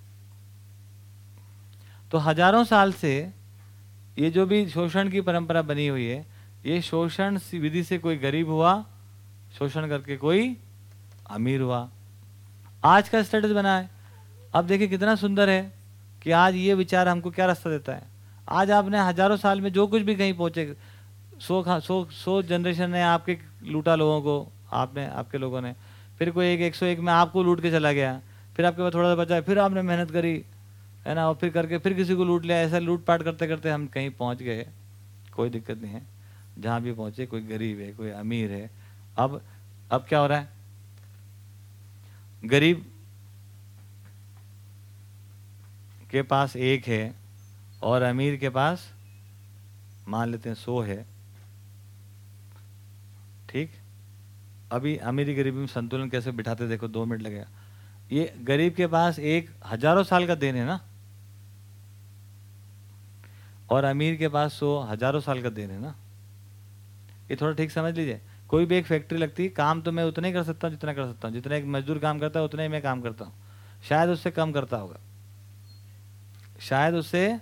तो हज़ारों साल से ये जो भी शोषण की परंपरा बनी हुई है, ये शोषण विधि से कोई गरीब हुआ, शोषण करके कोई अमीर हुआ। आज का स्टेटस बना है। अब देखिए कितना सुंदर है कि आज ये विचार हमको क्या रास्ता देता है। आज आपने हज़ारों साल में जो कुछ भी कहीं पहुँचे, सो सो सो जनरेशन ने आपके लूटा लोगों को, आपने, आपके लोगों ने। फिर कोई एक एक सौ एक में आपको लूट के चला गया। फिर आपके पास थोड़ा सा बचा, फिर आपने मेहनत करी। है ना, और फिर करके, फिर किसी को लूट लिया, ऐसा लूट पाट करते करते हम कहीं पहुँच गए, कोई दिक्कत नहीं है। जहाँ भी पहुँचे, कोई गरीब है, कोई अमीर है। अब अब क्या हो रहा है? गरीब के पास एक है, और अमीर के पास, मान लेते हैं सो है। ठीक? अभी अमीरी गरीबी में संतुलन कैसे बिठाते, देखो, दो मिनट लगेगा। ये गरीब के पास एक हज़ारों साल का देन है ना? और अमीर के पास सो हज़ारों साल का दिन है ना? ये थोड़ा ठीक समझ लीजिए। कोई भी एक फैक्ट्री लगती है, काम तो मैं उतना ही कर सकता हूँ जितना कर सकता हूँ। जितना एक मजदूर काम करता है, उतना ही मैं काम करता हूँ। शायद उससे कम करता होगा। शायद उससे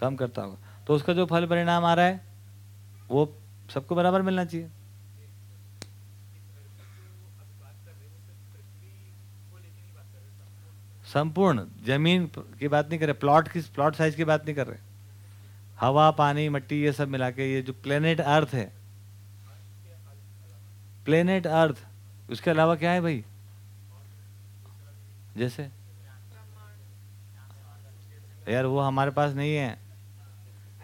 कम करता होगा। तो उसका जो फल परिणाम आ रहा है, वो सबको बराबर मिलना चाहिए। संपूर्ण ज़मीन की बात नहीं कर रहे, प्लॉट की, प्लॉट साइज़ की बात नहीं कर रहे। हवा, पानी, मिट्टी, ये सब मिला के ये जो प्लेनेट अर्थ है। प्लेनेट अर्थ उसके अलावा क्या है भाई? जैसे? यार, वो हमारे पास नहीं है।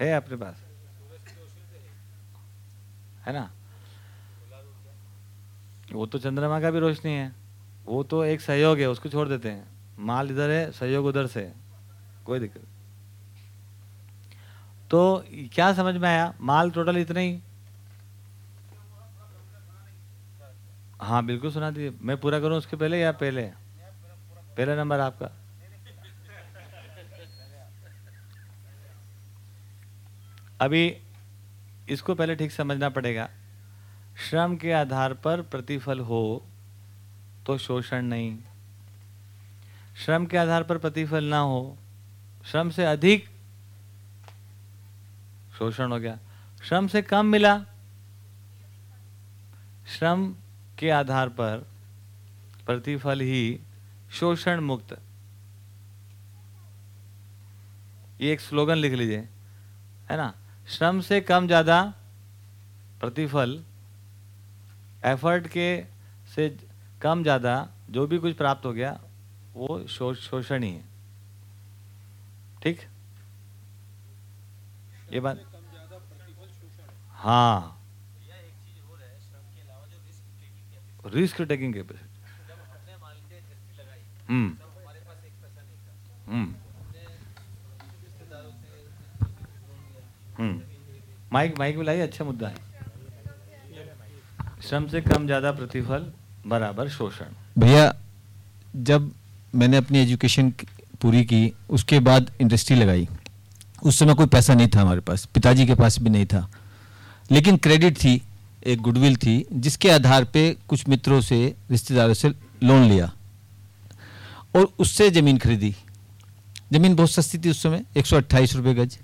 है अपने पास। है ना? वो तो चंद्रमा का भी रोशनी है। वो तो एक सहयोग है, उसको छोड़ देते हैं। माल इधर है, सहयोग उधर से कोई दिक्कत तो क्या समझ में आया? माल टोटल इतना ही। हाँ बिल्कुल सुना दीजिए। मैं पूरा करूँ उसके पहले या पहले? पहला नंबर आपका। अभी इसको पहले ठीक समझना पड़ेगा। श्रम के आधार पर प्रतिफल हो तो शोषण नहीं। श्रम के आधार पर प्रतिफल ना हो, श्रम से अधिक शोषण हो गया। श्रम से कम मिला। श्रम के आधार पर प्रतिफल ही शोषण मुक्त। ये एक स्लोगन लिख लीजिए, है ना? श्रम से कम ज़्यादा प्रतिफल, एफर्ट के से कम ज़्यादा जो भी कुछ प्राप्त हो गया, वो शोषण ही है। ठीक? ये बात हाँ। Risk taking hmm. हम्म। हम्म। माइक माइक में लाइए अच्छा मुद्दा है। श्रम से कम ज़्यादा प्रतिफल, बराबर शोषण। भैया, जब मैंने अपनी एजुकेशन पूरी की, उसके बाद इंडस्ट्री लगाई। उस समय कोई पैसा नहीं था हमारे पास, पिताजी के पास भी नहीं था। लेकिन क्रेडिट थी, एक गुडविल थी, जिसके आधार पे कुछ मित्रों से, रिश्तेदारों से लोन लिया। और उससे ज़मीन खरीदी। ज़मीन बहुत सस्ती थी उस समय, एक सौ अट्ठाईस रुपये गज।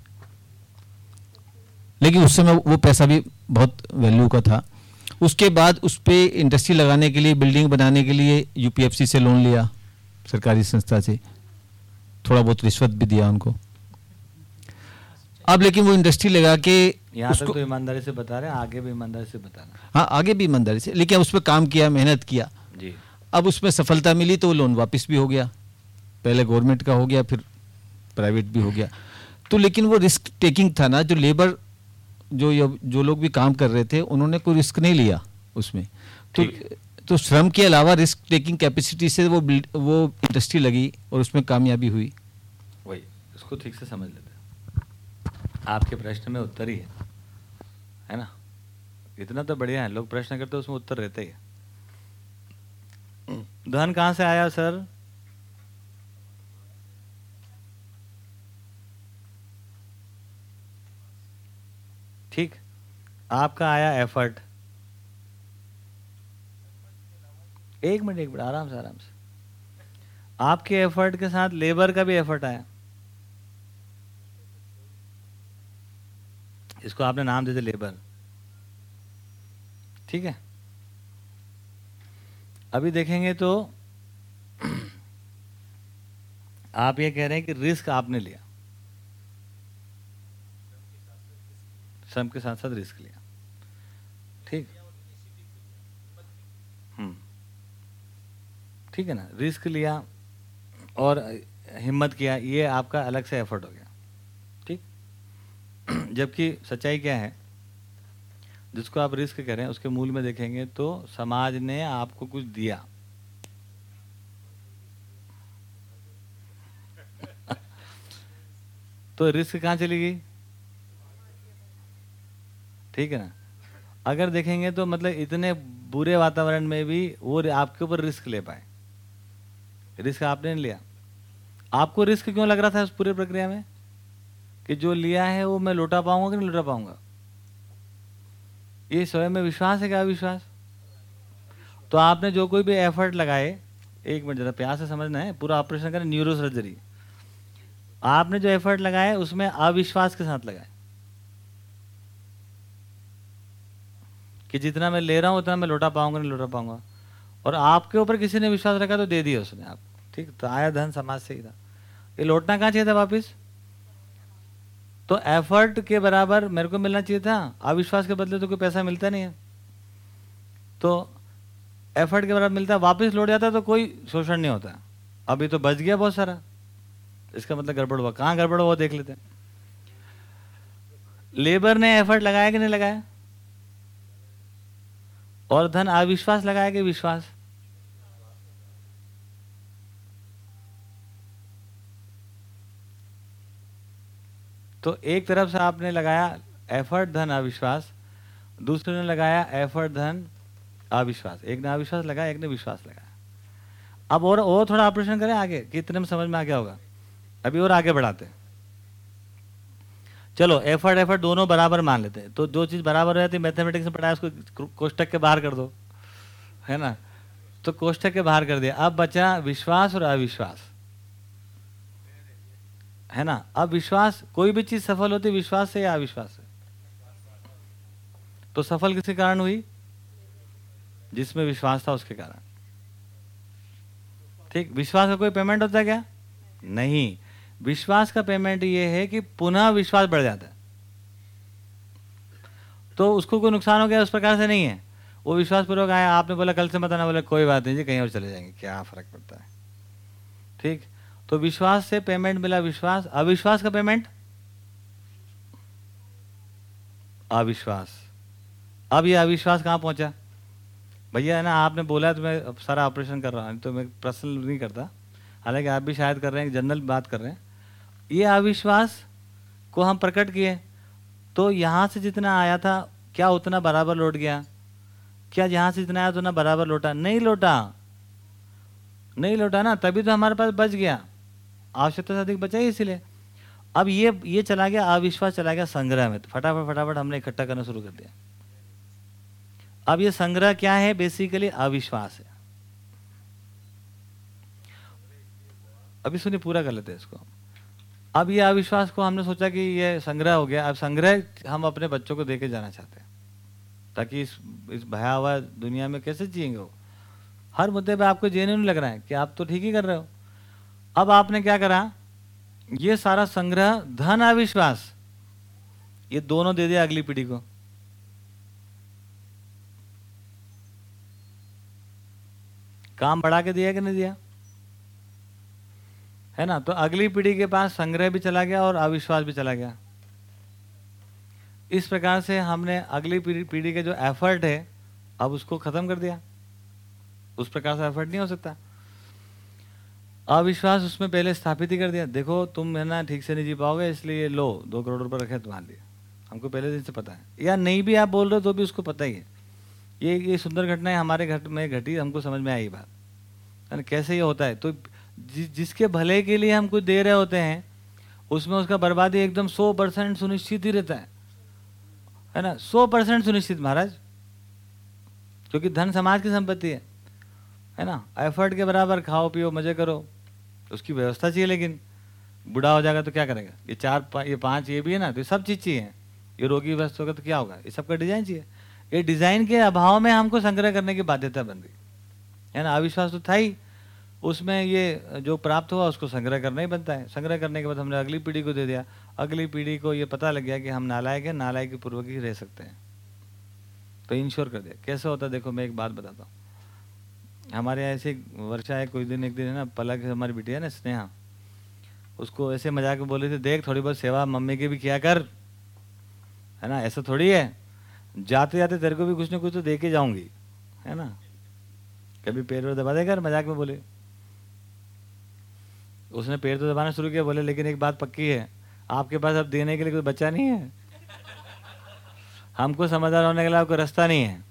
लेकिन उस समय वो पैसा भी बहुत वैल्यू का था। उसके बाद उस पर इंडस्ट्री लगाने के लिए, बिल्डिंग बनाने के लिए यूपीएफसी से लोन लिया, सरकारी संस्था से। थोड़ा बहुत रिश्वत भी दिया उनको। अब लेकिन वो इंडस्ट्री लगा के यहाँ उसको तो ईमानदारी से बता रहे हैं आगे भी ईमानदारी से बताना हाँ। आगे भी ईमानदारी से लेकिन उस पर काम किया मेहनत किया। जी। अब उसमें सफलता मिली तो वो लोन वापस भी हो गया। पहले गवर्नमेंट का हो गया फिर प्राइवेट भी हो गया। तो लेकिन वो रिस्क टेकिंग था ना जो लेबर जो जो लोग भी काम कर रहे थे उन्होंने कोई रिस्क नहीं लिया उसमें। तो तो श्रम के अलावा रिस्क टेकिंग कैपेसिटी से वो वो इंडस्ट्री लगी और उसमें कामयाबी हुई। वही इसको ठीक से समझ लेते आपके प्रश्न में उत्तर ही है। है ना? इतना तो बढ़िया है, लोग प्रश्न करते उसमें उत्तर रहते ही धन कहाँ से आया सर? ठीक, आपका आया एफर्ट एक मिनट एक मिनट, आराम से आराम से। आपके एफर्ट के साथ लेबर का भी एफर्ट आया। इसको आपने नाम दे दिया लेबर। ठीक है? अभी देखेंगे तो आप ये कह रहे हैं कि रिस्क आपने लिया। श्रम के साथ साथ रिस्क लिया। ठीक? हम्म। ठीक है ना? रिस्क लिया और हिम्मत किया, ये आपका अलग से एफर्ट हो गया। जबकि सच्चाई क्या है? जिसको आप रिस्क हैं, उसके मूल में देखेंगे तो समाज ने आपको कुछ दिया। तो रिस्क कहाँ चली गई? ठीक है ना? अगर देखेंगे तो मतलब इतने बुरे वातावरण में भी वो आपके ऊपर रिस्क ले पाए। रिस्क आपने नहीं लिया। आपको रिस्क क्यों लग रहा था उस पूरे प्रक्रिया में? कि जो लिया है वो मैं लौटा पाऊँगा कि नहीं लौटा पाऊँगा? ये स्वयं में विश्वास है क्या विश्वास तो आपने जो कोई भी एफर्ट लगाए, एक मिनट जरा प्यार से समझना है, पूरा ऑपरेशन करें न्यूरो सर्जरी आपने जो एफर्ट लगाए, उसमें अविश्वास के साथ लगाए। कि जितना मैं ले रहा हूँ, उतना मैं लौटा पाऊँगा, नहीं लौटा पाऊँगा। और आपके ऊपर किसी ने विश्वास रखा तो दे दिया उसने आप ठीक तो आया धन समाज से ही था। ये लौटना कहाँ चाहिए था वापिस? तो एफर्ट के बराबर मेरे को मिलना चाहिए था, अविश्वास के बदले तो कोई पैसा मिलता नहीं है। तो एफर्ट के बराबर मिलता, वापस लौट जाता तो कोई शोषण नहीं होता। अभी तो बच गया बहुत सारा। इसका मतलब गड़बड़ हुआ। कहाँ गड़बड़ हुआ देख लेते लेबर ने एफर्ट लगाया कि नहीं लगाया? और धन अविश्वास लगाया कि विश्वास? तो एक तरफ़ से आपने लगाया एफर्ट धन, अविश्वास। दूसरे ने लगाया एफर्ट धन, अविश्वास। एक ने अविश्वास लगाया, एक ने विश्वास लगाया। अब और और थोड़ा ऑपरेशन करें आगे कितने में समझ में आ गया होगा। अभी और आगे बढ़ाते चलो एफर्ट एफर्ट दोनों बराबर मान लेते हैं। तो जो चीज़ बराबर हो जाती है मैथमेटिक्स में पढ़ाया, उसको कोष्टक के बाहर कर दो। है ना? तो कोष्टक के बाहर कर दिया। अब बचा विश्वास और अविश्वास। है ना? अब विश्वास, कोई भी चीज़ सफल होती, विश्वास से या अविश्वास से? तो सफल किसके कारण हुई? जिसमें विश्वास था उसके कारण। ठीक? विश्वास का कोई पेमेंट होता है क्या? नहीं। विश्वास का पेमेंट ये है कि पुनः विश्वास बढ़ जाता है। तो उसको कोई नुकसान हो गया, उस प्रकार से नहीं है। वो विश्वास पूर्वक आया, आपने बोला, कल से मत आना, बोला, कोई बात नहीं जी, कहीं और चले जाएँगे, क्या फ़र्क पड़ता है? ठीक? तो विश्वास से पेमेंट मिला विश्वास। अविश्वास का पेमेंट अविश्वास। अब ये अविश्वास कहाँ पहुँचा? भैया, है ना, आपने बोला तो मैं सारा ऑपरेशन कर रहा हूँ तो मैं पर्सनल नहीं करता। हालाँकि आप भी शायद कर रहे हैं जनरल बात कर रहे हैं। ये अविश्वास को हम प्रकट किए। तो यहाँ से जितना आया था, क्या उतना बराबर लौट गया? क्या यहाँ से जितना आया उतना बराबर लौटा? नहीं लौटा। नहीं लौटा ना, तभी तो हमारे पास बच गया। आवश्यकता से अधिक बचा ही इसीलिए। अब ये ये चला गया, अविश्वास चला गया संग्रह में। तो फटाफट फटाफट हमने इकट्ठा करना शुरू कर दिया। अब ये संग्रह क्या है? बेसिकली अविश्वास है। अभी सुनिए, पूरा कर लेते हैं इसको। अब ये अविश्वास को हमने सोचा कि ये संग्रह हो गया। अब संग्रह हम अपने बच्चों को देके जाना चाहते हैं। ताकि इस इस भयावह दुनिया में कैसे जिएँगे वो? हर मुद्दे पे आपको जेन्यून लग रहा है कि आप तो ठीक ही कर रहे हो। अब आपने क्या करा? ये सारा संग्रह, धन, अविश्वास, ये दोनों दे दिया अगली पीढ़ी को। काम बढ़ा के दिया कि नहीं दिया? है ना? तो अगली पीढ़ी के पास संग्रह भी चला गया और अविश्वास भी चला गया। इस प्रकार से हमने अगली पीढ़ी के जो एफर्ट है, अब उसको खत्म कर दिया। उस प्रकार से एफर्ट नहीं हो सकता। अविश्वास उसमें पहले स्थापित ही कर दिया। देखो तुम है ना ठीक से नहीं जी पाओगे इसलिए लो दो करोड़ रुपये रखे तुम्हारे लिए हमको पहले दिन से पता है। या नहीं भी आप बोल रहे हो तो भी उसको पता ही है। ये ये सुंदर घटनाएँ हमारे घर में घटी हमको समझ में आई बात। कैसे ये होता है? तो जि, जिसके भले के लिए हम कुछ दे रहे होते हैं उसमें उसका बर्बादी एकदम सौ परसेंट सुनिश्चित ही रहता है। है ना सौ परसेंट सुनिश्चित महाराज। क्योंकि धन समाज की संपत्ति है। है ना एफर्ट के बराबर खाओ पियो मज़े करो। उसकी व्यवस्था चाहिए लेकिन बूढ़ा हो जाएगा तो क्या करेगा? ये चार पा, ये पाँच ये भी है ना तो ये सब चीज़ चाहिए। ये रोगी व्यस्त होगा तो क्या होगा? ये सबका डिज़ाइन चाहिए। ये डिज़ाइन के अभाव में हमको संग्रह करने की बाध्यता बन गई। है ना? अविश्वास तो था ही। उसमें ये जो प्राप्त हुआ उसको संग्रह करना ही बनता है। संग्रह करने के बाद हमने अगली पीढ़ी को दे दिया। अगली पीढ़ी को ये पता लग गया कि हम नालायक हैं नालायक पूर्वक ही रह सकते हैं। तो इंश्योर कर दिया। कैसे होता है? देखो मैं एक बात बताता हूँ। हमारे यहाँ ऐसे वर्षा है कुछ दिन एक दिन है ना, पलक हमारी बेटी है ना, स्नेहा। उसको ऐसे मज़ाक में बोले थे, देख, थोड़ी बहुत सेवा मम्मी की भी किया कर। है ना, ऐसा थोड़ी है। जाते जाते तेरे को भी कुछ ना कुछ तो दे के जाऊँगी, है ना? कभी पैर वो दबा देकर मज़ाक में बोले। उसने पैर तो दबाना शुरू किया, बोले, लेकिन एक बात पक्की है, आपके पास अब देने के लिए कोई बच्चा नहीं है। हमको समझदार होने के लिए आपको रास्ता नहीं है।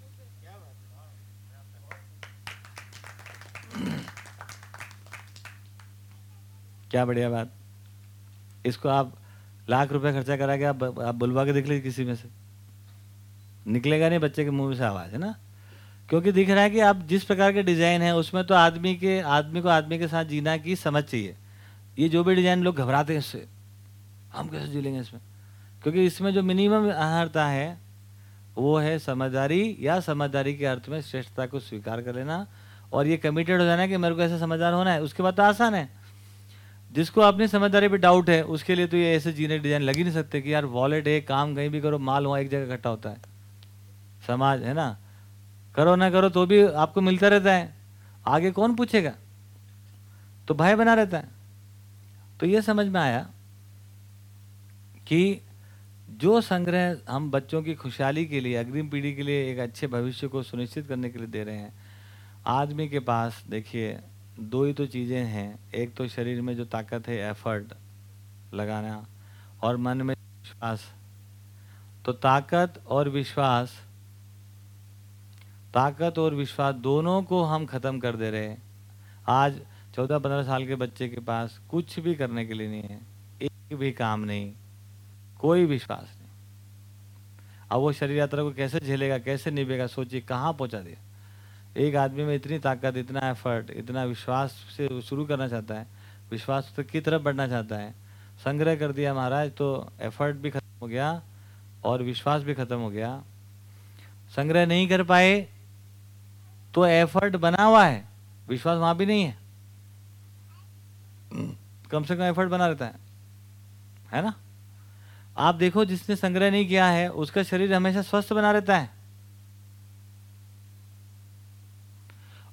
क्या बढ़िया बात। इसको आप लाख रुपए खर्चा करा के आप आप बुलवा के देख लीजिए किसी में से। निकलेगा नहीं बच्चे के मुँह से आवाज़, है ना? क्योंकि दिख रहा है कि आप जिस प्रकार के डिज़ाइन है, उसमें तो आदमी के, आदमी को आदमी के साथ जीना की समझ चाहिए। ये जो भी डिज़ाइन लोग घबराते हैं इससे, हम कैसे जी लेंगे इसमें? क्योंकि इसमें जो मिनिमम आहारता है, वो है समझदारी या समझदारी के अर्थ में श्रेष्ठता को स्वीकार कर लेना। और ये कमिटेड हो जाना कि मेरे को ऐसा समझदार होना है, उसके बाद तो आसान है। जिसको अपनी समझदारी पे डाउट है, उसके लिए तो ये ऐसे जीने डिज़ाइन लग ही नहीं सकते कि यार वॉलेट है, काम कहीं भी करो, माल वहाँ एक जगह इकट्ठा होता है। समाज, है ना? करो ना करो तो भी आपको मिलता रहता है। आगे कौन पूछेगा? तो भय बना रहता है। तो ये समझ में आया कि जो संग्रह हम बच्चों की खुशहाली के लिए, अग्रिम पीढ़ी के लिए एक अच्छे भविष्य को सुनिश्चित करने के लिए दे रहे हैं, आदमी के पास, देखिए दो ही तो चीज़ें हैं। एक तो शरीर में जो ताकत है एफर्ट लगाना और मन में विश्वास। तो ताकत और विश्वास, ताकत और विश्वास दोनों को हम ख़त्म कर दे रहे हैं। आज चौदह पंद्रह साल के बच्चे के पास कुछ भी करने के लिए नहीं है। एक भी काम नहीं, कोई विश्वास नहीं। अब वो शरीर यात्रा को कैसे झेलेगा, कैसे निभेगा, सोचिए, कहाँ पहुँचा दिया? एक आदमी में इतनी ताकत इतना एफर्ट इतना विश्वास से शुरू करना चाहता है विश्वास तो की तरफ़ बढ़ना चाहता है। संग्रह कर दिया महाराज तो एफर्ट भी खत्म हो गया और विश्वास भी खत्म हो गया। संग्रह नहीं कर पाए तो एफर्ट बना हुआ है विश्वास वहाँ भी नहीं है। कम से कम एफर्ट बना रहता है है ना? आप देखो जिसने संग्रह नहीं किया है उसका शरीर हमेशा स्वस्थ बना रहता है।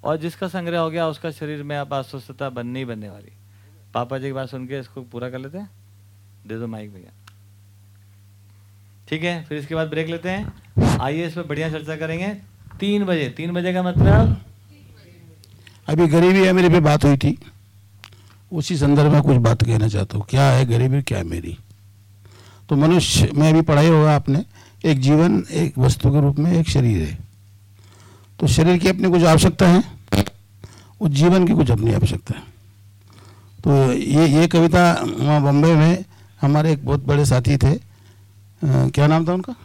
और जिसका संग्रह हो गया, उसका शरीर में अब अस्वस्थता बनने ही बनने वाली पापा जी की बात सुन के इसको पूरा कर लेते हैं? दे दो माइक भैया। ठीक है, फिर इसके बाद ब्रेक लेते हैं। आइए, इस पर बढ़िया चर्चा करेंगे। तीन बजे तीन बजे का मतलब? अभी गरीबी है मेरे पे बात हुई थी। उसी संदर्भ में कुछ बात कहना चाहता हूँ। क्या है गरीबी, क्या है मेरी? तो मनुष्य, में भी पढ़ाई होगा आपने, एक जीवन, एक वस्तु के रूप में एक शरीर है। तो शरीर की अपनी कुछ आवश्यकता है? उस जीवन की कुछ अपनी आवश्यकता है। तो ये ये कविता वहाँ बम्बई में हमारे एक बहुत बड़े साथी थे। आ, क्या नाम था उनका?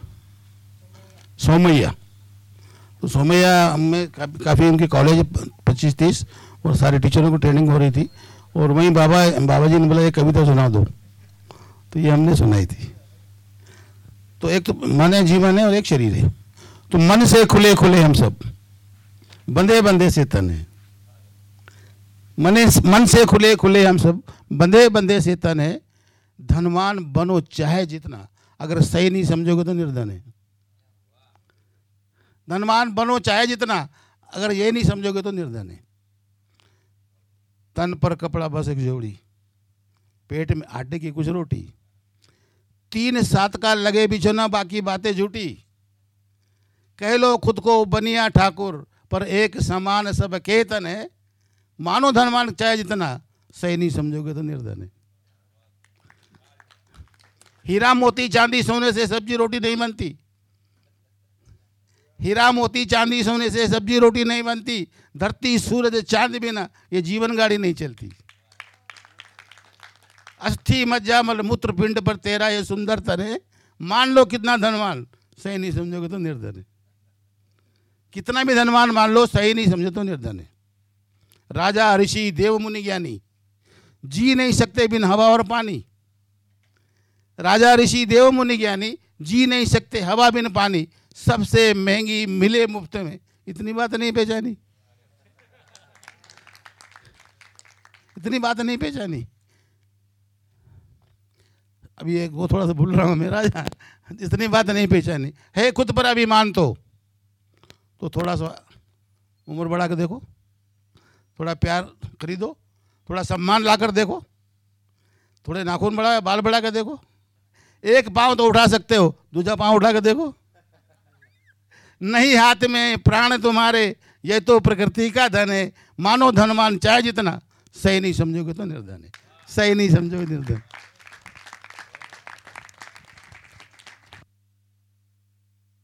सोमैया। तो सोमैया में काफ़ी उनकी कॉलेज पच्चीस तीस और सारे टीचरों को ट्रेनिंग हो रही थी और वहीं बाबा बाबा जी ने बोला ये कविता सुना दो। तो ये हमने सुनाई थी। तो एक तो मन है जीवन है और एक शरीर है। तो मन से खुले खुले हम सब। बंधे बंधे से तन है। मने मन से खुले खुले हम सब। बंधे बंधे से तन है। धनवान बनो चाहे जितना। अगर सही नहीं समझोगे तो निर्धन है। धनवान बनो चाहे जितना। अगर ये नहीं समझोगे तो निर्धन है। तन पर कपड़ा बस एक जोड़ी। पेट में आटे की कुछ रोटी। तीन सात का लगे बिछोना बाकी बातें झूठी। कह लो खुद को बनिया ठाकुर, पर एक समान सब केतन है। मानो धनवान चाहे जितना, सही नहीं समझोगे तो निर्धन है। हीरा मोती चांदी सोने से सब्ज़ी रोटी नहीं बनती। हीरा मोती चांदी सोने से सब्ज़ी रोटी नहीं बनती। धरती सूरज चाँद बिना ये जीवन गाड़ी नहीं चलती। अस्थि, मज्जा, मल, मूत्र, पिंड पर तेरा ये सुंदर तरह मान लो कितना धनवान सही नहीं समझोगे तो निर्धन है। कितना भी धनवान मान लो, सही नहीं समझो तो निर्धन है। राजा ऋषि देव मुनि ज्ञानी, जी नहीं सकते बिन हवा और पानी। राजा ऋषि देव मुनि ज्ञानी, जी नहीं सकते हवा बिन पानी। सबसे महँगी मिले मुफ़्त में। इतनी बात नहीं पहचानी। इतनी बात नहीं पहचानी। अभी एक वो थोड़ा सा भूल रहा हूँ राजा इतनी बात नहीं पहचानी। है खुद पर अभिमान तो। तो थोड़ा सा उम्र बढ़ा के देखो। थोड़ा प्यार खरीदो, थोड़ा सम्मान लाकर देखो, थोड़े नाखून बढ़ा बाल बढ़ा कर देखो। एक पाँव तो उठा सकते हो दूसरा पाँव उठा कर देखो। नहीं हाथ में प्राण तुम्हारे, ये तो प्रकृति का धन है। मानो धनवान चाहे जितना, सही नहीं समझोगे तो निर्धन है। सही नहीं समझोगे निर्धन।